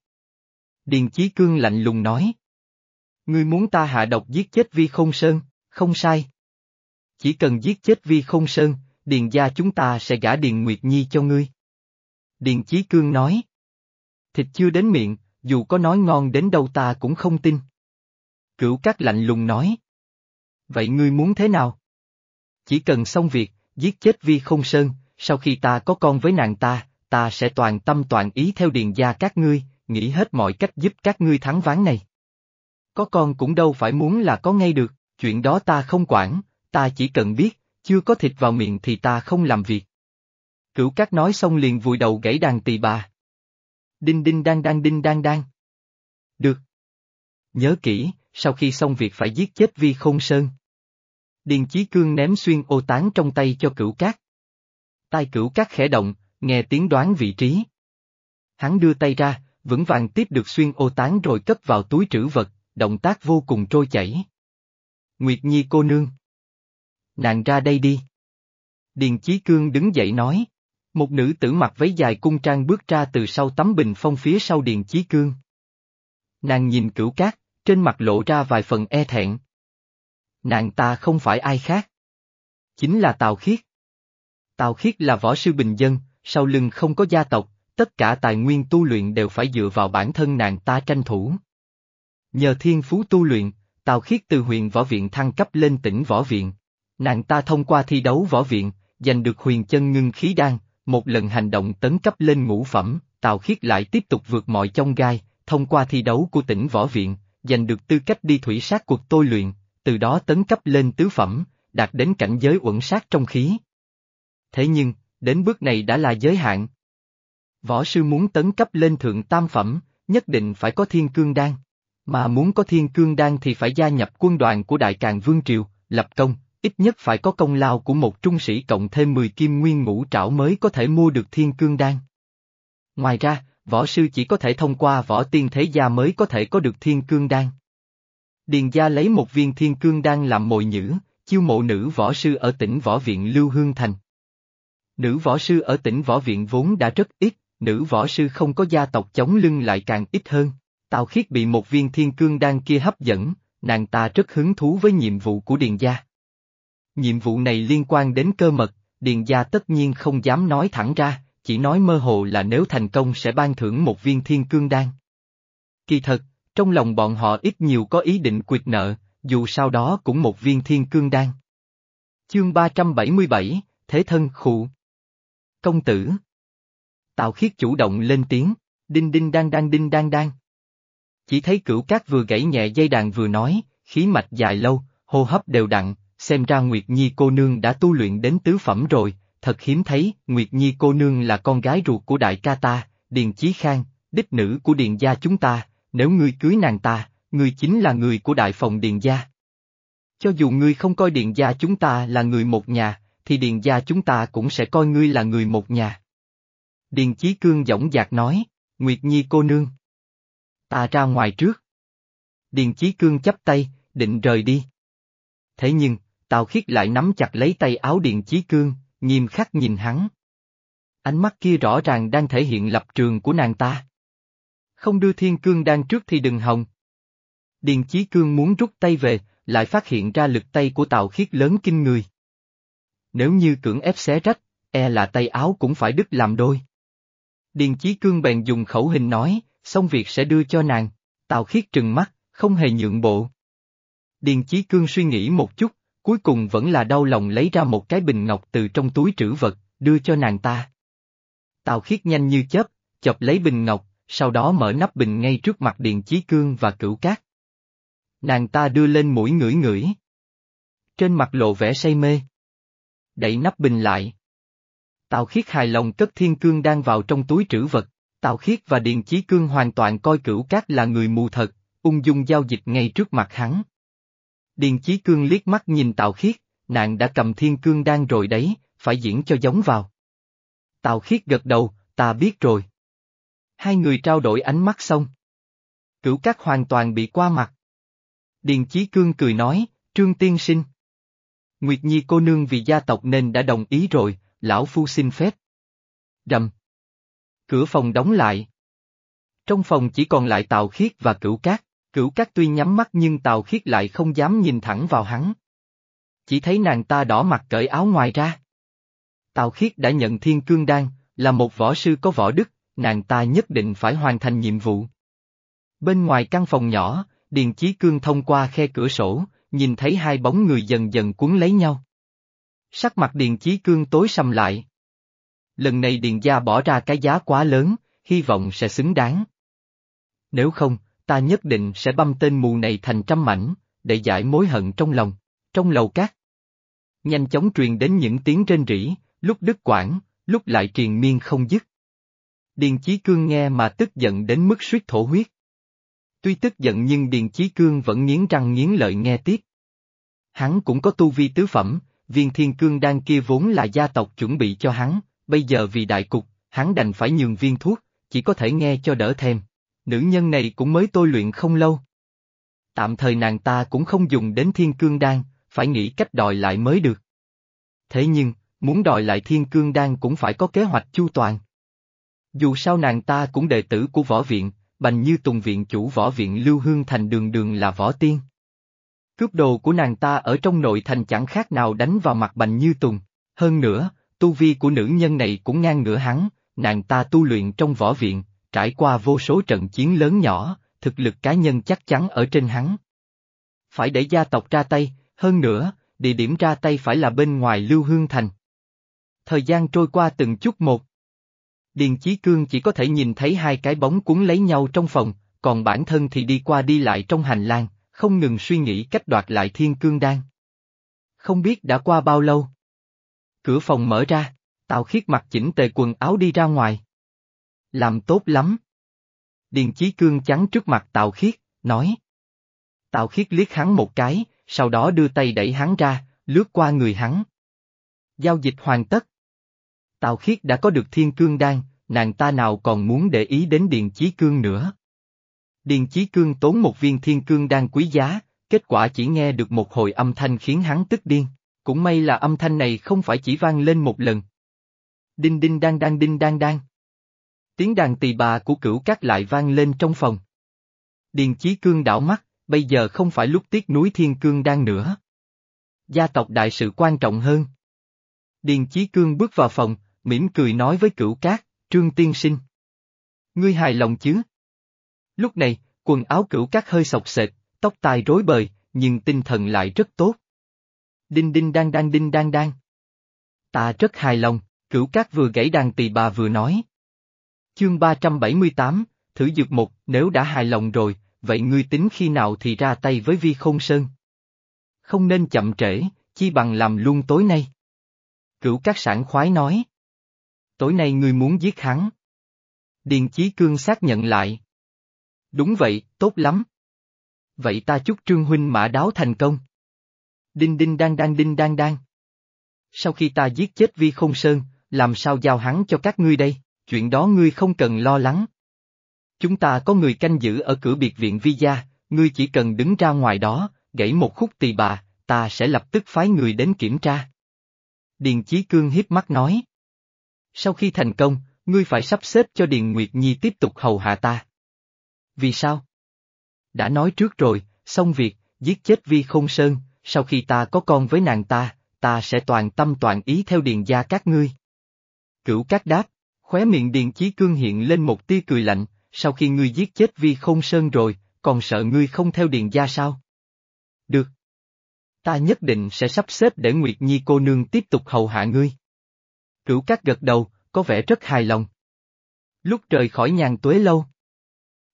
Speaker 1: Điền Chí Cương lạnh lùng nói. Ngươi muốn ta hạ độc giết chết Vi Không Sơn, không sai. Chỉ cần giết chết Vi Không Sơn, Điền gia chúng ta sẽ gả Điền Nguyệt Nhi cho ngươi. Điền Chí Cương nói. Thịt chưa đến miệng, dù có nói ngon đến đâu ta cũng không tin. Cửu Cát lạnh lùng nói. Vậy ngươi muốn thế nào? Chỉ cần xong việc, giết chết Vi Không Sơn, sau khi ta có con với nàng ta, ta sẽ toàn tâm toàn ý theo điền gia các ngươi, nghĩ hết mọi cách giúp các ngươi thắng ván này. Có con cũng đâu phải muốn là có ngay được, chuyện đó ta không quản, ta chỉ cần biết, chưa có thịt vào miệng thì ta không làm việc. Cửu Cát nói xong liền vùi đầu gãy đàn tỳ bà. Đinh đinh đang đang đinh đang đang. Được. Nhớ kỹ, sau khi xong việc phải giết chết Vi Khôn Sơn. Điền Chí Cương ném xuyên ô tán trong tay cho cửu cát. Tai cửu cát khẽ động, nghe tiếng đoán vị trí. Hắn đưa tay ra, vững vàng tiếp được xuyên ô tán rồi cất vào túi trữ vật, động tác vô cùng trôi chảy. Nguyệt Nhi cô nương. Nàng ra đây đi. Điền Chí Cương đứng dậy nói. Một nữ tử mặc váy dài cung trang bước ra từ sau tấm bình phong phía sau Điền Chí Cương. Nàng nhìn cửu cát, trên mặt lộ ra vài phần e thẹn. Nàng ta không phải ai khác. Chính là Tào Khiết. Tào Khiết là võ sư bình dân, sau lưng không có gia tộc, tất cả tài nguyên tu luyện đều phải dựa vào bản thân nàng ta tranh thủ. Nhờ thiên phú tu luyện, Tào Khiết từ huyện võ viện thăng cấp lên tỉnh võ viện. Nàng ta thông qua thi đấu võ viện, giành được huyền chân ngưng khí đan, một lần hành động tấn cấp lên ngũ phẩm, Tào Khiết lại tiếp tục vượt mọi chông gai, thông qua thi đấu của tỉnh võ viện, giành được tư cách đi thủy sát cuộc tôi luyện, từ đó tấn cấp lên tứ phẩm, đạt đến cảnh giới uẩn sát trong khí. Thế nhưng, đến bước này đã là giới hạn. Võ sư muốn tấn cấp lên thượng tam phẩm, nhất định phải có thiên cương đan. Mà muốn có thiên cương đan thì phải gia nhập quân đoàn của Đại Càng Vương Triều, lập công, ít nhất phải có công lao của một trung sĩ cộng thêm 10 kim nguyên ngũ trảo mới có thể mua được thiên cương đan. Ngoài ra, võ sư chỉ có thể thông qua võ tiên thế gia mới có thể có được thiên cương đan. Điền gia lấy một viên thiên cương đan làm mồi nhữ, chiêu mộ nữ võ sư ở tỉnh võ viện Lưu Hương Thành. Nữ võ sư ở tỉnh võ viện vốn đã rất ít, nữ võ sư không có gia tộc chống lưng lại càng ít hơn. Tào khiết bị một viên thiên cương đan kia hấp dẫn, nàng ta rất hứng thú với nhiệm vụ của Điền gia. Nhiệm vụ này liên quan đến cơ mật, Điền gia tất nhiên không dám nói thẳng ra, chỉ nói mơ hồ là nếu thành công sẽ ban thưởng một viên thiên cương đan. Kỳ thật, trong lòng bọn họ ít nhiều có ý định quyệt nợ, dù sau đó cũng một viên thiên cương đan. Chương 377, Thế thân khụ. Công tử. Tào khiết chủ động lên tiếng, đinh đinh đang đang đinh đang đang. Chỉ thấy cửu cát vừa gãy nhẹ dây đàn vừa nói, khí mạch dài lâu, hô hấp đều đặn, xem ra Nguyệt Nhi cô nương đã tu luyện đến tứ phẩm rồi, thật hiếm thấy, Nguyệt Nhi cô nương là con gái ruột của đại ca ta, Điền Chí Khang, đích nữ của Điền gia chúng ta, nếu ngươi cưới nàng ta, ngươi chính là người của đại phòng Điền gia. Cho dù ngươi không coi Điền gia chúng ta là người một nhà, thì Điền gia chúng ta cũng sẽ coi ngươi là người một nhà. Điền Chí Cương dõng dạc nói, Nguyệt Nhi cô nương. Ta ra ngoài trước. Điền Chí Cương chấp tay, định rời đi. Thế nhưng, Tào Khiết lại nắm chặt lấy tay áo Điền Chí Cương, nghiêm khắc nhìn hắn. Ánh mắt kia rõ ràng đang thể hiện lập trường của nàng ta. Không đưa thiên cương đang trước thì đừng hòng. Điền Chí Cương muốn rút tay về, lại phát hiện ra lực tay của Tào Khiết lớn kinh người. Nếu như cưỡng ép xé rách, e là tay áo cũng phải đứt làm đôi. Điền Chí Cương bèn dùng khẩu hình nói, xong việc sẽ đưa cho nàng, Tào Khiết trừng mắt, không hề nhượng bộ. Điền Chí Cương suy nghĩ một chút, cuối cùng vẫn là đau lòng lấy ra một cái bình ngọc từ trong túi trữ vật, đưa cho nàng ta. Tào Khiết nhanh như chớp, chọc lấy bình ngọc, sau đó mở nắp bình ngay trước mặt Điền Chí Cương và Cửu Cát. Nàng ta đưa lên mũi ngửi ngửi. Trên mặt lộ vẻ say mê. Đẩy nắp bình lại. Tào Khiết hài lòng cất thiên cương đang vào trong túi trữ vật. Tào Khiết và Điền Chí Cương hoàn toàn coi Cửu Cát là người mù thật, ung dung giao dịch ngay trước mặt hắn. Điền Chí Cương liếc mắt nhìn Tào Khiết, nàng đã cầm thiên cương đan rồi đấy, phải diễn cho giống vào. Tào Khiết gật đầu, ta biết rồi. Hai người trao đổi ánh mắt xong. Cửu Cát hoàn toàn bị qua mặt. Điền Chí Cương cười nói, Trương Tiên Sinh. Nguyệt Nhi cô nương vì gia tộc nên đã đồng ý rồi, lão phu xin phép. Rầm. Cửa phòng đóng lại. Trong phòng chỉ còn lại Tào Khiết và Cửu Cát. Cửu Cát tuy nhắm mắt nhưng Tào Khiết lại không dám nhìn thẳng vào hắn. Chỉ thấy nàng ta đỏ mặt cởi áo ngoài ra. Tào Khiết đã nhận thiên cương đan, là một võ sư có võ đức, nàng ta nhất định phải hoàn thành nhiệm vụ. Bên ngoài căn phòng nhỏ, Điền Chí Cương thông qua khe cửa sổ, nhìn thấy hai bóng người dần dần cuốn lấy nhau. Sắc mặt Điền Chí Cương tối sầm lại. Lần này Điền gia bỏ ra cái giá quá lớn, hy vọng sẽ xứng đáng. Nếu không, ta nhất định sẽ băm tên mù này thành trăm mảnh, để giải mối hận trong lòng, trong lầu cát. Nhanh chóng truyền đến những tiếng trên rỉ, lúc đứt quãng, lúc lại triền miên không dứt. Điền Chí Cương nghe mà tức giận đến mức suýt thổ huyết. Tuy tức giận nhưng Điền Chí Cương vẫn nghiến răng nghiến lợi nghe tiếp. Hắn cũng có tu vi tứ phẩm, viên thiên cương đan kia vốn là gia tộc chuẩn bị cho hắn, bây giờ vì đại cục, hắn đành phải nhường viên thuốc, chỉ có thể nghe cho đỡ thêm nữ nhân này cũng mới tôi luyện không lâu. Tạm thời nàng ta cũng không dùng đến thiên cương đan, phải nghĩ cách đòi lại mới được. Thế nhưng, muốn đòi lại thiên cương đan cũng phải có kế hoạch chu toàn. Dù sao nàng ta cũng đệ tử của võ viện, bành như tùng viện chủ võ viện Lưu Hương Thành đường đường là võ tiên. Cướp đồ của nàng ta ở trong nội thành chẳng khác nào đánh vào mặt bành như tùng, hơn nữa, tu vi của nữ nhân này cũng ngang ngửa hắn, nàng ta tu luyện trong võ viện, trải qua vô số trận chiến lớn nhỏ, thực lực cá nhân chắc chắn ở trên hắn. Phải để gia tộc ra tay, hơn nữa, địa điểm ra tay phải là bên ngoài Lưu Hương Thành. Thời gian trôi qua từng chút một. Điền Chí Cương chỉ có thể nhìn thấy hai cái bóng cuốn lấy nhau trong phòng, còn bản thân thì đi qua đi lại trong hành lang, không ngừng suy nghĩ cách đoạt lại thiên cương đan. Không biết đã qua bao lâu. Cửa phòng mở ra, Tào Khiết mặc chỉnh tề quần áo đi ra ngoài. Làm tốt lắm. Điền Chí Cương chắn trước mặt Tào Khiết, nói. Tào Khiết liếc hắn một cái, sau đó đưa tay đẩy hắn ra, lướt qua người hắn. Giao dịch hoàn tất. Tào Khiết đã có được thiên cương đan, nàng ta nào còn muốn để ý đến Điền Chí Cương nữa. Điền Chí Cương tốn một viên thiên cương đan quý giá, kết quả chỉ nghe được một hồi âm thanh khiến hắn tức điên. Cũng may là âm thanh này không phải chỉ vang lên một lần. Đinh đinh đang đang đinh đang đang. Tiếng đàn tỳ bà của cửu cát lại vang lên trong phòng. Điền Chí Cương đảo mắt, bây giờ không phải lúc tiếc núi Thiên Cương đang nữa. Gia tộc đại sự quan trọng hơn. Điền Chí Cương bước vào phòng, mỉm cười nói với cửu cát, Trương Tiên Sinh. Ngươi hài lòng chứ? Lúc này, quần áo cửu cát hơi sọc sệt, tóc tai rối bời, nhưng tinh thần lại rất tốt. Đinh đinh đang đang đinh đang đang. Ta rất hài lòng, cửu cát vừa gãy đàn tỳ bà vừa nói. Chương 378, thử dược một, nếu đã hài lòng rồi, vậy ngươi tính khi nào thì ra tay với vi không sơn? Không nên chậm trễ, chi bằng làm luôn tối nay. Cửu các sản khoái nói. Tối nay ngươi muốn giết hắn. Điền Chí Cương xác nhận lại. Đúng vậy, tốt lắm. Vậy ta chúc Trương Huynh mã đáo thành công. Đinh đinh đang đang đinh đang đang. Sau khi ta giết chết Vi Không Sơn, làm sao giao hắn cho các ngươi đây, chuyện đó ngươi không cần lo lắng. Chúng ta có người canh giữ ở cửa biệt viện Vi Gia, ngươi chỉ cần đứng ra ngoài đó, gãy một khúc tỳ bà, ta sẽ lập tức phái người đến kiểm tra. Điền Chí Cương hiếp mắt nói. Sau khi thành công, ngươi phải sắp xếp cho Điền Nguyệt Nhi tiếp tục hầu hạ ta. Vì sao? Đã nói trước rồi, xong việc, giết chết Vi Không Sơn, sau khi ta có con với nàng ta, ta sẽ toàn tâm toàn ý theo điền gia các ngươi. Cửu Cát đáp, khóe miệng Điền Chí Cương hiện lên một tia cười lạnh, sau khi ngươi giết chết Vi Không Sơn rồi, còn sợ ngươi không theo điền gia sao? Được. Ta nhất định sẽ sắp xếp để Nguyệt Nhi cô nương tiếp tục hầu hạ ngươi. Cửu Cát gật đầu, có vẻ rất hài lòng. Lúc rời khỏi nhàn tuế lâu.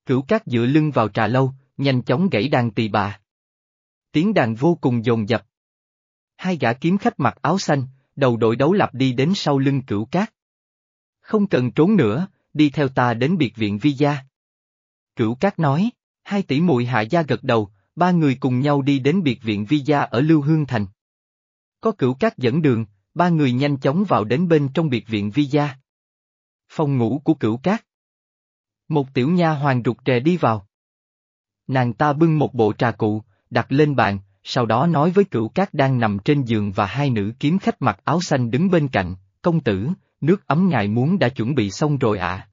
Speaker 1: Cửu Cát dựa lưng vào trà lâu, nhanh chóng gãy đàn tỳ bà. Tiếng đàn vô cùng dồn dập. Hai gã kiếm khách mặc áo xanh, đầu đội đấu lạp đi đến sau lưng cửu cát. Không cần trốn nữa, đi theo ta đến biệt viện vi gia. Cửu cát nói, hai tỷ muội hạ gia gật đầu, ba người cùng nhau đi đến biệt viện vi gia ở Lưu Hương Thành. Có cửu cát dẫn đường, ba người nhanh chóng vào đến bên trong biệt viện vi gia. Phòng ngủ của cửu cát. Một tiểu nha hoàng rụt rè đi vào. Nàng ta bưng một bộ trà cụ, đặt lên bàn, sau đó nói với cửu cát đang nằm trên giường và hai nữ kiếm khách mặc áo xanh đứng bên cạnh, công tử, nước ấm ngài muốn đã chuẩn bị xong rồi ạ. À.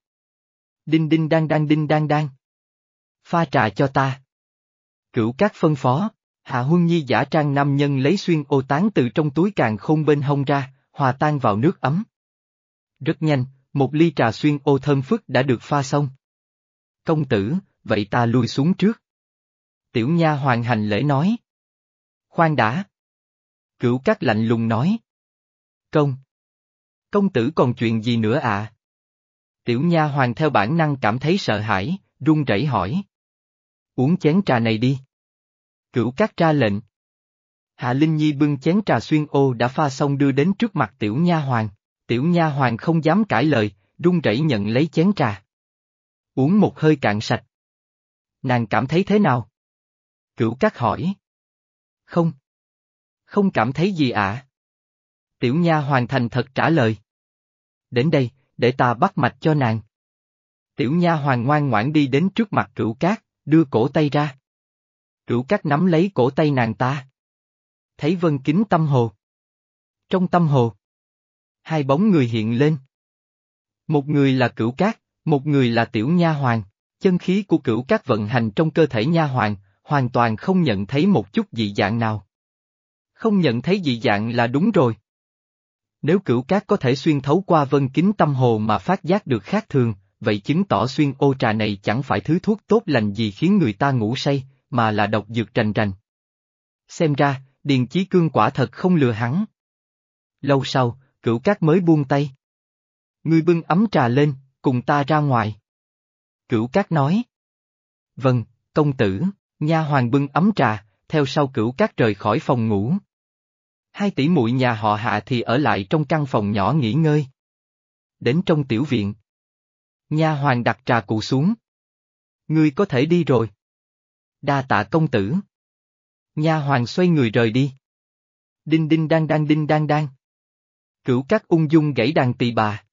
Speaker 1: Đinh đinh đang đang đinh đang đang. Pha trà cho ta. Cửu cát phân phó, Hạ Huân Nhi giả trang nam nhân lấy xuyên ô tán từ trong túi càng khôn bên hông ra, hòa tan vào nước ấm. Rất nhanh, một ly trà xuyên ô thơm phức đã được pha xong. Công tử, vậy ta lui xuống trước. Tiểu Nha hoàn hành lễ nói. Khoan đã. Cửu các lạnh lùng nói. Công. Công tử còn chuyện gì nữa à? Tiểu Nha hoàn theo bản năng cảm thấy sợ hãi, run rẩy hỏi. Uống chén trà này đi. Cửu các ra lệnh. Hạ Linh Nhi bưng chén trà xuyên ô đã pha xong đưa đến trước mặt tiểu nha hoàng. Tiểu nha hoàng không dám cãi lời, run rẩy nhận lấy chén trà. Uống một hơi cạn sạch. Nàng cảm thấy thế nào? Cửu Cát hỏi. Không. Không cảm thấy gì ạ. À? Tiểu Nha hoàn thành thật trả lời. Đến đây, để ta bắt mạch cho nàng. Tiểu Nha Hoàng ngoan ngoãn đi đến trước mặt Cửu Cát, đưa cổ tay ra. Cửu Cát nắm lấy cổ tay nàng ta. Thấy vân kính tâm hồ. Trong tâm hồ. Hai bóng người hiện lên. Một người là Cửu Cát, một người là Tiểu Nha Hoàng. Chân khí của Cửu Cát vận hành trong cơ thể Nha Hoàng, hoàn toàn không nhận thấy một chút dị dạng nào. Không nhận thấy dị dạng là đúng rồi. Nếu cửu cát có thể xuyên thấu qua vân kính tâm hồ mà phát giác được khác thường, vậy chứng tỏ xuyên ô trà này chẳng phải thứ thuốc tốt lành gì khiến người ta ngủ say, mà là độc dược rành rành. Xem ra, Điền Chí Cương quả thật không lừa hắn. Lâu sau, cửu cát mới buông tay. Ngươi bưng ấm trà lên, cùng ta ra ngoài. Cửu cát nói. Vâng, công tử. Nha hoàng bưng ấm trà, theo sau cửu cát rời khỏi phòng ngủ. Hai tỷ muội nhà họ hạ thì ở lại trong căn phòng nhỏ nghỉ ngơi. Đến trong tiểu viện. Nha hoàng đặt trà cụ xuống. Ngươi có thể đi rồi. Đa tạ công tử. Nha hoàng xoay người rời đi. Đinh đinh đang đang đinh đang đang. Cửu cát ung dung gãy đàn tỳ bà.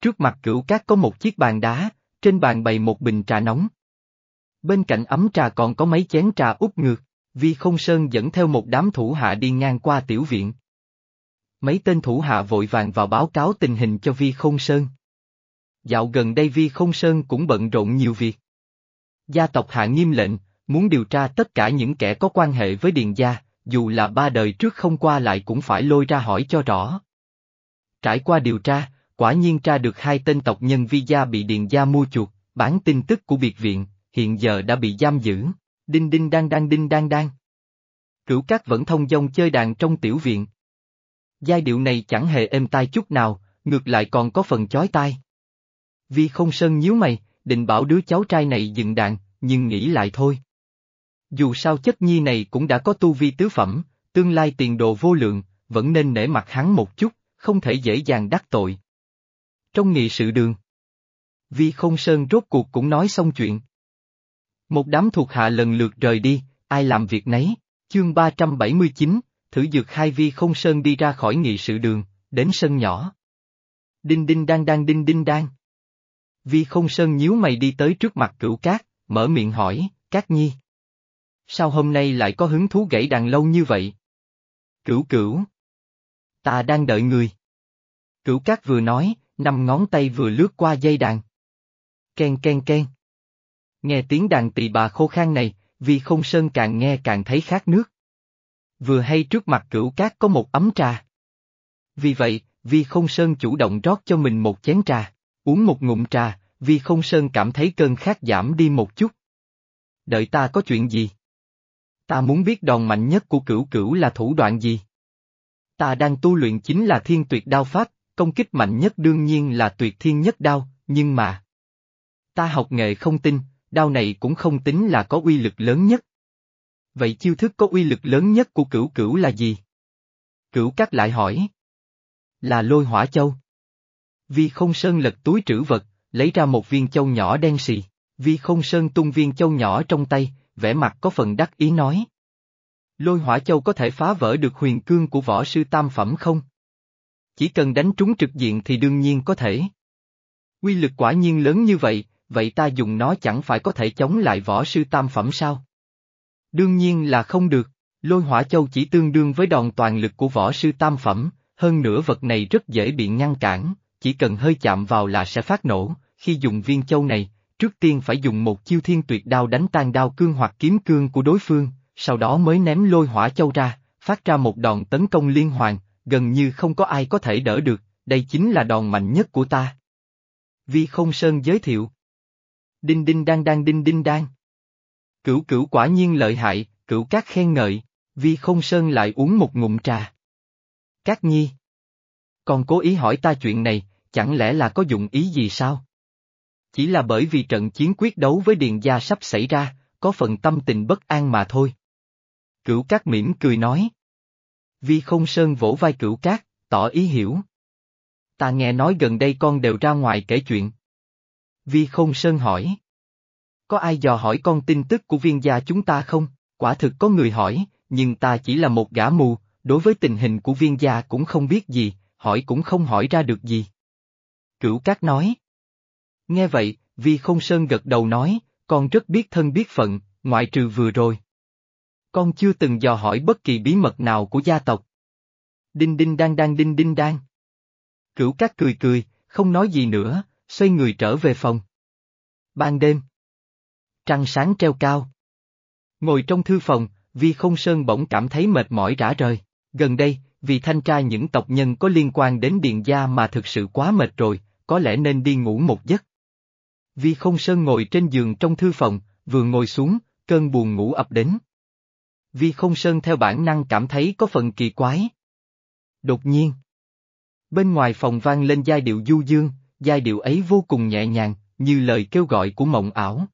Speaker 1: Trước mặt cửu cát có một chiếc bàn đá, trên bàn bày một bình trà nóng. Bên cạnh ấm trà còn có mấy chén trà úp ngược, Vi Không Sơn dẫn theo một đám thủ hạ đi ngang qua tiểu viện. Mấy tên thủ hạ vội vàng vào báo cáo tình hình cho Vi Không Sơn. Dạo gần đây Vi Không Sơn cũng bận rộn nhiều việc. Gia tộc hạ nghiêm lệnh, muốn điều tra tất cả những kẻ có quan hệ với Điền Gia, dù là ba đời trước không qua lại cũng phải lôi ra hỏi cho rõ. Trải qua điều tra, quả nhiên tra được hai tên tộc nhân vi gia bị Điền gia mua chuột, bán tin tức của biệt viện, hiện giờ đã bị giam giữ. Đinh đinh đang đang đinh đang đang. Cửu cát vẫn thông dong chơi đàn trong tiểu viện. Giai điệu này chẳng hề êm tai chút nào, ngược lại còn có phần chói tai. Vi không sơn nhíu mày, định bảo đứa cháu trai này dừng đàn, nhưng nghĩ lại thôi. Dù sao chất nhi này cũng đã có tu vi tứ phẩm, tương lai tiền đồ vô lượng, vẫn nên nể mặt hắn một chút, không thể dễ dàng đắc tội. Trong nghị sự đường, Vi không sơn rốt cuộc cũng nói xong chuyện. Một đám thuộc hạ lần lượt rời đi, ai làm việc nấy, chương 379, thử dược hai Vi không sơn đi ra khỏi nghị sự đường, đến sân nhỏ. Đinh đinh đang đang đinh đinh đang. Vi không sơn nhíu mày đi tới trước mặt cửu cát, mở miệng hỏi, Cát Nhi. Sao hôm nay lại có hứng thú gãy đàn lâu như vậy? Cửu cửu. Ta đang đợi người. Cửu Cát vừa nói, năm ngón tay vừa lướt qua dây đàn. Ken ken ken. Nghe tiếng đàn tỳ bà khô khan này, Vi không sơn càng nghe càng thấy khát nước. Vừa hay trước mặt cửu cát có một ấm trà. Vì vậy, Vi không sơn chủ động rót cho mình một chén trà, uống một ngụm trà, Vi không sơn cảm thấy cơn khát giảm đi một chút. Đợi ta có chuyện gì? Ta muốn biết đòn mạnh nhất của cửu cửu là thủ đoạn gì? Ta đang tu luyện chính là thiên tuyệt đao pháp, công kích mạnh nhất đương nhiên là tuyệt thiên nhất đao, nhưng mà... Ta học nghệ không tin, đao này cũng không tính là có uy lực lớn nhất. Vậy chiêu thức có uy lực lớn nhất của cửu cửu là gì? Cửu cắt lại hỏi. Là lôi hỏa châu. Vi không sơn lật túi trữ vật, lấy ra một viên châu nhỏ đen xì. Vi không sơn tung viên châu nhỏ trong tay, vẻ mặt có phần đắc ý nói. Lôi hỏa châu có thể phá vỡ được huyền cương của võ sư tam phẩm không? Chỉ cần đánh trúng trực diện thì đương nhiên có thể. Quy lực quả nhiên lớn như vậy, vậy ta dùng nó chẳng phải có thể chống lại võ sư tam phẩm sao? Đương nhiên là không được, lôi hỏa châu chỉ tương đương với đòn toàn lực của võ sư tam phẩm, hơn nữa vật này rất dễ bị ngăn cản, chỉ cần hơi chạm vào là sẽ phát nổ, khi dùng viên châu này, trước tiên phải dùng một chiêu thiên tuyệt đao đánh tan đao cương hoặc kiếm cương của đối phương, sau đó mới ném lôi hỏa châu ra, phát ra một đòn tấn công liên hoàn, gần như không có ai có thể đỡ được, đây chính là đòn mạnh nhất của ta. Vi không sơn giới thiệu. Đinh đinh đang đang đinh đinh đang. Cửu cửu quả nhiên lợi hại, cửu các khen ngợi, vi không sơn lại uống một ngụm trà. Các nhi. Còn cố ý hỏi ta chuyện này, chẳng lẽ là có dụng ý gì sao? Chỉ là bởi vì trận chiến quyết đấu với Điền Gia sắp xảy ra, có phần tâm tình bất an mà thôi. Cửu Cát mỉm cười nói. Vi không sơn vỗ vai Cửu Cát, tỏ ý hiểu. Ta nghe nói gần đây con đều ra ngoài kể chuyện. Vi không sơn hỏi. Có ai dò hỏi con tin tức của viên gia chúng ta không? Quả thực có người hỏi, nhưng ta chỉ là một gã mù, đối với tình hình của viên gia cũng không biết gì, hỏi cũng không hỏi ra được gì. Cửu Cát nói. Nghe vậy, Vi không sơn gật đầu nói, con rất biết thân biết phận, ngoại trừ vừa rồi. Con chưa từng dò hỏi bất kỳ bí mật nào của gia tộc. Đinh đinh đang đang đinh đinh đang. Cửu Cát cười cười, không nói gì nữa, xoay người trở về phòng. Ban đêm. Trăng sáng treo cao. Ngồi trong thư phòng, Vi không sơn bỗng cảm thấy mệt mỏi rã rời. Gần đây, vì thanh tra những tộc nhân có liên quan đến điện gia mà thực sự quá mệt rồi, có lẽ nên đi ngủ một giấc. Vi không sơn ngồi trên giường trong thư phòng, vừa ngồi xuống, cơn buồn ngủ ập đến. Vi không sơn theo bản năng cảm thấy có phần kỳ quái. Đột nhiên. Bên ngoài phòng vang lên giai điệu du dương, giai điệu ấy vô cùng nhẹ nhàng, như lời kêu gọi của mộng ảo.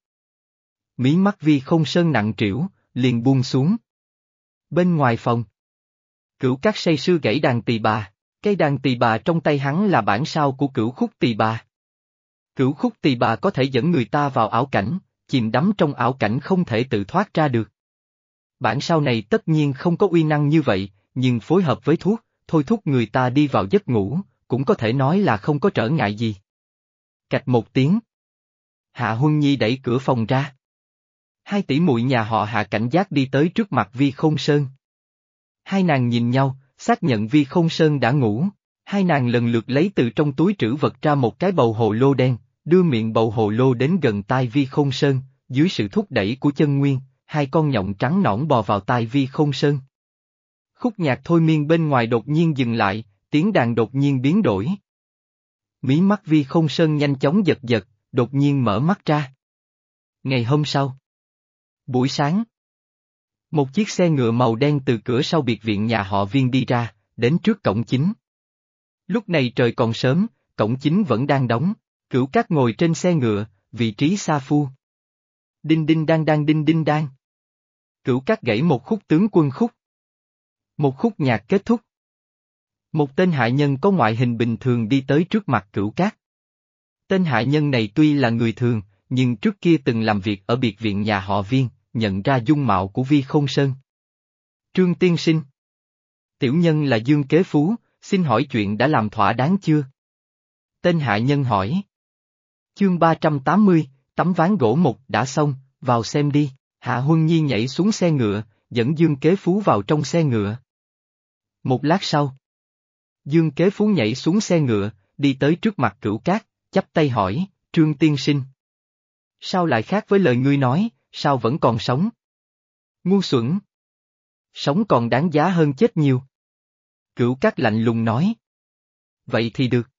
Speaker 1: Mí mắt Vi không sơn nặng trĩu, liền buông xuống. Bên ngoài phòng. Cửu các say sư gãy đàn tỳ bà, cây đàn tỳ bà trong tay hắn là bản sao của cửu khúc tỳ bà. Cửu khúc tỳ bà có thể dẫn người ta vào ảo cảnh, chìm đắm trong ảo cảnh không thể tự thoát ra được. Bản sao này tất nhiên không có uy năng như vậy, nhưng phối hợp với thuốc, thôi thúc người ta đi vào giấc ngủ, cũng có thể nói là không có trở ngại gì. Cạch một tiếng. Hạ Huân Nhi đẩy cửa phòng ra. Hai tỷ muội nhà họ hạ cảnh giác đi tới trước mặt Vi Không Sơn. Hai nàng nhìn nhau, xác nhận Vi Không Sơn đã ngủ. Hai nàng lần lượt lấy từ trong túi trữ vật ra một cái bầu hồ lô đen, đưa miệng bầu hồ lô đến gần tai Vi Không Sơn, dưới sự thúc đẩy của chân nguyên, hai con nhộng trắng nõn bò vào tai Vi Không Sơn. Khúc nhạc thôi miên bên ngoài đột nhiên dừng lại, tiếng đàn đột nhiên biến đổi. Mí mắt vi không sơn nhanh chóng giật giật, đột nhiên mở mắt ra. Ngày hôm sau. Buổi sáng. Một chiếc xe ngựa màu đen từ cửa sau biệt viện nhà họ viên đi ra, đến trước cổng chính. Lúc này trời còn sớm, cổng chính vẫn đang đóng, cửu cát ngồi trên xe ngựa, vị trí xa phu. Đinh đinh đang đang đinh đinh đang. Cửu cát gãy một khúc tướng quân khúc. Một khúc nhạc kết thúc. Một tên hại nhân có ngoại hình bình thường đi tới trước mặt cửu cát. Tên hại nhân này tuy là người thường, nhưng trước kia từng làm việc ở biệt viện nhà họ viên, nhận ra dung mạo của Vi Không Sơn. Trương Tiên Sinh Tiểu nhân là Dương Kế Phú, xin hỏi chuyện đã làm thỏa đáng chưa? Tên hạ nhân hỏi. Chương 380, tấm ván gỗ mục đã xong, vào xem đi, Hạ Huân Nhi nhảy xuống xe ngựa, dẫn Dương Kế Phú vào trong xe ngựa. Một lát sau, Dương Kế Phú nhảy xuống xe ngựa, đi tới trước mặt cửu cát, chắp tay hỏi, Trương Tiên Sinh. Sao lại khác với lời ngươi nói, sao vẫn còn sống? Ngu xuẩn. Sống còn đáng giá hơn chết nhiều. Cửu cát lạnh lùng nói. Vậy thì được.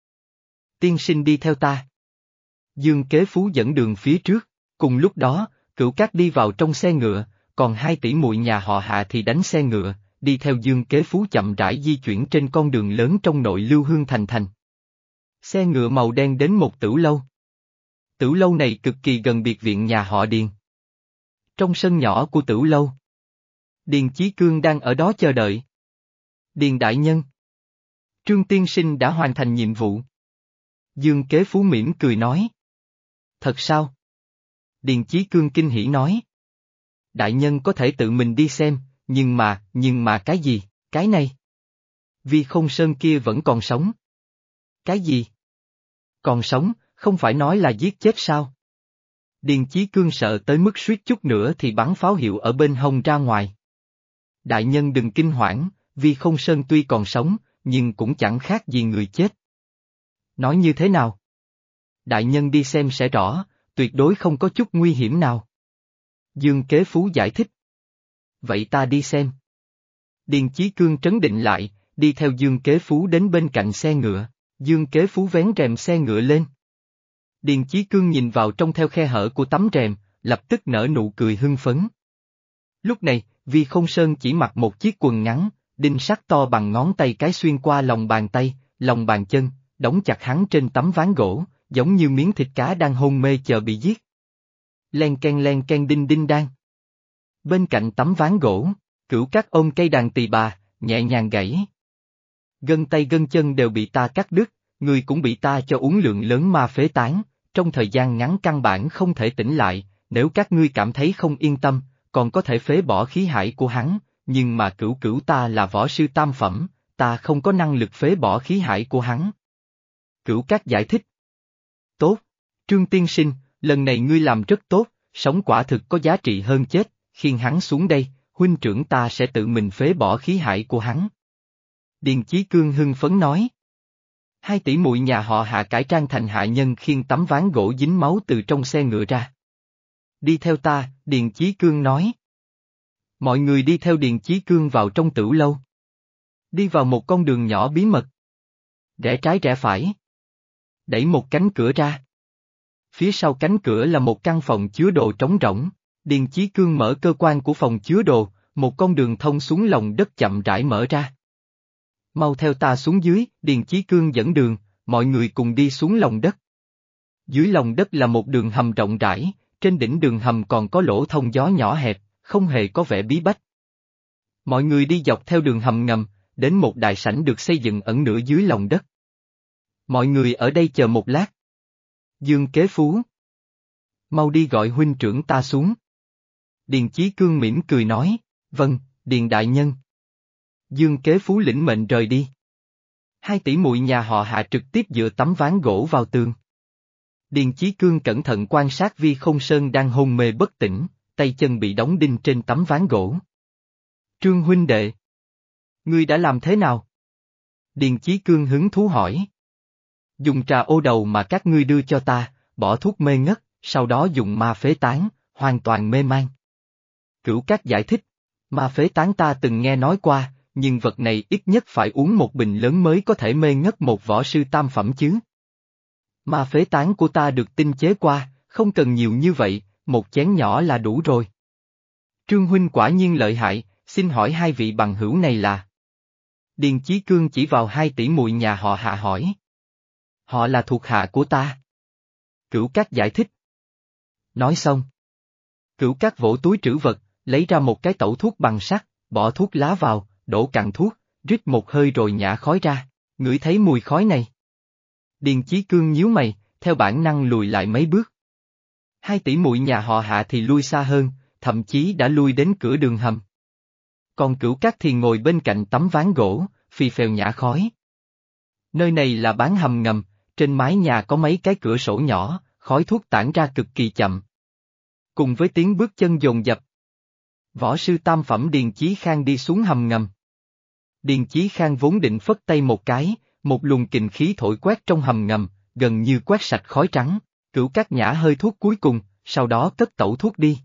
Speaker 1: Tiên sinh đi theo ta. Dương kế phú dẫn đường phía trước, cùng lúc đó, cửu cát đi vào trong xe ngựa, còn hai tỷ muội nhà họ hạ thì đánh xe ngựa, đi theo dương kế phú chậm rãi di chuyển trên con đường lớn trong nội lưu hương thành thành. Xe ngựa màu đen đến một tử lâu. Tử lâu này cực kỳ gần biệt viện nhà họ Điền. Trong sân nhỏ của tử lâu. Điền Chí Cương đang ở đó chờ đợi. Điền Đại Nhân. Trương Tiên Sinh đã hoàn thành nhiệm vụ. Dương Kế Phú mỉm cười nói. Thật sao? Điền Chí Cương kinh hỉ nói. Đại nhân có thể tự mình đi xem, nhưng mà, nhưng mà cái gì, cái này? Vì không sơn kia vẫn còn sống. Cái gì? Còn sống, không phải nói là giết chết sao? Điền Chí Cương sợ tới mức suýt chút nữa thì bắn pháo hiệu ở bên hông ra ngoài. Đại nhân đừng kinh hoảng, vì không sơn tuy còn sống, nhưng cũng chẳng khác gì người chết. Nói như thế nào? Đại nhân đi xem sẽ rõ, tuyệt đối không có chút nguy hiểm nào. Dương Kế Phú giải thích. Vậy ta đi xem. Điền Chí Cương trấn định lại, đi theo Dương Kế Phú đến bên cạnh xe ngựa, Dương Kế Phú vén rèm xe ngựa lên. Điền Chí Cương nhìn vào trong theo khe hở của tấm rèm, lập tức nở nụ cười hưng phấn. Lúc này, Vi Không Sơn chỉ mặc một chiếc quần ngắn, đinh sắt to bằng ngón tay cái xuyên qua lòng bàn tay, lòng bàn chân, đóng chặt hắn trên tấm ván gỗ, giống như miếng thịt cá đang hôn mê chờ bị giết. Len ken len ken đinh đinh đang. Bên cạnh tấm ván gỗ, cửu các ôm cây đàn tỳ bà, nhẹ nhàng gãy. Gân tay gân chân đều bị ta cắt đứt, người cũng bị ta cho uống lượng lớn ma phế tán, trong thời gian ngắn căn bản không thể tỉnh lại, nếu các ngươi cảm thấy không yên tâm, còn có thể phế bỏ khí hải của hắn, nhưng mà cửu cửu ta là võ sư tam phẩm, ta không có năng lực phế bỏ khí hải của hắn. Cửu các giải thích. Tốt, Trương Tiên Sinh, lần này ngươi làm rất tốt, sống quả thực có giá trị hơn chết, khiêng hắn xuống đây, huynh trưởng ta sẽ tự mình phế bỏ khí hải của hắn. Điền Chí Cương hưng phấn nói. Hai tỷ muội nhà họ hạ cải trang thành hạ nhân khiêng tấm ván gỗ dính máu từ trong xe ngựa ra. Đi theo ta, Điền Chí Cương nói. Mọi người đi theo Điền Chí Cương vào trong tử lâu. Đi vào một con đường nhỏ bí mật. Rẽ trái rẽ phải. Đẩy một cánh cửa ra. Phía sau cánh cửa là một căn phòng chứa đồ trống rỗng. Điền Chí Cương mở cơ quan của phòng chứa đồ, một con đường thông xuống lòng đất chậm rãi mở ra. Mau theo ta xuống dưới, Điền Chí Cương dẫn đường, mọi người cùng đi xuống lòng đất. Dưới lòng đất là một đường hầm rộng rãi, trên đỉnh đường hầm còn có lỗ thông gió nhỏ hẹp, không hề có vẻ bí bách. Mọi người đi dọc theo đường hầm ngầm, đến một đại sảnh được xây dựng ẩn nửa dưới lòng đất. Mọi người ở đây chờ một lát. Dương kế phú. Mau đi gọi huynh trưởng ta xuống. Điền Chí Cương mỉm cười nói, vâng, Điền Đại Nhân. Dương kế phú lĩnh mệnh rời đi. Hai tỷ muội nhà họ hạ trực tiếp dựa tấm ván gỗ vào tường. Điền Chí Cương cẩn thận quan sát Vi Không Sơn đang hôn mê bất tỉnh, tay chân bị đóng đinh trên tấm ván gỗ. Trương huynh đệ. Ngươi đã làm thế nào? Điền Chí Cương hứng thú hỏi. Dùng trà ô đầu mà các ngươi đưa cho ta, bỏ thuốc mê ngất, sau đó dùng ma phế tán, hoàn toàn mê man. Cửu các giải thích, ma phế tán ta từng nghe nói qua, nhưng vật này ít nhất phải uống một bình lớn mới có thể mê ngất một võ sư tam phẩm chứ. Ma phế tán của ta được tinh chế qua, không cần nhiều như vậy, một chén nhỏ là đủ rồi. Trương Huynh quả nhiên lợi hại, xin hỏi hai vị bằng hữu này là... Điền Chí Cương chỉ vào hai tỷ muội nhà họ hạ hỏi. Họ là thuộc hạ của ta. Cửu Cát giải thích. Nói xong. Cửu Cát vỗ túi trữ vật, lấy ra một cái tẩu thuốc bằng sắt, bỏ thuốc lá vào, đổ cạn thuốc, rít một hơi rồi nhả khói ra, ngửi thấy mùi khói này. Điền Chí Cương nhíu mày, theo bản năng lùi lại mấy bước. Hai tỷ muội nhà họ hạ thì lui xa hơn, thậm chí đã lui đến cửa đường hầm. Còn cửu cát thì ngồi bên cạnh tấm ván gỗ, phi phèo nhả khói. Nơi này là bán hầm ngầm, trên mái nhà có mấy cái cửa sổ nhỏ, khói thuốc tản ra cực kỳ chậm. Cùng với tiếng bước chân dồn dập. Võ sư tam phẩm Điền Chí Khang đi xuống hầm ngầm. Điền Chí Khang vốn định phất tay một cái, một luồng kình khí thổi quét trong hầm ngầm, gần như quét sạch khói trắng, cửu cát nhả hơi thuốc cuối cùng, sau đó cất tẩu thuốc đi.